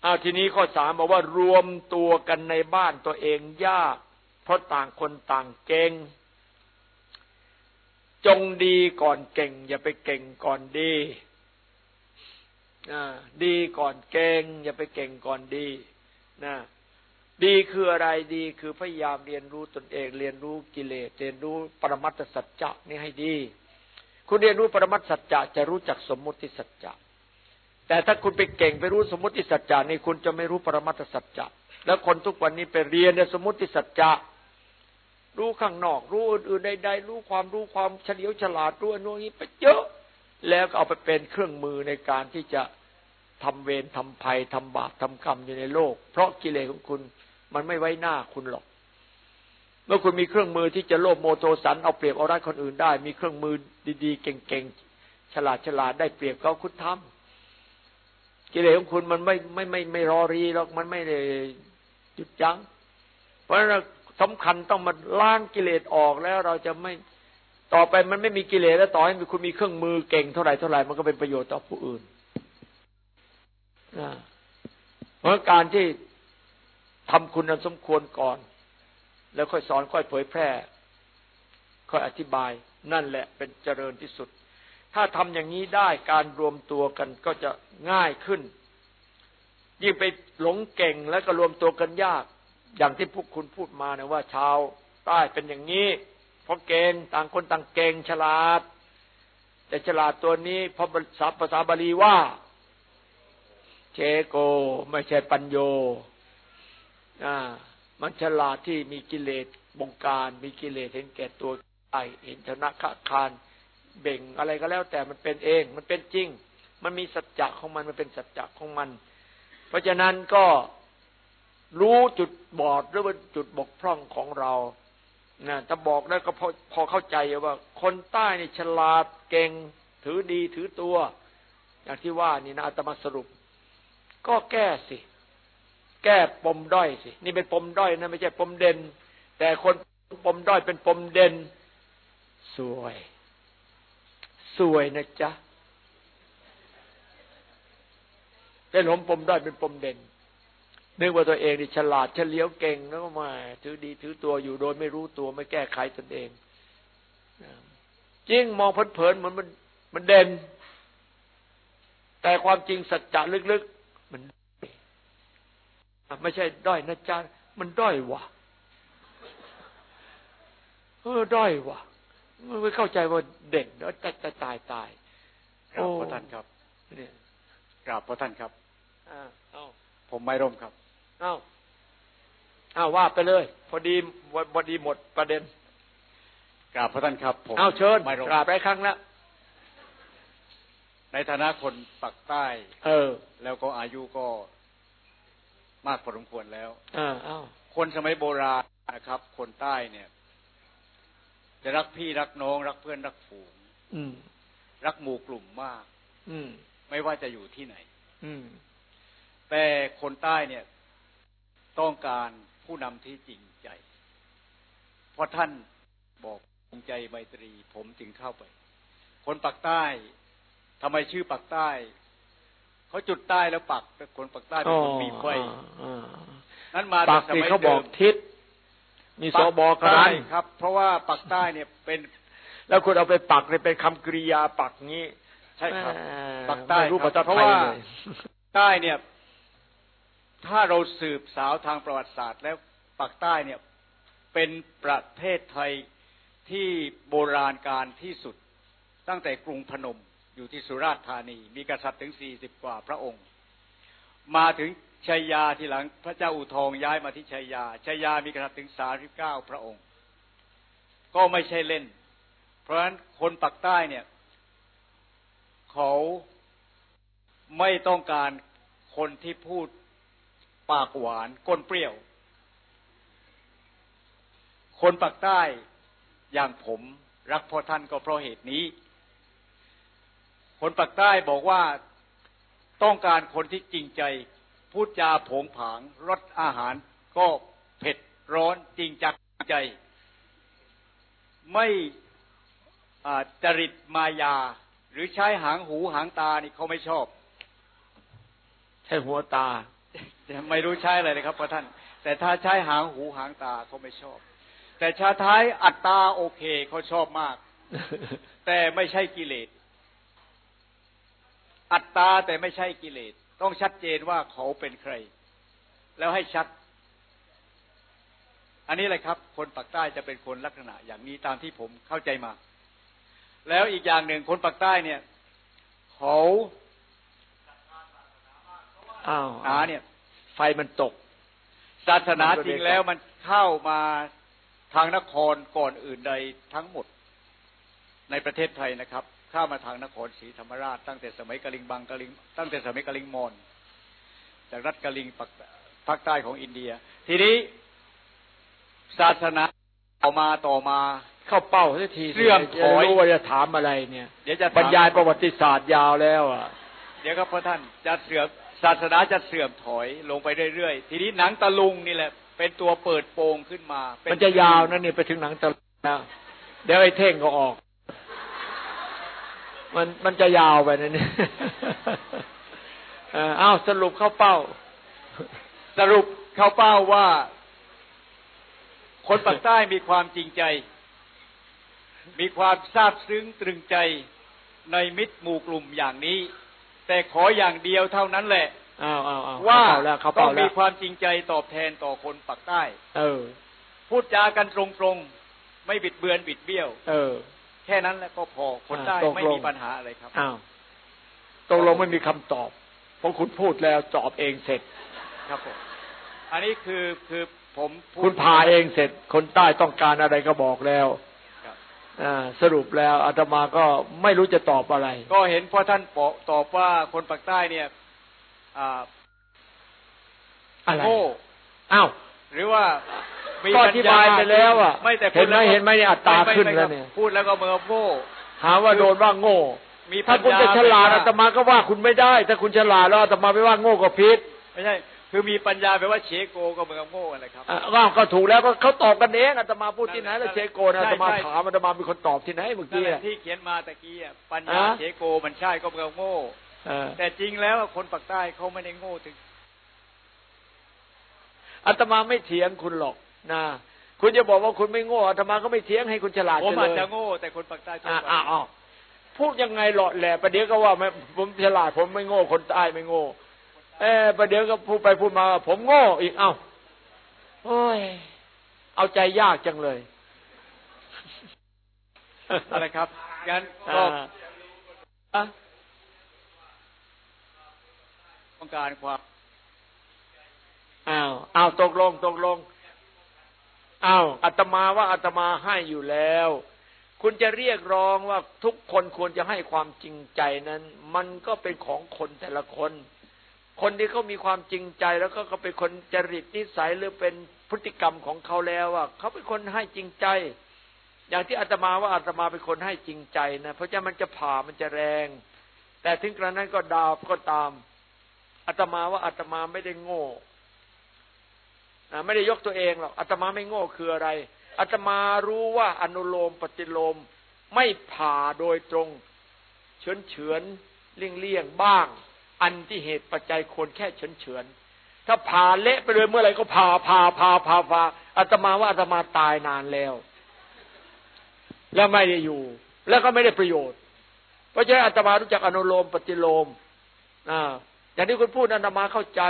อาทีนี้ข้อสามบอกว่ารวมตัวกันในบ้านตัวเองยากเพราะต่างคนต่างเก่ง จงดีก่อนเก่ง อย่าไปเก่งก่อนดีนะดีก่อนเก่ง อย่าไปเก่งก่อนดีนะ ดีคืออะไรดีคือพยายามเรียนรู้ตนเอง เรียนรู้กิเลสเรียนรู้ปรมัตถสัจจะนี่ให้ดี คุณเรียนรู้ปรมัตถสัจจะจะรู้จักสมมุติสัจจะแต่ถ้าคุณไปเก่งไปรู้สมมติสัจจานี่คุณจะไม่รู้ปรมัตถสัจจะแล้วคนทุกวันนี้ไปเรียนในสมมติสัจจะรู้ข้างนอก รู้อื่นๆใดๆรู้ความรู้ความเฉลียวฉลาดรู้อนุนี้ไปเยอะ แล้วก็เอาไปเป็นเครื่องมือในการที่จะทำเวรทำภัยทำบาปทำกรรมอยู่ในโลก เพราะกิเลสของคุณ มันไม่ไว้หน้าคุณหรอก เมื่อคุณมีเครื่องมือที่จะโลภโมโทสันเอาเปรียบเอารัดคนอื่นได้ มีเครื่องมือดีๆ เก่งๆ ฉลาดฉลาดได้เปรียบเขาคุณทำกิเลสของคุณมันไม่ไม่ไม่ไม่รอรีหรอกมันไม่ได้หยุดยัง้ง เพราะฉะนั้นสำคัญต้องมาล้างกิเลสออกแล้วเราจะไม่ต่อไปมันไม่มีกิเลสแล้วต่อให้คุณมีเครื่องมือเก่งเท่าไหร่เท่าไหร่มันก็เป็นประโยชน์ต่อผู้อื่นนะเพราะการที่ ทำคุณนั้นสมควรก่อน แล้วค่อยสอนค่อยเผยแพร่ ค่อยอธิบาย นั่นแหละเป็นเจริญที่สุด ถ้าทำอย่างนี้ได้การรวมตัวกันก็จะง่ายขึ้น ยิ่งไปหลงเก่งแล้วก็รวมตัวกันยาก อย่างที่พวกคุณพูดมานะว่า ชาวใต้เป็นอย่างนี้เพราะเก่งต่างคนต่างเก่งฉลาด แต่ฉลาดตัวนี้พระภาษาบาลีว่าเชโก ไม่ใช่ปัญโย อ่ามันฉลาดที่มีกิเลสบงการ มีกิเลสเห็นแก่ตัวไอเห็นชนะขะคานเบ่งอะไรก็แล้ว แต่มันเป็นเอง มันเป็นจริง มันมีสัจจะของมันมันเป็นสัจจะของมัน เพราะฉะนั้นก็รู้จุดบอดหรือว่าจุดบกพร่องของเรานะถ้าบอกได้ก็พอพอเข้าใจว่า คนใต้นี่ฉลาดเก่ง ถือดีถือตัว อย่างที่ว่านี่นะอาตมาสรุป ก็แก้สิ แก้ปมด้อยสิ นี่เป็นปมด้อยนะไม่ใช่ปมเด่น แต่คนปมด้อยเป็นปมเด่นสวย สวยนะจ๊ะเป็นหลมปมด้อยเป็นปมเด่นนึกว่าตัวเองนี่ฉลาดเฉลียวเก่งแล้วก็มาถือดีถือตัวอยู่โดยไม่รู้ตัวไม่แก้ไขตนเองจริงมองเพลินๆเหมือนมันมันเด่น แต่ความจริงสัจจะลึกๆมัน ไม่ใช่ด้อยนะจ๊ะมันด้อยวะเออด้อยวะไม่เข้าใจว่าเด่นแล้วจะจะตายตายกราบพระท่านครับเนี่ยกราบพระท่านครับอ่าเอาผมไม่ร่มครับเอาเอาว่าไปเลย พอดีพอดีหมดประเด็นกราบพระท่านครับผมเอาเชิญกราบไปครั้งแล้วในฐานะคนปักใต้ เออ แล้วก็อายุก็ มากพอสมควรแล้วอ่าอ้าคนสมัยโบราณนะครับ คนใต้เนี่ย จะรักพี่รักน้อง รักเพื่อนรักฝูงรักหมู่กลุ่มมาก อืไม่ว่าจะอยู่ที่ไหน อืแต่คนใต้เนี่ย ต้องการผู้นำที่จริงใจ เพราะท่านบอกจริงใจไมตรี ผมจึงเข้าไป คนปักใต้ทำไมชื่อปักใต้ เขาจุดใต้แล้วปักแต่คนปักใต้เป็นคนมีไฟนั้นมาจากสมัยเขาบอกทิศมีสบอกระนั้นครับ เพราะว่าปักใต้เนี่ยเป็น แล้วคุณเอาไปปักเนี่ยเป็นคำกริยาปักงี้ ใช่ครับ ปักใต้รู้เพราะว่าใต้เนี่ย ถ้าเราสืบสาวทางประวัติศาสตร์ แล้วปักใต้เนี่ย เป็นประเทศไทยที่โบราณการที่สุดตั้งแต่กรุงพนม อยู่ที่สุราษฎร์ธานี มีกษัตริย์ถึงสี่สิบกว่าพระองค์ มาถึงชัยยาทีหลังพระเจ้าอู่ทองย้ายมาที่ชัยยาชัยยามีกษัตริย์ถึงสาสิบเก้าพระองค์ ก็ไม่ใช่เล่น เพราะฉะนั้นคนปักใต้เนี่ย เขาไม่ต้องการคนที่พูดปากหวานก้นเปรี้ยว คนปากใต้อย่างผมรักพ่อท่านก็เพราะเหตุนี้ คนปากใต้บอกว่าต้องการคนที่จริงใจ พูดจาผงผางรสอาหารก็เผ็ดร้อนจริงจักใจ ไม่จริตมายา หรือใช้หางหูหางตานี่เขาไม่ชอบ ใช้หัวตา ไม่รู้ใช้อะไรเลยครับพระท่าน แต่ถ้าใช้หางหูหางตาเขาไม่ชอบ แต่ชาท้ายอัตตาโอเคเขาชอบมาก แต่ไม่ใช่กิเลส อัตตาแต่ไม่ใช่กิเลส ต้องชัดเจนว่าเขาเป็นใคร แล้วให้ชัด อันนี้แหละครับ คนปากใต้จะเป็นคนลักษณะ อย่างนี้ตามที่ผมเข้าใจมา แล้วอีกอย่างหนึ่งคนปากใต้เนี่ย เขาอ้าวอาเนี่ย ไฟมันตก ศาสนาจริงแล้วมันเข้ามาทางนครก่อนอื่นใดทั้งหมดในประเทศไทยนะครับ ข้ามาทางนครศรีธรรมราชตั้งแต่สมัยกลิงบังกลิงตั้งแต่สมัยกลิงมอนจากรัฐกลิงภาคใต้ของอินเดีย ทีนี้ศาสนาต่อมาต่อมาเข้าเป้าสักทีเสื่อมถอยรู้ว่าจะถามอะไรเนี่ยเดี๋ยวจะบรรยายประวัติศาสตร์ยาวแล้วอะ เดี๋ยวครับพระท่านจะเสื่อมศาสนาจะเสื่อมถอยลงไปเรื่อยๆ ทีนี้หนังตะลุงนี่แหละ เป็นตัวเปิดโปงขึ้นมา มันจะยาวนั่นนี่ไปถึงหนังตะลุงนะเดี๋ยวไอ้เท่งก็ออก มันมันจะยาวไปนะเนี่ยอ้าวสรุปเข้าเป้า สรุปเข้าเป้าว่า คนปากใต้มีความจริงใจ มีความซาบซึ้งตรึงใจในมิตรหมู่กลุ่มอย่างนี้ แต่ขออย่างเดียวเท่านั้นแหละว่าต้องมีความจริงใจตอบแทนต่อคนปากใต้ เออ พูดจากันตรงๆ ไม่บิดเบือนบิดเบี้ยว เออ แค่นั้นแล้วก็พอคนได้ไม่มีปัญหาอะไรครับอ้าวตกลงไม่มีคำตอบ เพราะคุณพูดแล้วตอบเองเสร็จครับผมอันนี้คือคือผมคุณพาเองเสร็จ คนใต้ต้องการอะไรก็บอกแล้วอ่าสรุปแล้วอาตมาก็ไม่รู้จะตอบอะไร ก็เห็นพ่อท่านตอบว่าคนปากใต้เนี่ยอ่าอะไรโง่อ้าวหรือว่า ก็อธิบายไปแล้วอะเห็นไหมเห็นไหมเนี่ยอัตราขึ้นแล้วเนี่ย พูดแล้วก็เมื่อโง่หาว่าโดนว่าโง่ถ้าคุณจะฉลาดอาตมาก็ว่าคุณไม่ได้ ถ้าคุณฉลาดแล้วอาตมาไม่ว่าโง่ก็ผิดไม่ใช่คือมีปัญญาแปลว่าเชโกก็เหมือนโง่อะไรครับว่าก็ถูกแล้วก็เขาตอบกันเองอาตมาพูดที่ไหนแล้วเชโกนะอาตมาถามอาตมามีคนตอบที่ไหนเมื่อกี้ที่เขียนมาตะกี้ปัญญาเชโกมันใช่ก็เหมือนโง่แต่จริงแล้วคนปากใต้เขาไม่ได้โง่ถึงอาตมาไม่เถียงคุณหรอก นะคุณจะบอกว่าคุณไม่โง่อาตมาก็ไม่เถียงให้คุณฉลาดผมอาจจะโง่แต่คนปากใต้อ้าวพูดยังไงหลอดแหล่ประเดี๋ยวก็ว่าไม่ผมฉลาดผมไม่โง่คนใต้ไม่โง่เออประเดี๋ยวก็พูดไปพูดมา ผมโง่อีกเอ้าโอ้ยเอาใจยากจังเลยอะไรครับงั้นก็ต้องการความอ้าวอ้าวตกลงตกลง อ้าวอาตมาว่าอาตมาให้อยู่แล้ว คุณจะเรียกร้องว่าทุกคนควรจะให้ความจริงใจนั้น มันก็เป็นของคนแต่ละคน คนที่เขามีความจริงใจแล้วก็เขาเป็นคนจริตนิสัยหรือเป็นพฤติกรรมของเขาแล้วว่าเขาเป็นคนให้จริงใจ อย่างที่อาตมาว่าอาตมาเป็นคนให้จริงใจนะเพราะฉะนั้นมันจะผ่ามันจะแรง แต่ถึงกระนั้นก็ดาวก็ตามอาตมาว่าอาตมาไม่ได้โง่ ไม่ได้ยกตัวเองหรอกอาตมาไม่โง่คืออะไรอาตมารู้ว่าอนุโลมปฏิโลมไม่ผ่าโดยตรง เฉือนเฉือนเลี่ยงเลี่ยงบ้าง อันที่เหตุปัจจัยควรแค่เฉือนเฉือนถ้าผ่าเละไปเลยเมื่อไหร่ก็ผ่าผ่าผ่าผ่าผ่าอาตมาว่าอาตมาตายนานแล้ว แล้วไม่ได้อยู่ แล้วก็ไม่ได้ประโยชน์ เพราะฉะนั้นอาตมารู้จักอนุโลมปฏิโลมอ่าอย่างที่คุณพูดอาตมาเข้าใจ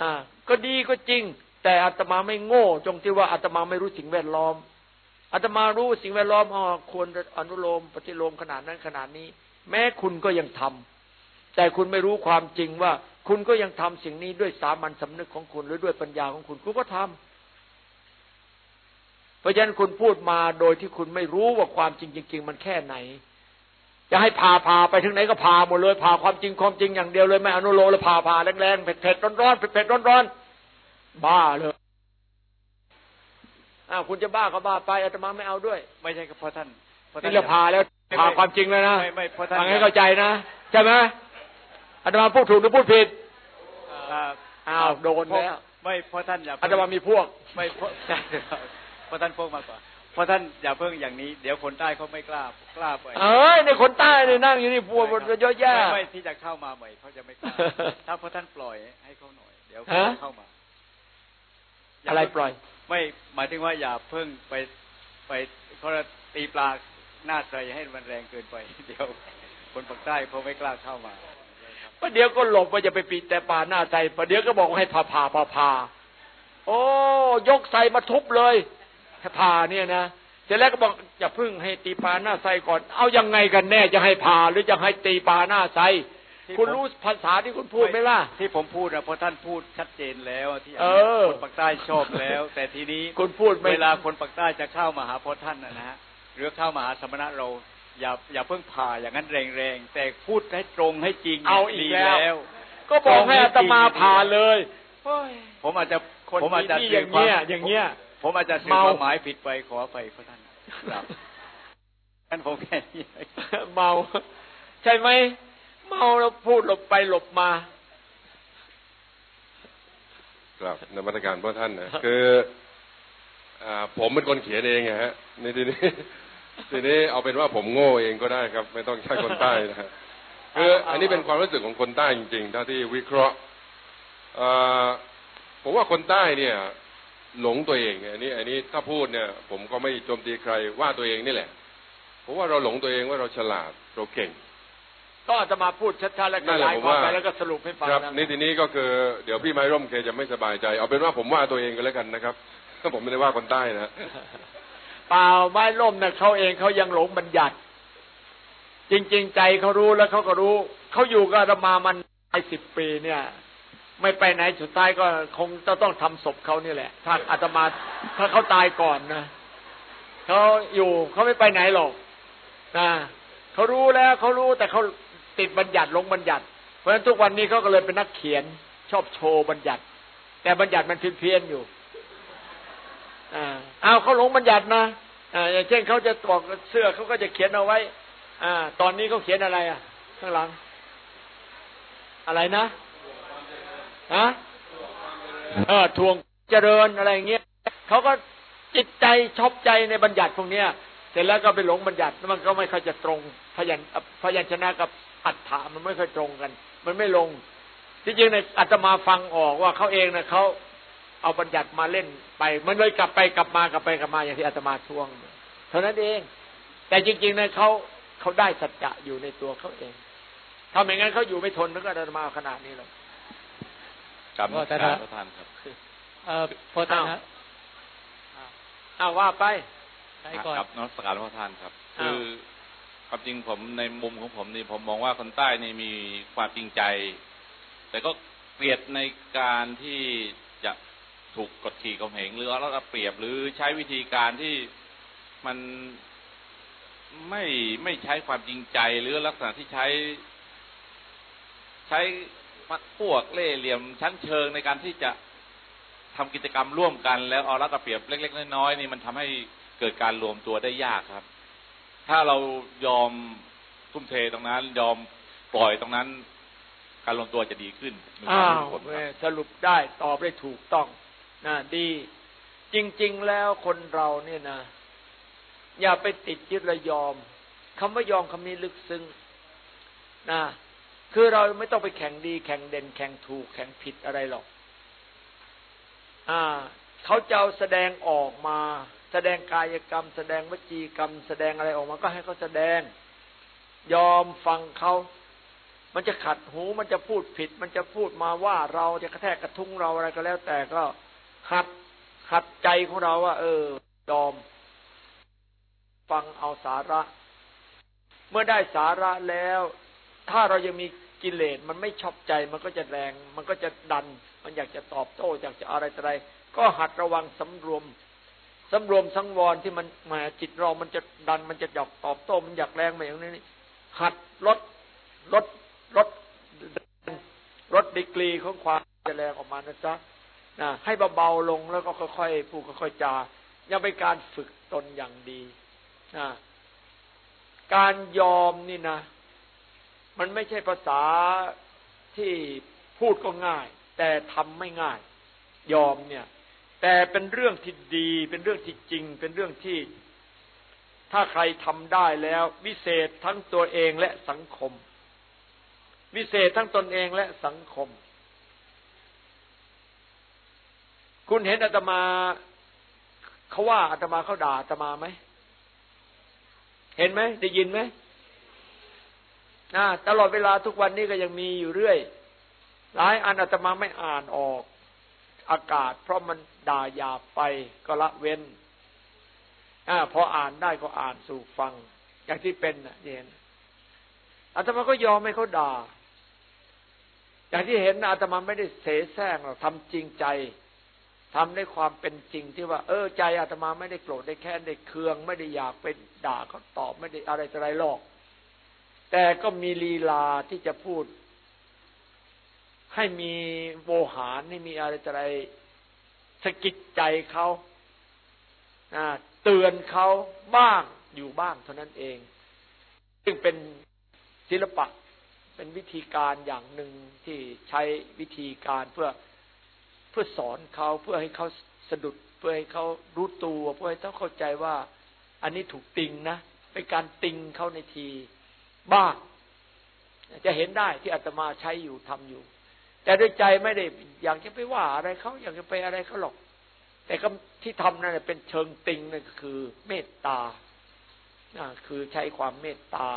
นะก็ดีก็จริง แต่อาตมาไม่โง่ จงที่ว่าอาตมาไม่รู้สิ่งแวดล้อมอาตมารู้สิ่งแวดล้อมอ๋อควรอนุโลมปฏิโลมขนาดนั้นขนาดนี้ แม้คุณก็ยังทำแต่คุณไม่รู้ความจริงว่า คุณก็ยังทำสิ่งนี้ด้วยสามัญสำนึกของคุณหรือด้วยปัญญาของคุณคุณก็ทำเพราะฉะนั้นคุณพูดมาโดยที่คุณไม่รู้ว่าความจริงจริง ๆ มันแค่ไหนจะให้พาพาไปถึงไหนก็พาหมดเลยพาความจริงความจริงอย่างเดียวเลยไม่อนุโลมเลยพาพาแรงๆเผ็ดๆร้อนๆเผ็ดๆร้อนๆ บ้าเลยอ้าวคุณจะบ้าก็บ้าไปอาตมาไม่เอาด้วย ไม่ใช่เพราะท่านนี่เราพาแล้วพาความจริงเลยนะไม่ไม่เพราะท่านฟังให้เข้าใจนะใช่ไหมอาตมาพูดถูกหรือพูดผิดอ้าวโดนแล้วไม่เพราะท่านอย่าอาตมามีพวก ไม่เพราะเพราะท่านพวกมากกว่าเพราะท่านอย่าเพิ่งอย่างนี้เดี๋ยวคนใต้เขาไม่กล้ากล้าไปเอ้ยในคนใต้เนี่ยนั่งอยู่นี่พวกเยอะแยะไม่ที่จะเข้ามาใหม่เขาจะไม่กล้าถ้าเพราะท่านปล่อยให้เขาหน่อย เดี๋ยวเข้ามา อะไรปล่อย ไม่หมายถึงว่าอย่าเพิ่งไปไปเขาตีปลาหน้าใจให้มันแรงเกินไป เดี๋ยวคนปากใต้เขาไม่กล้าเข้ามาประเดี๋ยวก็หลบว่าจะไปปีแต่ป่าหน้าใจประเดี๋ยวก็บอกให้พาพาพาพาโอ้ยกใส่มาทุบเลยพาเนี่ยนะเสร็จแล้วก็บอกอย่าพึ่งให้ตีปลาหน้าใสก่อน เอายังไงกันแน่จะให้พาหรือจะให้ตีปลาหน้าใส คุณรู้ภาษาที่คุณพูดไหมล่ะ ที่ผมพูดนะเพราะท่านพูดชัดเจนแล้วที่คนปากใต้ชอบแล้ว แต่ทีนี้คุณพูดเวลาคนปากใต้จะเข้ามาหาพระท่านนะฮะหรือเข้ามาหาสมณะเราอย่าอย่าเพิ่งผ่าอย่างนั้นแรงๆแต่พูดให้ตรงให้จริงเอาอีกแล้ว ก็บอกให้อาตมาผ่าเลยผมอาจจะผมอาจจะอย่างเงี้ยอย่างเงี้ย ผมอาจจะสื่อความหมายผิดไปขอไปพระท่านครับท่านผมแค่นี้เมา ใช่ไหม เมาแล้วพูดหลบไปหลบมา ครับนมัตการพระท่านนะคืออผมเป็นคนเขียนเองไงฮะในทีนี้ทีนี้เอาเป็นว่าผมโง่เองก็ได้ครับ ไม่ต้องใช้คนใต้นะฮะคืออันนี้เป็นความรู้สึกของคนใต้จริงๆถ้าที่วิเคราะห์ผมว่าคนใต้เนี่ย หลงตัวเองอันนี้ อันนี้ถ้าพูดเนี่ย ผมก็ไม่โจมตีใครว่าตัวเองนี่แหละ เพราะว่าเราหลงตัวเองว่าเราฉลาดเราเก่ง ก็จะมาพูดชัดๆแล้วก็ยายความไปแล้วก็สรุปให้ฟังครับนี่ทีนี้ก็คือเดี๋ยวพี่ไม้ร่มเคจะไม่สบายใจ เอาเป็นว่าผมว่าตัวเองก็แล้วกันนะครับถ้าผมไม่ได้ว่าคนใต้นะเปล่าไม้ร่มเนี่ยเขาเองเขายังหลงบัญญัติ จริง ๆ ใจเขารู้แล้วเขาก็รู้เขาอยู่กับธรรมามันไปสิบปีเนี่ย ไม่ไปไหนสุดท้ายก็คงจะต้องทำศพเขานี่แหละถ้าอาตมาถ้าเขาตายก่อนนะเขาอยู่เขาไม่ไปไหนหรอกนะเขารู้แล้วเขารู้แต่เขา ติดบัญญัติลงบัญญัติ เพราะฉะนั้นทุกวันนี้เขาก็เลยเป็นนักเขียน ชอบโชว์บัญญัติ แต่บัญญัติมันเพี้ยนอยู่อ่าเอาเขาลงบัญญัตินะอ่าอย่างเช่นเขาจะบอกเสื้อเขาก็จะเขียนเอาไว้ อ่า ตอนนี้เขาเขียนอะไรอะ ข้างหลัง อะไรนะฮะเออทวงเจริญอะไรเงี้ยเขาก็จิตใจชอบใจในบัญญัติพวกเนี้ยเสร็จแล้วก็ไปหลงบัญญัติมันก็ไม่ค่อยจะตรงพยัญพยัญชนะกับ อัฏฐามันไม่ค่อยตรงกัน มันไม่ลง ที่จริงในอาตมาฟังออกว่าเขาเองนะเขาเอาบัญญัติมาเล่นไป มันเลยกลับไปกลับมากลับไปกลับมาอย่างที่อาตมาทวง เท่านั้นเอง แต่จริงๆนะเขาเขาได้สัจจะอยู่ในตัวเขาเองถ้าไม่งั้นเขาอยู่ไม่ทนแล้วก็อาตมาขนาดนี้หรอกกรรมการประธานครับเอ่อพอท่านครับเอาว่าไปครับนักสการพระทานครับ คือ ความจริงผมในมุมของผมนี่ผมมองว่าคนใต้นี่มีความจริงใจ แต่ก็เกลียดในการที่จะถูกกดขี่ข่มเหงหรือเราเปรียบหรือใช้วิธีการที่มันไม่ไม่ใช้ความจริงใจหรือลักษณะที่ใช้ ใช้พักพวกเล่เหลี่ยมชั้นเชิงในการที่จะทำกิจกรรมร่วมกัน แล้วเอารัดเปรียบเล็ก ๆ น้อยๆนี่มันทำให้เกิดการรวมตัวได้ยากครับ ถ้าเรายอมทุ่มเทตรงนั้น ยอมปล่อยตรงนั้น การรวมตัวจะดีขึ้นอ้าวสรุปได้ตอบได้ถูกต้องนะดี จริง ๆ แล้วคนเราเนี่ยนะ อย่าไปติดยึดระยอมคำว่ายอมคำนี้ลึกซึ้งนะคือเราไม่ต้องไปแข่งดี แข่งเด่น แข่งถูก แข่งผิดอะไรหรอก อ่า เขาจะแสดงออกมา แสดงกายกรรม แสดงวจีกรรม แสดงอะไรออกมาก็ให้เขาแสดง ยอมฟังเขามันจะขัดหูมันจะพูดผิด มันจะพูดมาว่าเราจะกระแทกกระทุ้งเราอะไรก็แล้ว แต่ก็ขัดขัดใจของเราว่า เออยอม ฟังเอาสาระ เมื่อได้สาระแล้ว ถ้าเรายังมีกิเลสมันไม่ชอบใจมันก็จะแรง มันก็จะดัน มันอยากจะตอบโต้อยากจะอะไรอะไรก็หัดระวังสำรวม สำรวมสังวรที่มันมาจิตเรามันจะดันมันจะหยอกตอบโต้มันอยากแรงมาอย่างนี้หัดลดลดลดลดดีกรีของความจะแรงออกมานะจ๊ะนะให้เบาๆลงแล้วก็ค่อยๆพูดค่อยๆจายังเป็นการฝึกตนอย่างดีนะการยอมนี่นะ มันไม่ใช่ภาษาที่พูดก็ง่าย แต่ทำไม่ง่าย ยอมเนี่ย แต่เป็นเรื่องที่ดี เป็นเรื่องที่จริง เป็นเรื่องที่ ถ้าใครทำได้แล้ว วิเศษทั้งตัวเองและสังคม วิเศษทั้งตนเองและสังคม คุณเห็นอาตมาเขาว่าอาตมาเขาด่าอาตมาไหมเห็นไหมได้ยินไหมตลอดเวลาทุกวันนี้ก็ยังมีอยู่เรื่อย หลายอันอาตมาไม่อ่านออก อากาศ เพราะมันด่าหยาบไปก็ละเว้นอพออ่านได้ก็อ่านสู่ฟัง อย่างที่เป็นนะเห็นอาตมาก็ยอมให้เขาด่า อย่างที่เห็นอาตมาไม่ได้เสแสร้งหรอกทำจริงใจทำในความเป็นจริงที่ว่า เออใจอาตมาไม่ได้โกรธได้แค้นได้เคือง ไม่ได้อยากไปด่าเขาตอบไม่ได้อะไรอะไรหรอก แต่ก็มีลีลาที่จะพูด ให้มีโวหารให้มีอะไรอะไรสกิดใจเขาเตือนเขาบ้างอยู่บ้างเท่านั้นเอง ซึ่งเป็นศิลปะเป็นวิธีการอย่างหนึ่งที่ใช้วิธีการเพื่อเพื่อสอนเขาเพื่อให้เขาสะดุดเพื่อให้เขารู้ตัวเพื่อให้เขาเข้าใจว่า อันนี้ถูกติงนะเป็นการติงเขาในทีบ้างจะเห็นได้ที่อาตมาใช้อยู่ทำอยู่ แต่ด้วยใจไม่ได้อยากจะไปว่าอะไรเขาอยากจะไปอะไรเขาหรอก แต่ก็ที่ทำนั่นเป็นเชิงติงนั่นก็คือเมตตาคือใช้ความเมตตา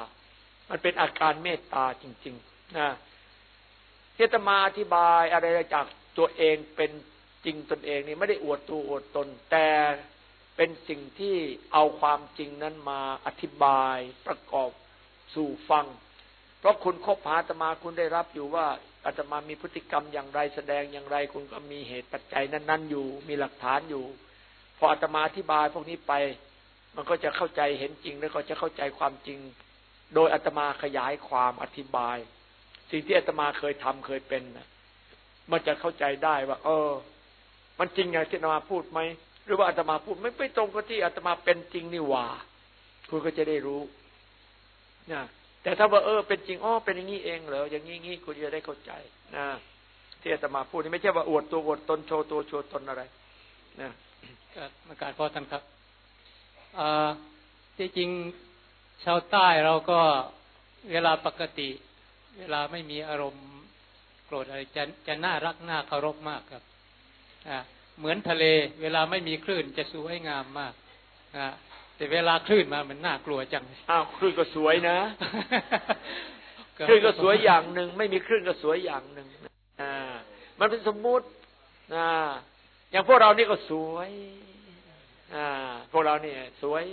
มันเป็นอาการเมตตาจริง ๆนะที่ตมาอธิบายอะไรจากตัวเองเป็นจริงตนเองนี่ไม่ได้อวดตัวอวดตน แต่เป็นสิ่งที่เอาความจริงนั้นมาอธิบายประกอบสู่ฟัง เพราะคุณคบหาอาตมาคุณได้รับอยู่ว่า อาตมามีพฤติกรรมอย่างไรแสดงอย่างไร คุณก็มีเหตุปัจจัยนั้น ๆ อยู่ มีหลักฐานอยู่ พออาตมาอธิบายพวกนี้ไป มันก็จะเข้าใจเห็นจริง แล้วก็จะเข้าใจความจริง โดยอาตมาขยายความอธิบาย สิ่งที่อาตมาเคยทำเคยเป็นนะมันจะเข้าใจได้ว่า เออ มันจริงอย่างที่อาตมาพูดไหมหรือว่าอาตมาพูดไม่ไปตรงกับที่อาตมาเป็นจริงนี่หว่า คุณก็จะได้รู้นะ แต่ถ้าว่าเออเป็นจริงอ๋อเป็นอย่างนี้เองเหรออย่างนี้งี้คุณจะได้เข้าใจนะที่อาตมาพูดนี่ไม่ใช่ว่าอวดตัวอวดตนโชว์ตัวโชว์ตนอะไรนะมาการพ่อท่านครับที่จริงชาวใต้เราก็เวลาปกติ เวลาไม่มีอารมณ์โกรธอะไรจะจะน่ารักน่าเคารพมากครับอ่าเหมือนทะเล เวลาไม่มีคลื่นจะสวยงามมากอ่า แต่เวลาคลื่นมามันน่ากลัวจังอ้าวคลื่นก็สวยนะคลื่นก็สวยอย่างหนึ่งไม่มีคลื่นก็สวยอย่างหนึ่งอ่า มันเป็นสมมุติอ่าอย่างพวกเรานี่ก็สวย อ่า พวกเราเนี่ยสวย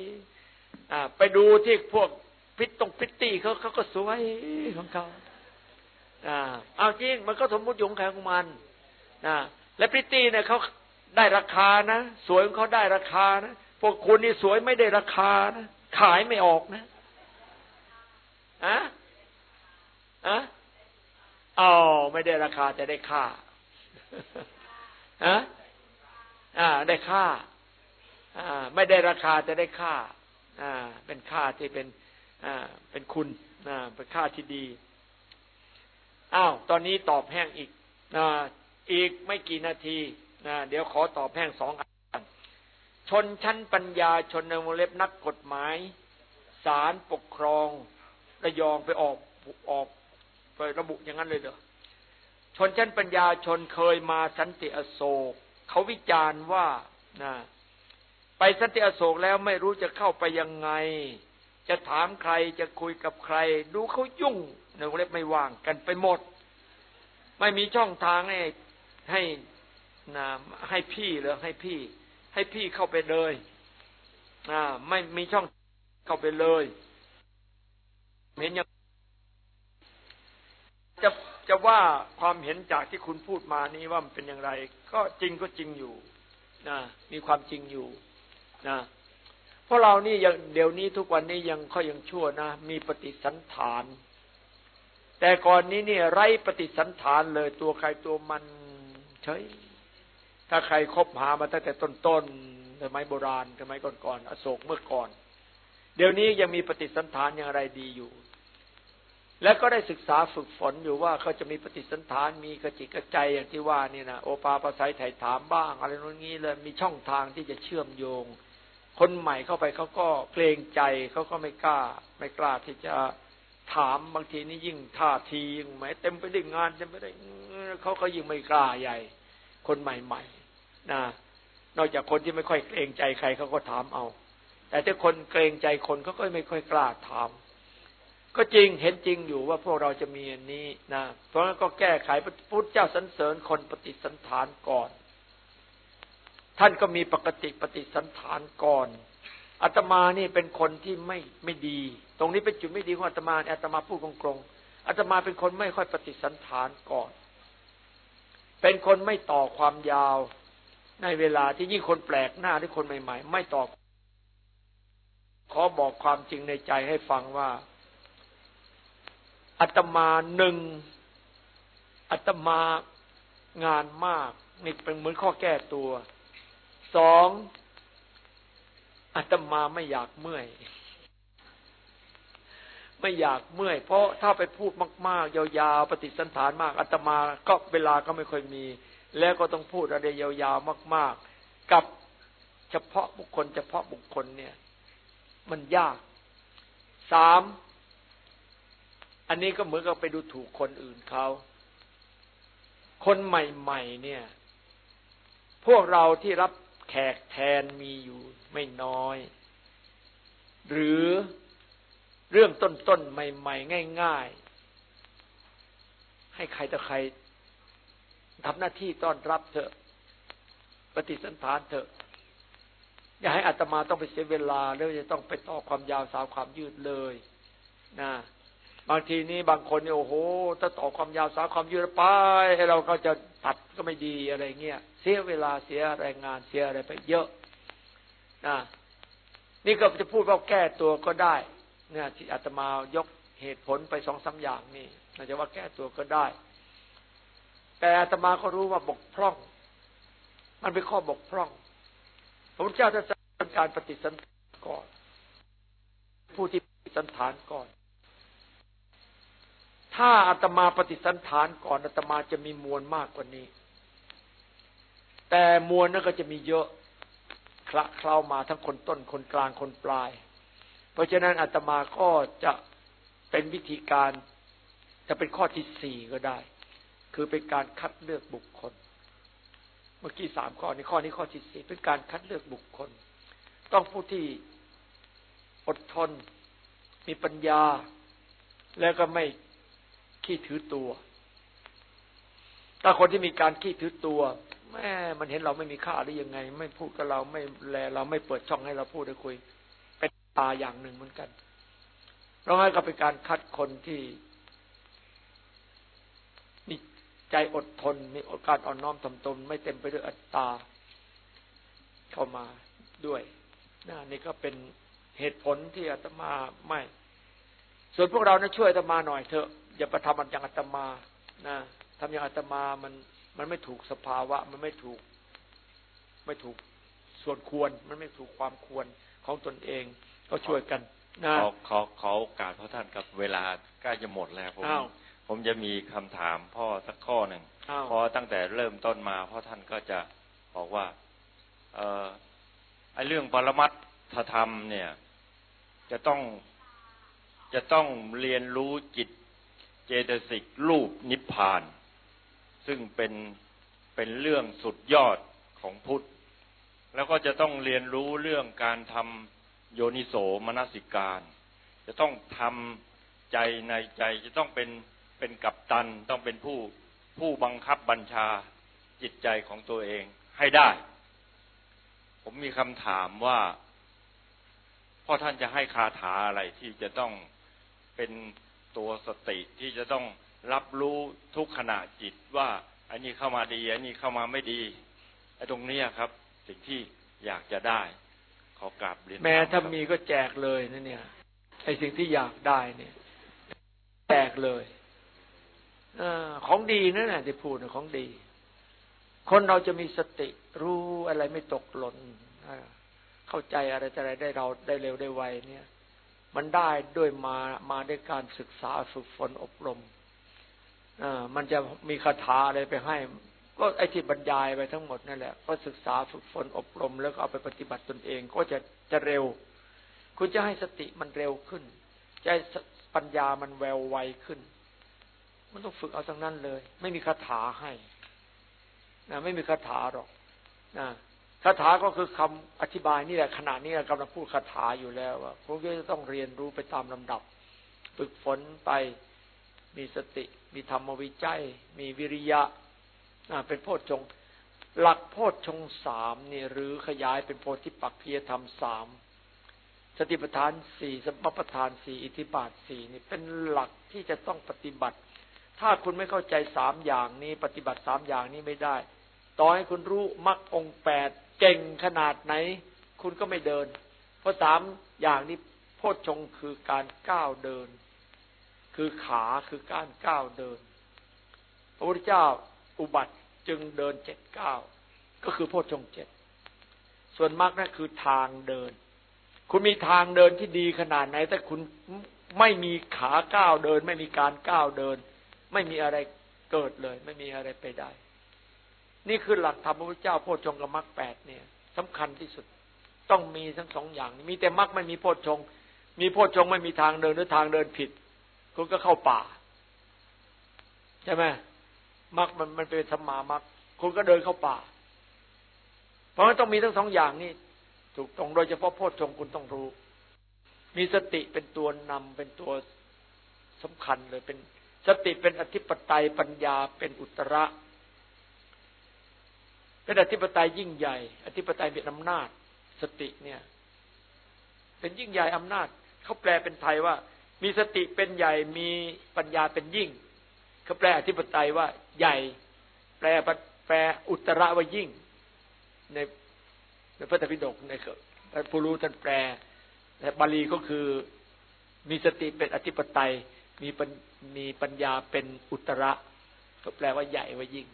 อ่า ไปดูที่พวกพิตตงพิตตี้เขาเขาก็สวยของเขาอ่า เอาจริง มันก็สมมุติยงแขของมันนะและพิตตี้เนี่ยเขาได้ราคานะ สวยของเขาได้ราคานะ พวกคุณนี่สวยไม่ได้ราคานะขายไม่ออกนะอะอะอ๋อไม่ได้ราคาแต่ได้ค่าอะอ่า ได้ค่า อ่า ไม่ได้ราคาแต่ได้ค่า อ่า เป็นค่าที่เป็น อ่า เป็นคุณอ่าเป็นค่าที่ดีอ้าวตอนนี้ตอบแห้งอีกนะอีกไม่กี่นาทีนะเดี๋ยวขอตอบแห้งสองอัน ชนชั้นปัญญาชนในวงเล็บนักกฎหมายศาลปกครองระยองไปออกออกไประบุอย่างนั้นเลยเหรอชนชั้นปัญญาชนเคยมาสันติอโศกเขาวิจารณ์ว่านะไปสันติอโศกแล้วไม่รู้จะเข้าไปยังไง จะถามใครจะคุยกับใคร ดูเขายุ่งในวงเล็บไม่ว่างกันไปหมด ไม่มีช่องทางให้ให้นะให้พี่หรือให้พี่ ให้พี่เข้าไปเลย อ่า ไม่มีช่องเข้าไปเลยเห็นยังจะจะว่าความเห็นจากที่คุณพูดมานี้ว่ามันเป็นอย่างไร ก็จริงก็จริงอยู่นะมีความจริงอยู่นะเพราะเรานี่ยังเดี๋ยวนี้ทุกวันนี้ยังค่อยยังชั่วนะมีปฏิสันฐาน แต่ก่อนนี้เนี่ยไร้ปฏิสันฐานเลยตัวใครตัวมันเฉย ถ้าใครคบหามาตั้งแต่ต้นๆสมัยโบราณสมัยก่อนๆอโศกเมื่อก่อน เดี๋ยวนี้ยังมีปฏิสันฐานอย่างไรดีอยู่ แล้วก็ได้ศึกษาฝึกฝนอยู่ว่าเขาจะมีปฏิสันฐานมีกระจิกกระใจอย่างที่ว่านี่นะโอปาปสัยไถ่ถามบ้าง อะไรนู้นนี้เลยมีช่องทางที่จะเชื่อมโยง คนใหม่เข้าไปเขาก็เกรงใจเขาก็ไม่กล้า ไม่กล้าที่จะถามบางทีนี่ยิ่งท่าทียิ่งไหมเต็มไปด้วยงานเต็มไปด้วยเขาก็ยิ่งไม่กล้าใหญ่ คนใหม่ๆนะนอกจากคนที่ไม่ค่อยเกรงใจใครเขาก็ถามเอา แต่ถ้าคนเกรงใจคนเขาก็ไม่ค่อยกล้าถาม ก็จริงเห็นจริงอยู่ว่าพวกเราจะมีอันนี้นะเพราะงั้นก็แก้ไขพุทธเจ้าสรรเสริญคนปฏิสันฐานก่อน ท่านก็มีปกติปฏิสันฐานก่อนอาตมานี่เป็นคนที่ไม่ไม่ดี ตรงนี้เป็นจุดไม่ดีของอาตมาอาตมาพูดตรงๆอาตมาเป็นคนไม่ค่อยปฏิสันฐานก่อน เป็นคนไม่ต่อความยาวในเวลาที่ยิ่งคนแปลกหน้าหรือคนใหม่ ๆ ไม่ต่อ ขอบอกความจริงในใจให้ฟังว่าอาตมาหนึ่งอาตมางานมากนี่เป็นเหมือนข้อแก้ตัวสองอาตมาไม่อยากเมื่อย ไม่อยากเมื่อย เพราะถ้าไปพูดมาก ๆ ยาวๆปฏิสันฐานมากอาตมาก็เวลาก็ไม่ค่อยมี แล้วก็ต้องพูดอะไรยาวๆมาก ๆ กับเฉพาะบุคคล เฉพาะบุคคลเนี่ย มันยากสามอันนี้ก็เหมือนกับไปดูถูกคนอื่นเขาคนใหม่ ๆ เนี่ย พวกเราที่รับแขกแทนมีอยู่ไม่น้อย หรือ เรื่องต้นๆ ใหม่ ๆ ง่าย ๆ ให้ใครต่อใครทำหน้าที่ต้อนรับเถอะ ปฏิสันฐานเถอะ อย่าให้อัตมาต้องไปเสียเวลา แล้วจะต้องไปต่อความยาวสาวความยืดเลยนะบางทีนี้บางคนเนี่ยโอ้โห ถ้าต่อความยาวสาวความยืดไปให้เราก็จะตัดก็ไม่ดีอะไรเงี้ยเสียเวลาเสียแรงงานเสียอะไรไปเยอะนะนี่ก็จะพูดว่าแก้ตัวก็ได้ เนี่ยที่อาตมายกเหตุผลไปสองสาอย่างนี่น่าจะว่าแก้ตัวก็ได้ แต่อาตมาก็รู้ว่าบกพร่อง มันเป็นข้อบกพร่อง พระพุทธเจ้าจะทำการปฏิสันก่อน ผู้ที่ปฏิสันฐานก่อน ถ้าอาตมาปฏิสันฐานก่อนอาตมาจะมีมวลมากกว่านี้ แต่มวลนั้นก็จะมีเยอะคละเคล้ามาทั้งคนต้นคนกลางคนปลาย เพราะฉะนั้นอาตมาก็จะเป็นวิธีการจะเป็นข้อที่สี่ก็ได้ คือเป็นการคัดเลือกบุคคล เมื่อกี้สามข้อนี้ข้อนี้ข้อที่สี่เป็นการคัดเลือกบุคคล ต้องผู้ที่อดทน มีปัญญา แล้วก็ไม่ขี้ถือตัว ถ้าคนที่มีการขี้ถือตัวแม่มันเห็นเราไม่มีค่าหรือยังไง ไม่พูดกับเราไม่แลเราไม่เปิดช่องให้เราพูดได้คุย ป็นตาอย่างหนึ่งเหมือนกันเราให้ก็เป็นการคัดคนที่ใจอดทน มีโอกาสอ่อนน้อมถ่อมตนไม่เต็มไปด้วยอัตตา เข้ามาด้วยนะนี่ก็เป็นเหตุผลที่อาตมาไม่ ส่วนพวกเรานะช่วยอาตมาหน่อยเถอะอย่าประทำมันอย่างอาตมานะทำอย่างอาตมามันมันไม่ถูกสภาวะ มันไม่ถูก ไม่ถูกส่วนควร มันไม่ถูกความควรของตนเอง ก็ช่วยกันนะขอขอขอโอกาสพระท่านกับเวลาใกล้จะหมดแล้วผมผมจะมีคำถามพ่อสักข้อหนึ่งเพราะตั้งแต่เริ่มต้นมาพ่อท่านก็จะบอกว่า เออไอเรื่องปรมัตถธรรมเนี่ย จะต้องจะต้องเรียนรู้จิตเจตสิกรูปนิพพาน ซึ่งเป็นเป็นเรื่องสุดยอดของพุทธ แล้วก็จะต้องเรียนรู้เรื่องการทำ โยนิโสมนสิการ จะต้องทำใจในใจจะต้องเป็นเป็นกัปตันต้องเป็นผู้ผู้บังคับบัญชาจิตใจของตัวเองให้ได้ ผมมีคำถามว่าพ่อท่านจะให้คาถาอะไรที่จะต้องเป็นตัวสติที่จะต้องรับรู้ทุกขณะจิตว่าอันนี้เข้ามาดี อันนี้เข้ามาไม่ดีไอ้ตรงนี้ครับ สิ่งที่อยากจะได้ ขอกราบเรียนแม้ถ้ามีก็แจกเลยนะเนี่ยไอ้สิ่งที่อยากได้เนี่ย แจกเลยอของดีนั่นแหละที่พูดของดี คนเราจะมีสติรู้อะไรไม่ตกหล่นเข้าใจอะไรจะอะไรได้เราได้เร็วได้ไวเนี่ย มันได้ด้วยมามาด้วยการศึกษาฝึกฝนอบรมอ่ามันจะมีคาถาอะไรไปให้ ก็ไอ้ที่บรรยายไปทั้งหมดนั่นแหละก็ศึกษาฝึกฝนอบรมแล้วก็เอาไปปฏิบัติตนเอง ก็จะจะเร็ว คุณจะให้สติมันเร็วขึ้นจะให้ปัญญามันแววไวขึ้น มันต้องฝึกเอาทั้งนั้นเลย ไม่มีคาถาให้นะไม่มีคาถาหรอกนะคาถาก็คือคำอธิบายนี่แหละขณะนี้กำลังพูดคาถาอยู่แล้วว่าพวกนี้จะต้องเรียนรู้ไปตามลำดับ ฝึกฝนไปมีสติ มีธรรมวิจัย มีวิริยะ เป็นโพชฌงหลักโพชฌงสามนี่หรือขยายเป็นโพธิปักขียธรรมสามสติปัฏฐานสี่สัมปัฏฐานสี่อิทธิบาทสี่นี่เป็นหลักที่จะต้องปฏิบัติ ถ้าคุณไม่เข้าใจสามอย่างนี้ ปฏิบัติสามอย่างนี้ไม่ได้ ต่อให้คุณรู้มรรคองแปดเก่งขนาดไหน คุณก็ไม่เดิน เพราะสามอย่างนี้โพชฌงคือการก้าวเดิน คือขาคือการก้าวเดิน พระพุทธเจ้า อุบัติจึงเดินเจ็ดเก้าก็คือโพชฌงเจ็ดส่วนมรรคนั่นคือทางเดิน คุณมีทางเดินที่ดีขนาดไหนแต่คุณไม่มีขาก้าวเดิน ไม่มีการก้าวเดิน ไม่มีอะไรเกิดเลย ไม่มีอะไรไปได้ นี่คือหลักธรรมพระพุทธเจ้าโพชฌงกับมรรคแปดเนี่ยสำคัญที่สุดต้องมีทั้งสองอย่าง มีแต่มรรคไม่มีโพชฌงมีโพชฌงไม่มีทางเดินหรือทางเดินผิด คุณก็เข้าป่า ใช่ไหม มรรคมันมันเป็นสมมามรรคคุณก็เดินเข้าป่า เพราะมันต้องมีทั้งสองอย่างนี่ถูกตรงโดยเฉพาะโพชฌงคุณต้องรู้ มีสติเป็นตัวนำเป็นตัวสำคัญเลยเป็นสติเป็นอธิปไตยปัญญาเป็นอุตระ เป็นอธิปไตยยิ่งใหญ่ อธิปไตยเป็นอำนาจ สติเนี่ย เป็นยิ่งใหญ่อำนาจเขาแปลเป็นไทยว่า มีสติเป็นใหญ่มีปัญญาเป็นยิ่ง เขาแปลอธิปไตยว่าใหญ่ แปลแปลอุตระว่ายิ่ง ในในพระธรรมปิฎกในผู้รู้ท่านแปลแต่บาลีก็คือมีสติเป็นอธิปไตยมีมีปัญญาเป็นอุตระก็แปลว่าใหญ่ว่ายิ่ง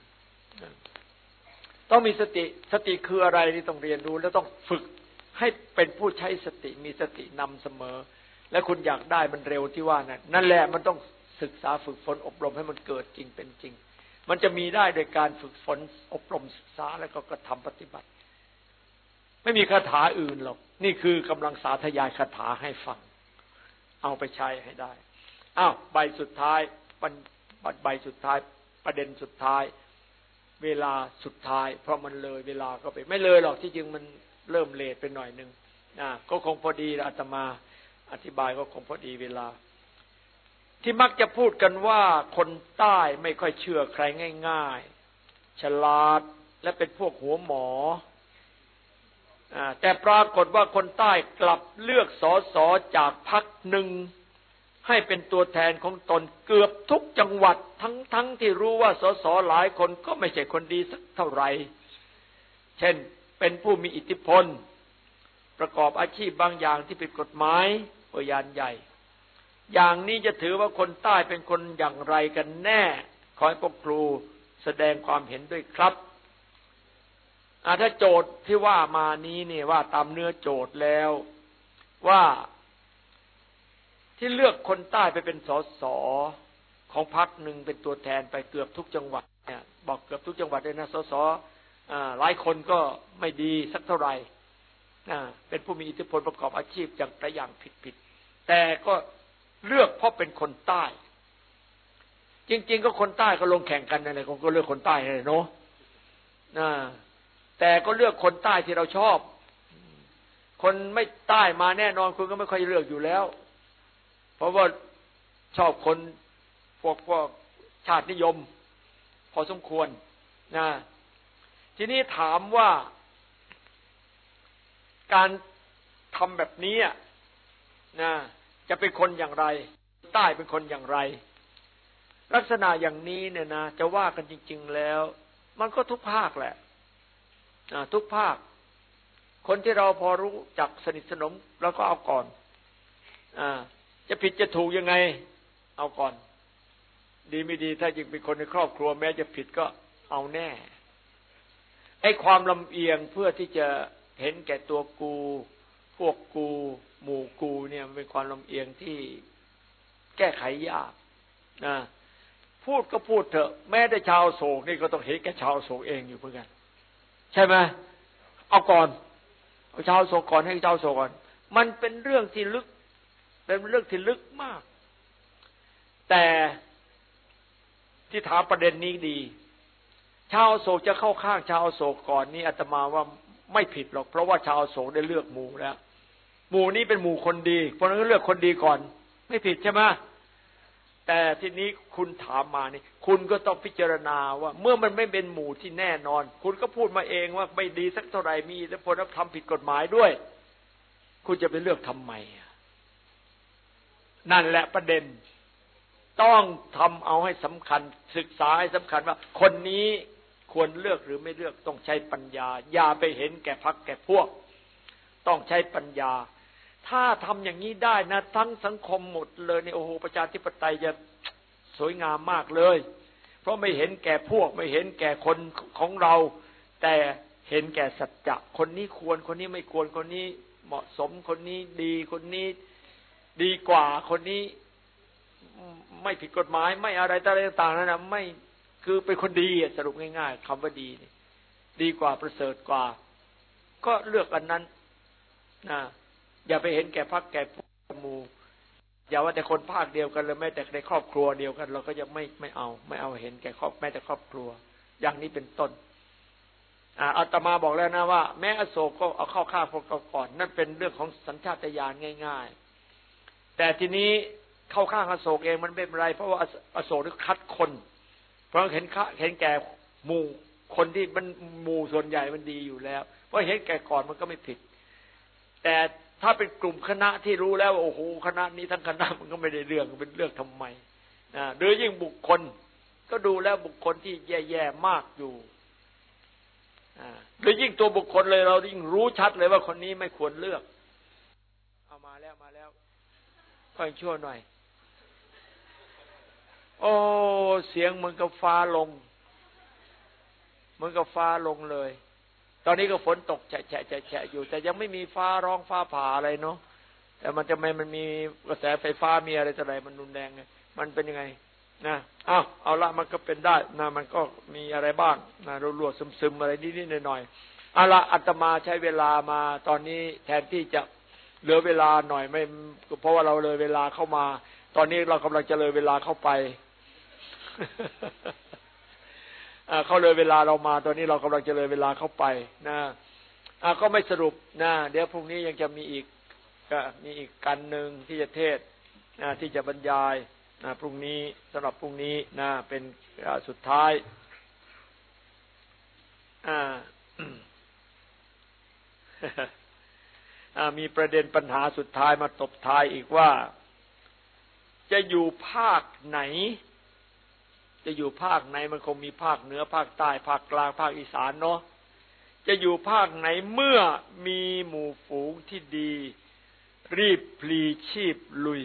ต้องมีสติสติคืออะไรนี่ต้องเรียนรู้แล้วต้องฝึกให้เป็นผู้ใช้สติมีสตินำเสมอ และคุณอยากได้มันเร็วที่ว่านั่นนั่นแหละมันต้อง ศึกษาฝึกฝนอบรมให้มันเกิดจริงเป็นจริง มันจะมีได้โดยการฝึกฝนอบรมศึกษาแล้วก็กระทำปฏิบัติ ไม่มีคาถาอื่นหรอก นี่คือกำลังสาธยายคาถาให้ฟัง เอาไปใช้ให้ได้อ้าวใบสุดท้ายใบสุดท้าย ประเด็นสุดท้าย เวลาสุดท้าย เพราะมันเลย เวลาก็ไป ไม่เลยหรอกที่จริงมันเริ่มเลทไปหน่อยหนึ่งนะก็คงพอดีอาตมาอธิบายก็คงพอดีเวลา ที่มักจะพูดกันว่าคนใต้ไม่ค่อยเชื่อใครง่าย ๆ ฉลาดและเป็นพวกหัวหมอแต่ปรากฏว่าคนใต้กลับเลือกสอสอจากพรรคหนึ่ง ให้เป็นตัวแทนของตนเกือบทุกจังหวัดทั้งทั้งที่รู้ว่าสสหลายคนก็ไม่ใช่คนดีสักเท่าไหร่ เช่นเป็นผู้มีอิทธิพล ประกอบอาชีพบางอย่างที่ผิดกฎหมายพยานใหญ่ อย่างนี้จะถือว่าคนใต้เป็นคนอย่างไรกันแน่ ขอให้พวกครูแสดงความเห็นด้วยครับถ้าโจทย์ที่ว่ามานี้เนี่ยว่าตามเนื้อโจทย์แล้วว่าที่เลือกคนใต้ไปเป็นสสของพรรคหนึ่งเป็นตัวแทนไปเกือบทุกจังหวัดเนี่ยบอกเกือบทุกจังหวัดเลยนะสสหลายคนก็ไม่ดีสักเท่าไหร่เป็นผู้มีอิทธิพลประกอบอาชีพอย่างแต่อย่างผิดๆแต่ก็ เลือกเพราะเป็นคนใต้ จริง ๆ ก็คนใต้ก็ลงแข่งกันนั่นแหละก็เลือกคนใต้เลยเนาะแต่ก็เลือกคนใต้ที่เราชอบ คนไม่ใต้มาแน่นอนคุณก็ไม่ค่อยเลือกอยู่แล้ว เพราะว่าชอบคนพวกพวกชาตินิยม พอสมควรนะทีนี้ถามว่าการทำแบบนี้นะ จะเป็นคนอย่างไร ใต้เป็นคนอย่างไร ลักษณะอย่างนี้เนี่ยนะจะว่ากันจริง ๆแล้ว มันก็ทุกภาคแหละทุกภาค คนที่เราพอรู้จักสนิทสนมเราก็เอาก่อนอจะผิดจะถูกยังไง เอาก่อน ดีไม่ดี ถ้ายังเป็นคนในครอบครัว แม้จะผิดก็เอาแน่ไอ้ความลำเอียงเพื่อที่จะเห็นแก่ตัวกู พวกกู หมู่กูเนี่ยเป็นความลำเอียงที่แก้ไขยากนะพูดก็พูดเถอะ แม้แต่ชาวโศกนี่ก็ต้องเห็นแก่ชาวโศกเองอยู่เหมือนกัน ใช่ไหมเอาก่อนเอาชาวโศกก่อนให้ชาวโศกก่อน มันเป็นเรื่องที่ลึก เป็นเรื่องที่ลึกมาก แต่ที่ถามประเด็นนี้ดี ชาวโศกจะเข้าข้างชาวโศกก่อนนี่อาตมาว่าไม่ผิดหรอก เพราะว่าชาวโศกได้เลือกหมู่แล้ว หมู่นี้เป็นหมู่คนดี เพราะนั้นเลือกคนดีก่อน ไม่ผิดใช่ไหมแต่ทีนี้คุณถามมานี่ คุณก็ต้องพิจารณาว่า เมื่อมันไม่เป็นหมู่ที่แน่นอน คุณก็พูดมาเองว่าไม่ดีสักเท่าไหร่มีและผลทำผิดกฎหมายด้วย คุณจะไปเลือกทำไมนั่นแหละประเด็น ต้องทำเอาให้สำคัญ ศึกษาให้สำคัญว่า คนนี้ควรเลือกหรือไม่เลือกต้องใช้ปัญญา อย่าไปเห็นแก่พักแก่พวก ต้องใช้ปัญญา ถ้าทำอย่างนี้ได้นะ ทั้งสังคมหมดเลยในโอ้โหประชาธิปไตยจะสวยงามมากเลย เพราะไม่เห็นแก่พวกไม่เห็นแก่คนของเรา แต่เห็นแก่สัจจะคนนี้ควรคนนี้ไม่ควรคนนี้เหมาะสมคนนี้ดีคนนี้ดีกว่าคนนี้ไม่ผิดกฎหมายไม่อะไรต่างๆนั่นนะไม่คือเป็นคนดีสรุปง่ายๆคำว่าดีดีกว่าประเสริฐกว่า ก็เลือกอันนั้นนะ อย่าไปเห็นแก่พักแก่ผู้มูอย่าว่าแต่คนภาคเดียวกันเลยแม้แต่ในครอบครัวเดียวกัน เราก็ยังไม่ไม่เอา ไม่เอาเห็นแก่ครอบแม้แต่ครอบครัว อย่างนี้เป็นต้นอาตมาบอกแล้วนะว่าแม้อโศกก็เอาเข้าข้าพวกเราก่อน นั่นเป็นเรื่องของสัญชาตญาณง่าย ๆ แต่ทีนี้เข้าข้างอโศกเองมันไม่เป็นไร เพราะว่าอโศกนี่คัดคน เพราะเห็นเห็นแก่หมู่คนที่มันหมู่ส่วนใหญ่มันดีอยู่แล้ว เพราะเห็นแก่ก่อนมันก็ไม่ผิด แต่ ถ้าเป็นกลุ่มคณะที่รู้แล้วโอ้โหคณะนี้ทั้งคณะมันก็ไม่ได้เรื่องเป็นเรื่องทำไมนะโดยยิ่งบุคคล ก็ดูแล้วบุคคลที่แย่ๆมากอยู่โดยยิ่งตัวบุคคลเลยเรายิ่งรู้ชัดเลยว่าคนนี้ไม่ควรเลือก เอามาแล้วมาแล้วค่อยชั่วหน่อย โอ้เสียงเหมือนกับฟ้าลง เหมือนกับฟ้าลงเลย ตอนนี้ก็ฝนตกแฉะแฉะแฉะอยู่ แต่ยังไม่มีฟ้าร้องฟ้าผ่าอะไรเนาะแต่มันจะไม่มันมีกระแสไฟฟ้ามีอะไรต่ออะไรมันรุนแรงไงมันเป็นยังไงนะอ้าวเอาละมันก็เป็นได้นะมันก็มีอะไรบ้างนะรัวๆซึมๆอะไรนิดๆหน่อยๆเอาละอัตมาใช้เวลามาตอนนี้แทนที่จะเหลือเวลาหน่อยไม่ เพราะว่าเราเลยเวลาเข้ามา ตอนนี้เรากำลังจะเลยเวลาเข้าไป เขาเลยเวลาเรามาตอนนี้เรากำลังจะเลยเวลาเข้าไปนะก็ไม่สรุปนะเดี๋ยวพรุ่งนี้ยังจะมีอีกก็มีอีกกันหนึ่งที่จะเทศนะที่จะบรรยายนะพรุ่งนี้สำหรับพรุ่งนี้นะเป็นสุดท้ายมีประเด็นปัญหาสุดท้ายมาตบท้ายอีกว่า จะอยู่ภาคไหน จะอยู่ภาคไหนมันคงมีภาคเหนือภาคใต้ภาคกลางภาคอีสานเนาะจะอยู่ภาคไหนเมื่อมีหมู่ฝูงที่ดี รีบพลีชีพลุย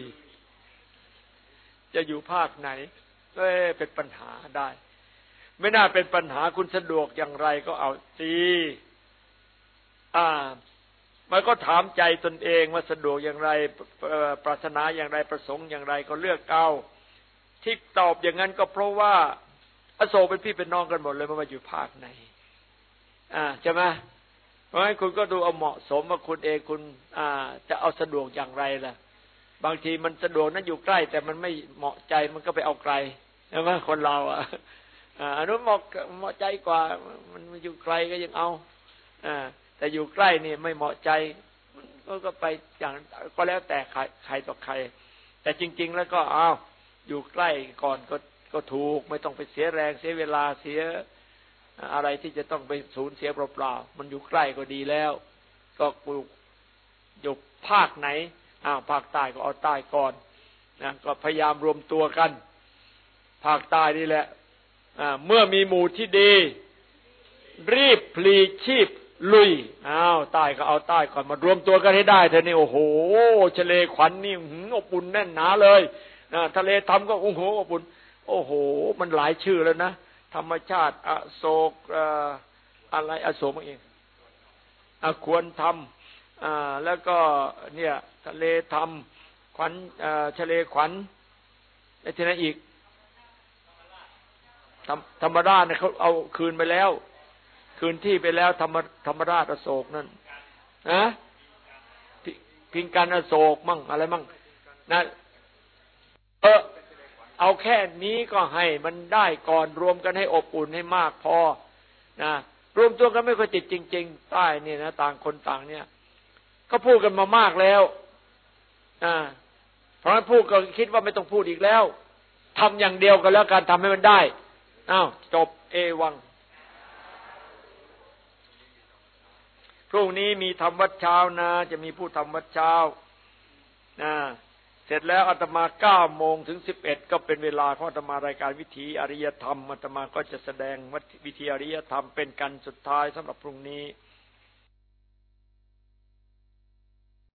จะอยู่ภาคไหนก็เป็นปัญหาได้ ไม่น่าเป็นปัญหาคุณสะดวกอย่างไรก็เอาตีอ่ามันก็ถามใจตนเองว่าสะดวกอย่างไรปรารถนาอย่างไรประสงค์อย่างไรก็เลือกเอา ที่ตอบอย่างนั้นก็เพราะว่า อโศกเป็นพี่เป็นน้องกันหมดเลยมันมาอยู่ภาคไหนอ่าใช่ไหมเพราะฉะนั้นคุณก็ดูเอาเหมาะสมว่าคุณเองคุณอ่าจะเอาสะดวกอย่างไรล่ะ บางทีมันสะดวกนั้นอยู่ใกล้ แต่มันไม่เหมาะใจมันก็ไปเอาไกลใช่ไหมคนเราอะอ่าอันนู้นเหมาะเหมาะใจกว่า มันอยู่ไกลก็ยังเอาอ่าแต่อยู่ใกล้นี่ไม่เหมาะใจก็ก็ไปอย่างก็แล้วแต่ใครใครต่อใคร แต่จริง ๆ แล้วก็อ้าว อยู่ใกล้ก่อนก็ก็ถูก ไม่ต้องไปเสียแรงเสียเวลาเสียอะไรที่จะต้องไปสูญเสียเปล่าๆมันอยู่ใกล้ก็ดีแล้ว ก็ปลูกอยู่ภาคไหนอ้าวภาคใต้ก็เอาใต้ก่อนนะก็พยายามรวมตัวกัน ภาคใต้นี่แหละเมื่อมีหมู่ที่ดี รีบพลีชีพลุยอ้าวใต้ก็เอาใต้ก่อนมารวมตัวกันให้ได้เธอนี่โอ้โหเฉลขวัญนนี่อบอุ่นแน่นหนาเลย ทะเลทำก็โอ้โหบุญโอ้โห มันหลายชื่อแล้วนะธรรมชาติ อโศกอะไรอโศกเองอควรทำแล้วก็เนี่ย ทะเลทำขวัญทะเลขวัญไอ้ที่นั่นอีกธรรมราชเนี่ยเขาเอาคืนไปแล้ว คืนที่ไปแล้วธรรมธรรมราชอโศกนั่นนะพิงกันอโศกมั่งอะไรมั่งนะ เออเอาแค่นี้ก็ให้มันได้ก่อนรวมกันให้อบอุ่นให้มากพอนะรวมตัวกันไม่ค่อยติดจริง ๆ ใต้นี่นะต่างคนต่างเนี่ย ก็พูดกันมามากแล้วอ่าเพราะฉะนั้นพูดก็คิดว่าไม่ต้องพูดอีกแล้วทำอย่างเดียวกันแล้วการทำให้มันได้อ้าวจบเอวังพรุ่งนี้มีทำวัดเช้านะ จะมีผู้ทำวัดเช้านะ เสร็จแล้วอาตมาเก้าโมงถึงสิบเอ็ดก็เป็นเวลาของอาตมารายการวิถีอริยธรรมอาตมาก็จะแสดงวิธีอริยธรรมเป็นกันสุดท้ายสำหรับพรุ่งนี้